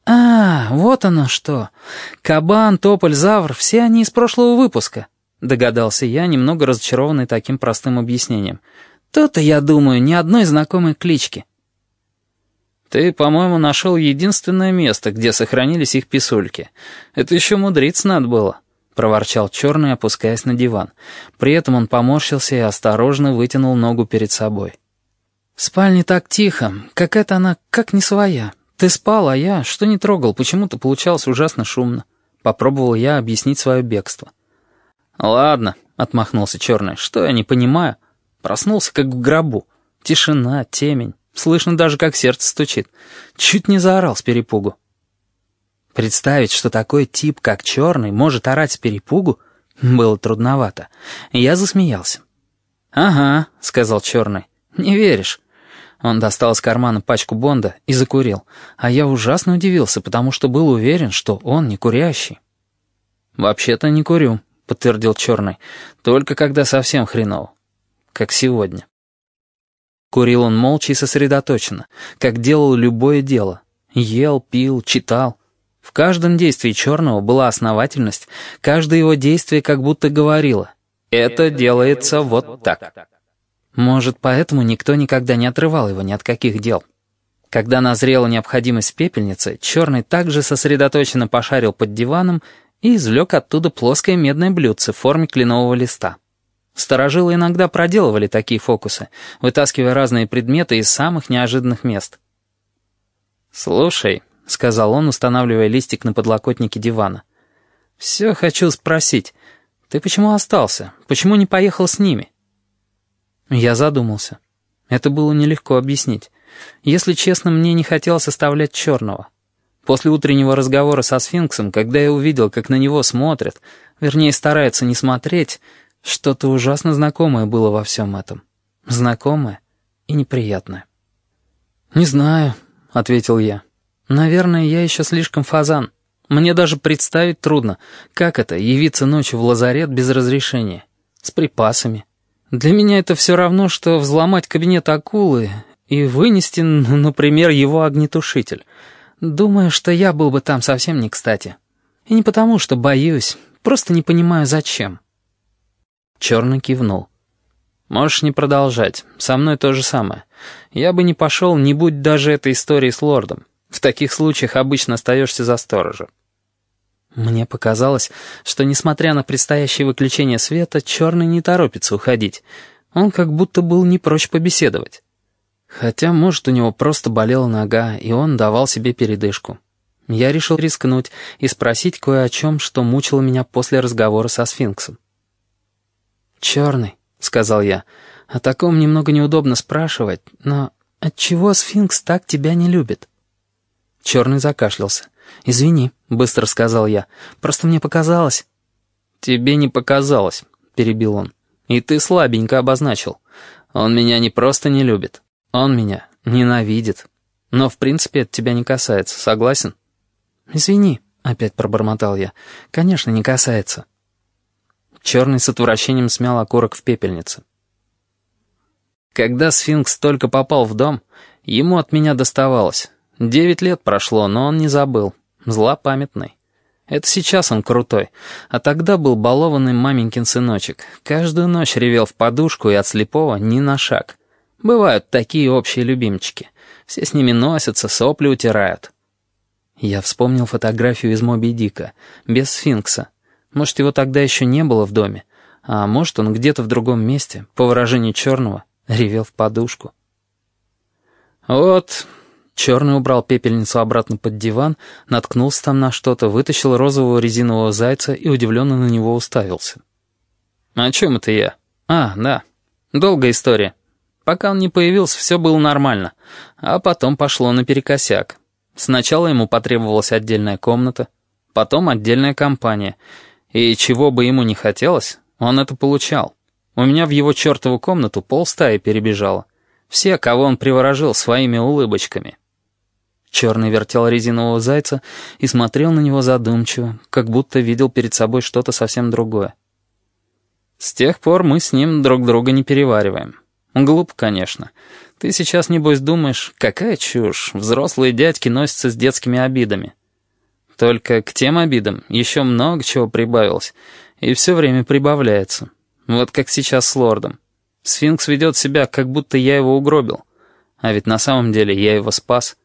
«А, вот оно что. Кабан, Тополь, Завр — все они из прошлого выпуска», — догадался я, немного разочарованный таким простым объяснением. «То-то, я думаю, ни одной знакомой клички». «Ты, по-моему, нашел единственное место, где сохранились их писульки. Это еще мудриться надо было». — проворчал черный, опускаясь на диван. При этом он поморщился и осторожно вытянул ногу перед собой. «В спальне так тихо. Какая-то она как не своя. Ты спал, а я что не трогал, почему-то получалось ужасно шумно». Попробовал я объяснить свое бегство. «Ладно», — отмахнулся черный, — «что я не понимаю?» Проснулся, как в гробу. Тишина, темень. Слышно даже, как сердце стучит. Чуть не заорал с перепугу. Представить, что такой тип, как черный, может орать с перепугу, было трудновато. Я засмеялся. «Ага», — сказал черный, — «не веришь». Он достал из кармана пачку Бонда и закурил, а я ужасно удивился, потому что был уверен, что он не курящий. «Вообще-то не курю», — подтвердил черный, — «только когда совсем хреново, как сегодня». Курил он молча и сосредоточенно, как делал любое дело. Ел, пил, читал — в каждом действии черного была основательность, каждое его действие как будто говорило «это делается вот так». Может, поэтому никто никогда не отрывал его ни от каких дел. Когда назрела необходимость пепельницы, черный также сосредоточенно пошарил под диваном и извлек оттуда плоское медное блюдце в форме кленового листа. Старожилы иногда проделывали такие фокусы, вытаскивая разные предметы из самых неожиданных мест. «Слушай», — сказал он, устанавливая листик на подлокотнике дивана. «Все хочу спросить. Ты почему остался? Почему не поехал с ними?» Я задумался. Это было нелегко объяснить. Если честно, мне не хотелось оставлять черного. После утреннего разговора со сфинксом, когда я увидел, как на него смотрят, вернее, стараются не смотреть, что-то ужасно знакомое было во всем этом. Знакомое и неприятное. «Не знаю», — ответил я. Наверное, я еще слишком фазан. Мне даже представить трудно, как это — явиться ночью в лазарет без разрешения. С припасами. Для меня это все равно, что взломать кабинет акулы и вынести, например, его огнетушитель. Думаю, что я был бы там совсем не кстати. И не потому, что боюсь, просто не понимаю, зачем. Черный кивнул. «Можешь не продолжать. Со мной то же самое. Я бы не пошел, не будь даже этой истории с лордом. В таких случаях обычно остаешься за сторожа. Мне показалось, что, несмотря на предстоящее выключение света, черный не торопится уходить. Он как будто был не прочь побеседовать. Хотя, может, у него просто болела нога, и он давал себе передышку. Я решил рискнуть и спросить кое о чем, что мучило меня после разговора со сфинксом. «Черный», — сказал я, — «о таком немного неудобно спрашивать, но отчего сфинкс так тебя не любит?» Черный закашлялся. «Извини», — быстро сказал я, — «просто мне показалось». «Тебе не показалось», — перебил он. «И ты слабенько обозначил. Он меня не просто не любит, он меня ненавидит. Но в принципе это тебя не касается, согласен?» «Извини», — опять пробормотал я. «Конечно, не касается». Черный с отвращением смял окурок в пепельнице. Когда сфинкс только попал в дом, ему от меня доставалось. Девять лет прошло, но он не забыл. Злопамятный. Это сейчас он крутой, а тогда был балованный маменькин сыночек. Каждую ночь ревел в подушку и от слепого ни на шаг. Бывают такие общие любимчики. Все с ними носятся, сопли утирают. Я вспомнил фотографию из Моби Дика, без сфинкса. Может, его тогда еще не было в доме, а может, он где-то в другом месте, по выражению Черного, ревел в подушку. «Вот...» Черный убрал пепельницу обратно под диван, наткнулся там на что-то, вытащил розового резинового зайца и удивленно на него уставился. «О чем это я?» «А, да. Долгая история. Пока он не появился, все было нормально, а потом пошло наперекосяк. Сначала ему потребовалась отдельная комната, потом отдельная компания. И чего бы ему не хотелось, он это получал. У меня в его чертову комнату полстаи перебежало. Все, кого он приворожил своими улыбочками. Черный вертел резинового зайца и смотрел на него задумчиво, как будто видел перед собой что-то совсем другое. С тех пор мы с ним друг друга не перевариваем. Глуп, конечно. Ты сейчас, небось, думаешь, какая чушь, взрослые дядьки носятся с детскими обидами. Только к тем обидам еще много чего прибавилось, и все время прибавляется. Вот как сейчас с лордом. Сфинкс ведет себя, как будто я его угробил. А ведь на самом деле я его спас.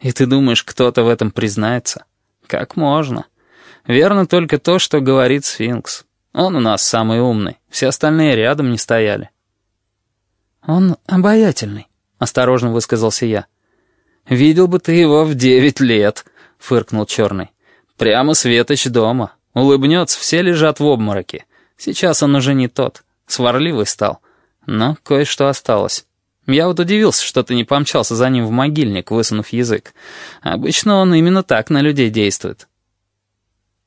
И ты думаешь, кто-то в этом признается? Как можно? Верно только то, что говорит Сфинкс. Он у нас самый умный, все остальные рядом не стояли. «Он обаятельный», — осторожно высказался я. «Видел бы ты его в девять лет», — фыркнул Черный. «Прямо светоч дома. Улыбнется, все лежат в обмороке. Сейчас он уже не тот, сварливый стал. Но кое-что осталось. Я вот удивился, что ты не помчался за ним в могильник, высунув язык. Обычно он именно так на людей действует».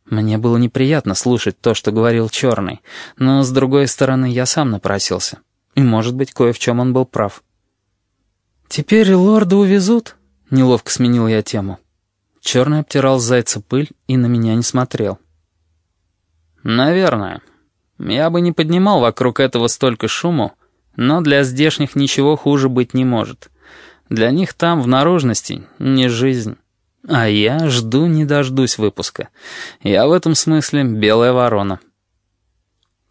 Мне было неприятно слушать то, что говорил Черный, но, с другой стороны, я сам напросился. И, может быть, кое в чем он был прав. «Теперь лорда увезут?» — неловко сменил я тему. Черный обтирал с зайца пыль и на меня не смотрел. «Наверное. Я бы не поднимал вокруг этого столько шуму, но для здешних ничего хуже быть не может. Для них там, в наружности, не жизнь. А я жду не дождусь выпуска. Я в этом смысле белая ворона».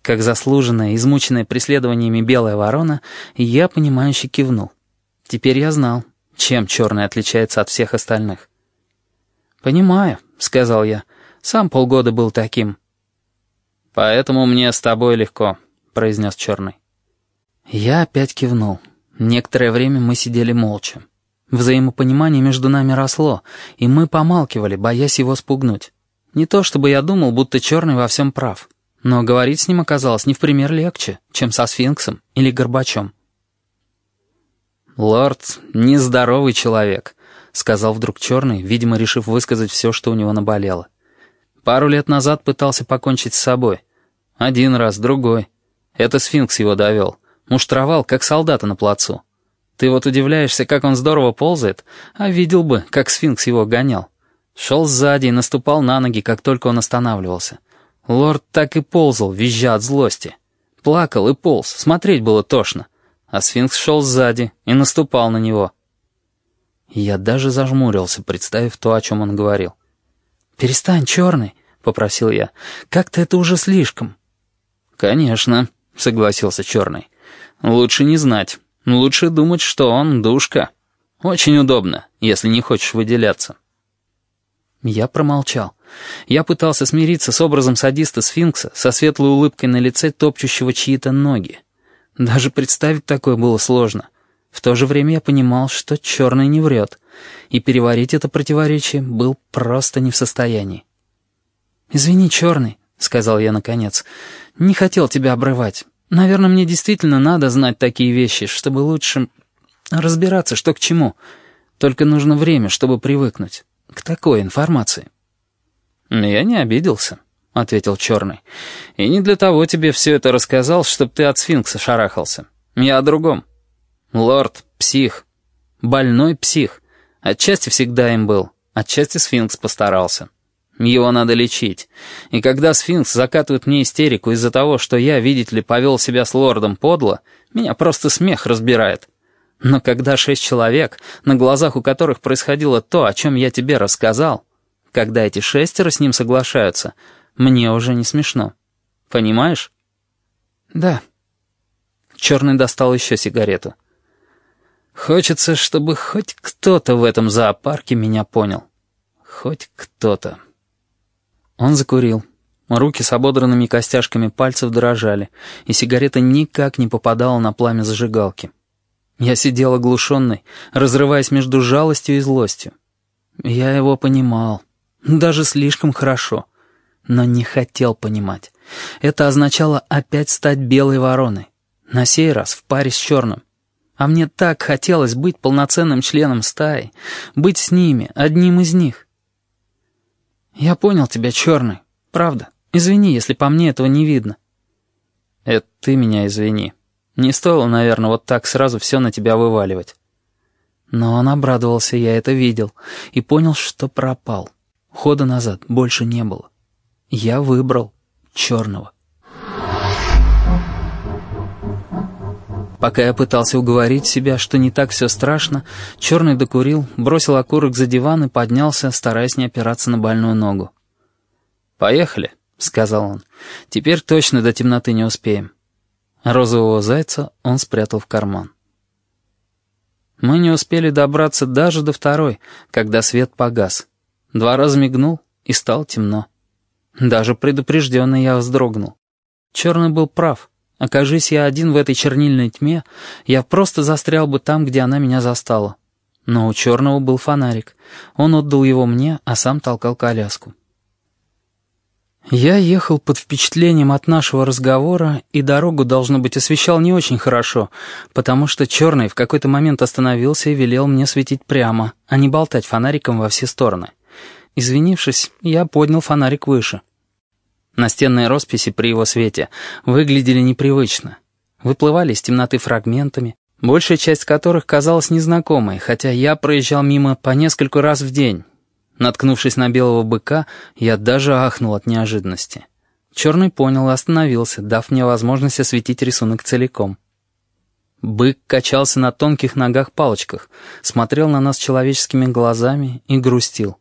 Как заслуженная, измученная преследованиями белая ворона, я, понимающе кивнул. Теперь я знал, чем черный отличается от всех остальных. «Понимаю», — сказал я. «Сам полгода был таким». «Поэтому мне с тобой легко», — произнес черный. Я опять кивнул. Некоторое время мы сидели молча. Взаимопонимание между нами росло, и мы помалкивали, боясь его спугнуть. Не то чтобы я думал, будто черный во всем прав. Но говорить с ним оказалось не в пример легче, чем со сфинксом или горбачом. «Лорд — нездоровый человек», — сказал вдруг Черный, видимо, решив высказать все, что у него наболело. «Пару лет назад пытался покончить с собой. Один раз, другой. Это сфинкс его довел. Муштровал, как солдата на плацу. Ты вот удивляешься, как он здорово ползает, а видел бы, как сфинкс его гонял. Шел сзади и наступал на ноги, как только он останавливался. Лорд так и ползал, визжа от злости. Плакал и полз, смотреть было тошно. А сфинкс шел сзади и наступал на него. Я даже зажмурился, представив то, о чем он говорил. «Перестань, черный», — попросил я. «Как-то это уже слишком». «Конечно», — согласился черный. «Лучше не знать. Лучше думать, что он душка. Очень удобно, если не хочешь выделяться». Я промолчал. Я пытался смириться с образом садиста-сфинкса со светлой улыбкой на лице, топчущего чьи-то ноги. Даже представить такое было сложно. В то же время я понимал, что черный не врет, и переварить это противоречие был просто не в состоянии. «Извини, черный», — сказал я наконец, — «не хотел тебя обрывать. Наверное, мне действительно надо знать такие вещи, чтобы лучше разбираться, что к чему. Только нужно время, чтобы привыкнуть к такой информации». «Я не обиделся», — ответил Черный. «И не для того тебе все это рассказал, чтобы ты от сфинкса шарахался. Я о другом. Лорд — псих. Больной псих. Отчасти всегда им был, отчасти сфинкс постарался. Его надо лечить. И когда сфинкс закатывает мне истерику из-за того, что я, видите ли, повел себя с лордом подло, меня просто смех разбирает. Но когда шесть человек, на глазах у которых происходило то, о чем я тебе рассказал, когда эти шестеро с ним соглашаются, мне уже не смешно. Понимаешь? Да. Черный достал еще сигарету. Хочется, чтобы хоть кто-то в этом зоопарке меня понял. Хоть кто-то. Он закурил. Руки с ободранными костяшками пальцев дрожали, и сигарета никак не попадала на пламя зажигалки. Я сидел оглушенный, разрываясь между жалостью и злостью. Я его понимал. Даже слишком хорошо. Но не хотел понимать. Это означало опять стать белой вороной. На сей раз в паре с черным. А мне так хотелось быть полноценным членом стаи, быть с ними, одним из них. «Я понял тебя, черный. Правда. Извини, если по мне этого не видно». «Это ты меня извини. Не стоило, наверное, вот так сразу все на тебя вываливать». Но он обрадовался, я это видел, и понял, что пропал. Хода назад больше не было. Я выбрал черного. Пока я пытался уговорить себя, что не так все страшно, черный докурил, бросил окурок за диван и поднялся, стараясь не опираться на больную ногу. «Поехали», — сказал он. «Теперь точно до темноты не успеем». Розового зайца он спрятал в карман. Мы не успели добраться даже до второй, когда свет погас. Два раза мигнул, и стало темно. Даже предупрежденный я вздрогнул. Черный был прав. Окажись я один в этой чернильной тьме, я просто застрял бы там, где она меня застала. Но у черного был фонарик. Он отдал его мне, а сам толкал коляску. Я ехал под впечатлением от нашего разговора, и дорогу, должно быть, освещал не очень хорошо, потому что черный в какой-то момент остановился и велел мне светить прямо, а не болтать фонариком во все стороны. Извинившись, я поднял фонарик выше. Настенные росписи при его свете выглядели непривычно. Выплывали из темноты фрагментами, большая часть которых казалась незнакомой, хотя я проезжал мимо по нескольку раз в день. Наткнувшись на белого быка, я даже ахнул от неожиданности. Черный понял и остановился, дав мне возможность осветить рисунок целиком. Бык качался на тонких ногах-палочках, смотрел на нас человеческими глазами и грустил.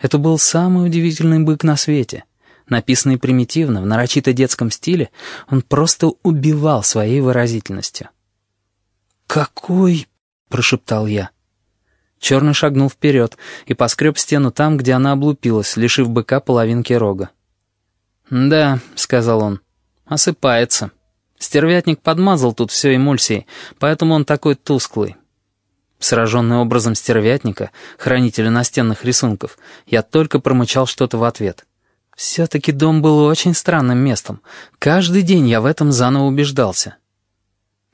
Это был самый удивительный бык на свете — Написанный примитивно, в нарочито детском стиле, он просто убивал своей выразительностью. «Какой?» — прошептал я. Черный шагнул вперед и поскреб стену там, где она облупилась, лишив быка половинки рога. «Да», — сказал он, — «осыпается. Стервятник подмазал тут все эмульсией, поэтому он такой тусклый». Сраженный образом стервятника, хранителя настенных рисунков, я только промычал что-то в ответ — все-таки дом был очень странным местом. Каждый день я в этом заново убеждался.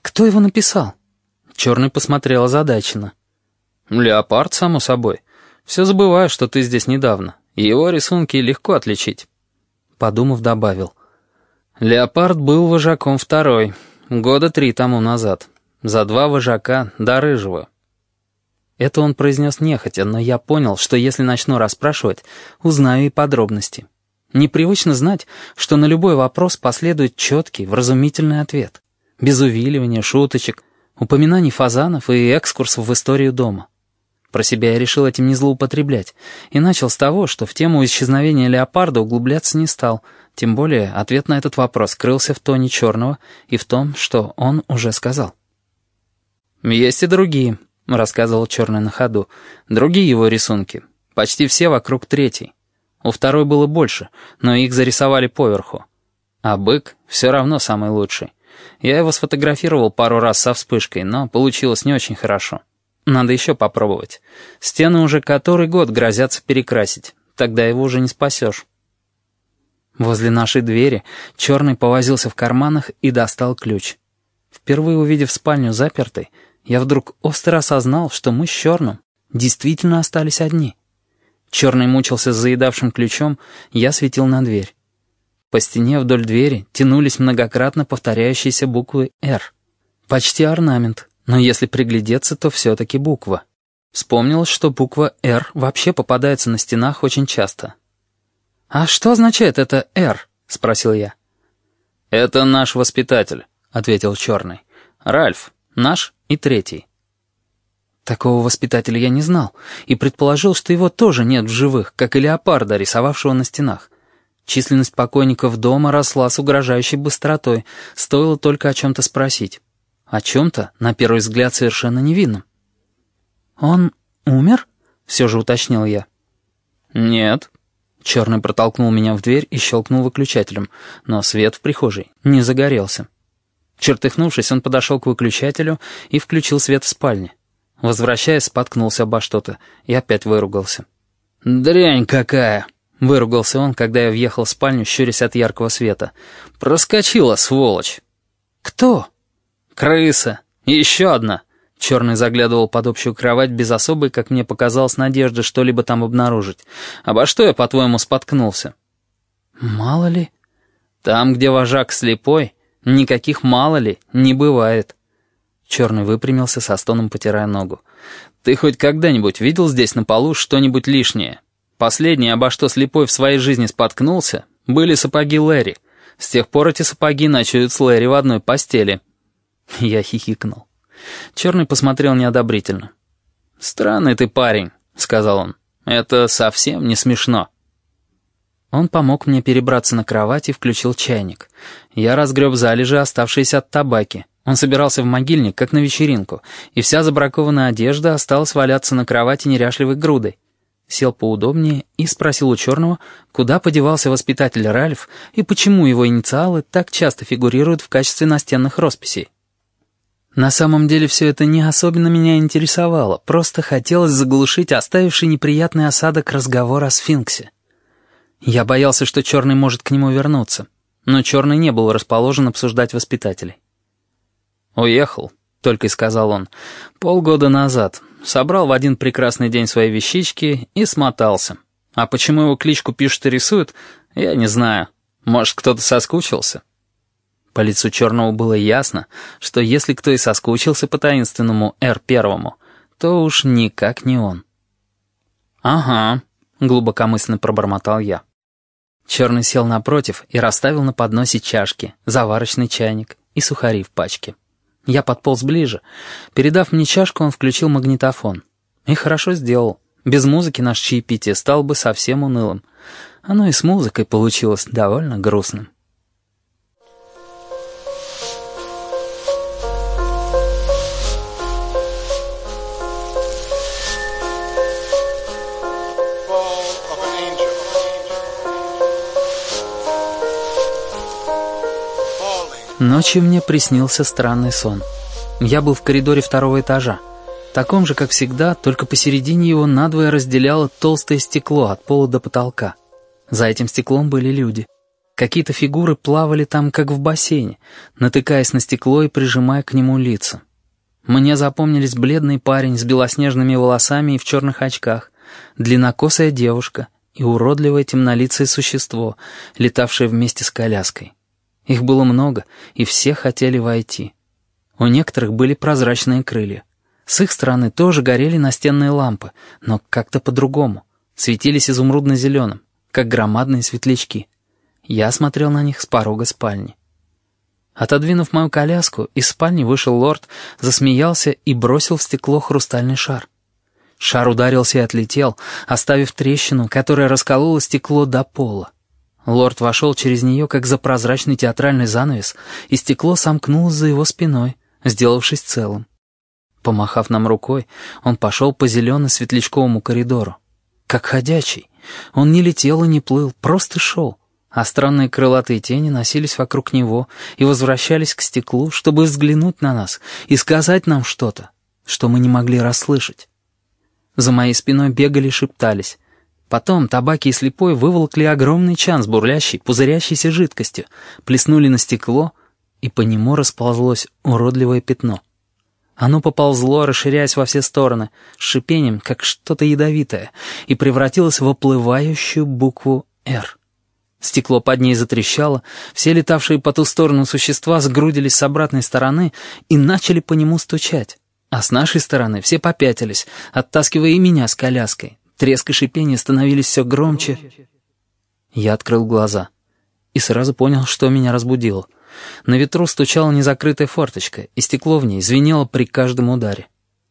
«Кто его написал?» Черный посмотрел озадаченно. «Леопард, само собой. Все забываю, что ты здесь недавно. Его рисунки легко отличить». Подумав, добавил. «Леопард был вожаком второй, года три тому назад. За два вожака до рыжего». Это он произнес нехотя, но я понял, что если начну расспрашивать, узнаю и подробности. Непривычно знать, что на любой вопрос последует четкий, вразумительный ответ. Без увиливания, шуточек, упоминаний фазанов и экскурсов в историю дома. Про себя я решил этим не злоупотреблять и начал с того, что в тему исчезновения леопарда углубляться не стал, тем более ответ на этот вопрос скрылся в тоне черного и в том, что он уже сказал. «Есть и другие», — рассказывал черный на ходу, — «другие его рисунки, почти все вокруг третьей. У второй было больше, но их зарисовали поверху. А бык все равно самый лучший. Я его сфотографировал пару раз со вспышкой, но получилось не очень хорошо. Надо еще попробовать. Стены уже который год грозятся перекрасить. Тогда его уже не спасешь. Возле нашей двери черный повозился в карманах и достал ключ. Впервые увидев спальню запертой, я вдруг остро осознал, что мы с черным действительно остались одни. Черный мучился с заедавшим ключом, я светил на дверь. По стене вдоль двери тянулись многократно повторяющиеся буквы «Р». Почти орнамент, но если приглядеться, то все-таки буква. Вспомнилось, что буква «Р» вообще попадается на стенах очень часто. «А что означает это «Р»?» — спросил я. «Это наш воспитатель», — ответил Черный. «Ральф, наш и третий». Такого воспитателя я не знал и предположил, что его тоже нет в живых, как и леопарда, рисовавшего на стенах. Численность покойников дома росла с угрожающей быстротой, стоило только о чем-то спросить. О чем-то, на первый взгляд, совершенно невинном. «Он умер?» — все же уточнил я. «Нет». Черный протолкнул меня в дверь и щелкнул выключателем, но свет в прихожей не загорелся. Чертыхнувшись, он подошел к выключателю и включил свет в спальне. Возвращаясь, споткнулся обо что-то и опять выругался. «Дрянь какая!» — выругался он, когда я въехал в спальню, щурясь от яркого света. «Проскочила, сволочь!» «Кто?» «Крыса! Еще одна!» Черный заглядывал под общую кровать без особой, как мне показалось, надежды что-либо там обнаружить. «Обо что я, по-твоему, споткнулся?» «Мало ли...» «Там, где вожак слепой, никаких «мало ли» не бывает». Черный выпрямился со стоном, потирая ногу. «Ты хоть когда-нибудь видел здесь на полу что-нибудь лишнее? Последнее, обо что слепой в своей жизни споткнулся, были сапоги Лэри. С тех пор эти сапоги ночуют с Лэри в одной постели». Я хихикнул. Черный посмотрел неодобрительно. «Странный ты парень», — сказал он. «Это совсем не смешно». Он помог мне перебраться на кровать и включил чайник. Я разгреб залежи, оставшиеся от табаки. Он собирался в могильник, как на вечеринку, и вся забракованная одежда осталась валяться на кровати неряшливой грудой. Сел поудобнее и спросил у черного, куда подевался воспитатель Ральф и почему его инициалы так часто фигурируют в качестве настенных росписей. На самом деле все это не особенно меня интересовало, просто хотелось заглушить оставивший неприятный осадок разговор о сфинксе. Я боялся, что Черный может к нему вернуться, но Черный не был расположен обсуждать воспитателей. «Уехал», — только и сказал он, — «полгода назад. Собрал в один прекрасный день свои вещички и смотался. А почему его кличку пишут и рисуют, я не знаю. Может, кто-то соскучился?» По лицу Черного было ясно, что если кто и соскучился по таинственному Р-1, то уж никак не он. «Ага», — глубокомысленно пробормотал я. Черный сел напротив и расставил на подносе чашки, заварочный чайник и сухари в пачке. Я подполз ближе. Передав мне чашку, он включил магнитофон. И хорошо сделал. Без музыки наш чаепитие стал бы совсем унылым. Оно и с музыкой получилось довольно грустным. Ночью мне приснился странный сон. Я был в коридоре второго этажа. Таком же, как всегда, только посередине его надвое разделяло толстое стекло от пола до потолка. За этим стеклом были люди. Какие-то фигуры плавали там, как в бассейне, натыкаясь на стекло и прижимая к нему лица. Мне запомнились бледный парень с белоснежными волосами и в черных очках, длиннокосая девушка и уродливое темнолицее существо, летавшее вместе с коляской. Их было много, и все хотели войти. У некоторых были прозрачные крылья. С их стороны тоже горели настенные лампы, но как-то по-другому. Светились изумрудно-зеленым, как громадные светлячки. Я смотрел на них с порога спальни. Отодвинув мою коляску, из спальни вышел лорд, засмеялся и бросил в стекло хрустальный шар. Шар ударился и отлетел, оставив трещину, которая расколола стекло до пола. Лорд вошел через нее, как за прозрачный театральный занавес, и стекло сомкнулось за его спиной, сделавшись целым. Помахав нам рукой, он пошел по зелено-светлячковому коридору. Как ходячий. Он не летел и не плыл, просто шел. а странные крылатые тени носились вокруг него и возвращались к стеклу, чтобы взглянуть на нас и сказать нам что-то, что мы не могли расслышать. За моей спиной бегали шептались. Потом табаки и слепой выволокли огромный чан с бурлящей, пузырящейся жидкостью, плеснули на стекло, и по нему расползлось уродливое пятно. Оно поползло, расширяясь во все стороны, с шипением, как что-то ядовитое, и превратилось в оплывающую букву «Р». Стекло под ней затрещало, все летавшие по ту сторону существа сгрудились с обратной стороны и начали по нему стучать. А с нашей стороны все попятились, оттаскивая и меня с коляской. Треск и шипение становились все громче. Я открыл глаза и сразу понял, что меня разбудило. На ветру стучала незакрытая форточка, и стекло в ней звенело при каждом ударе.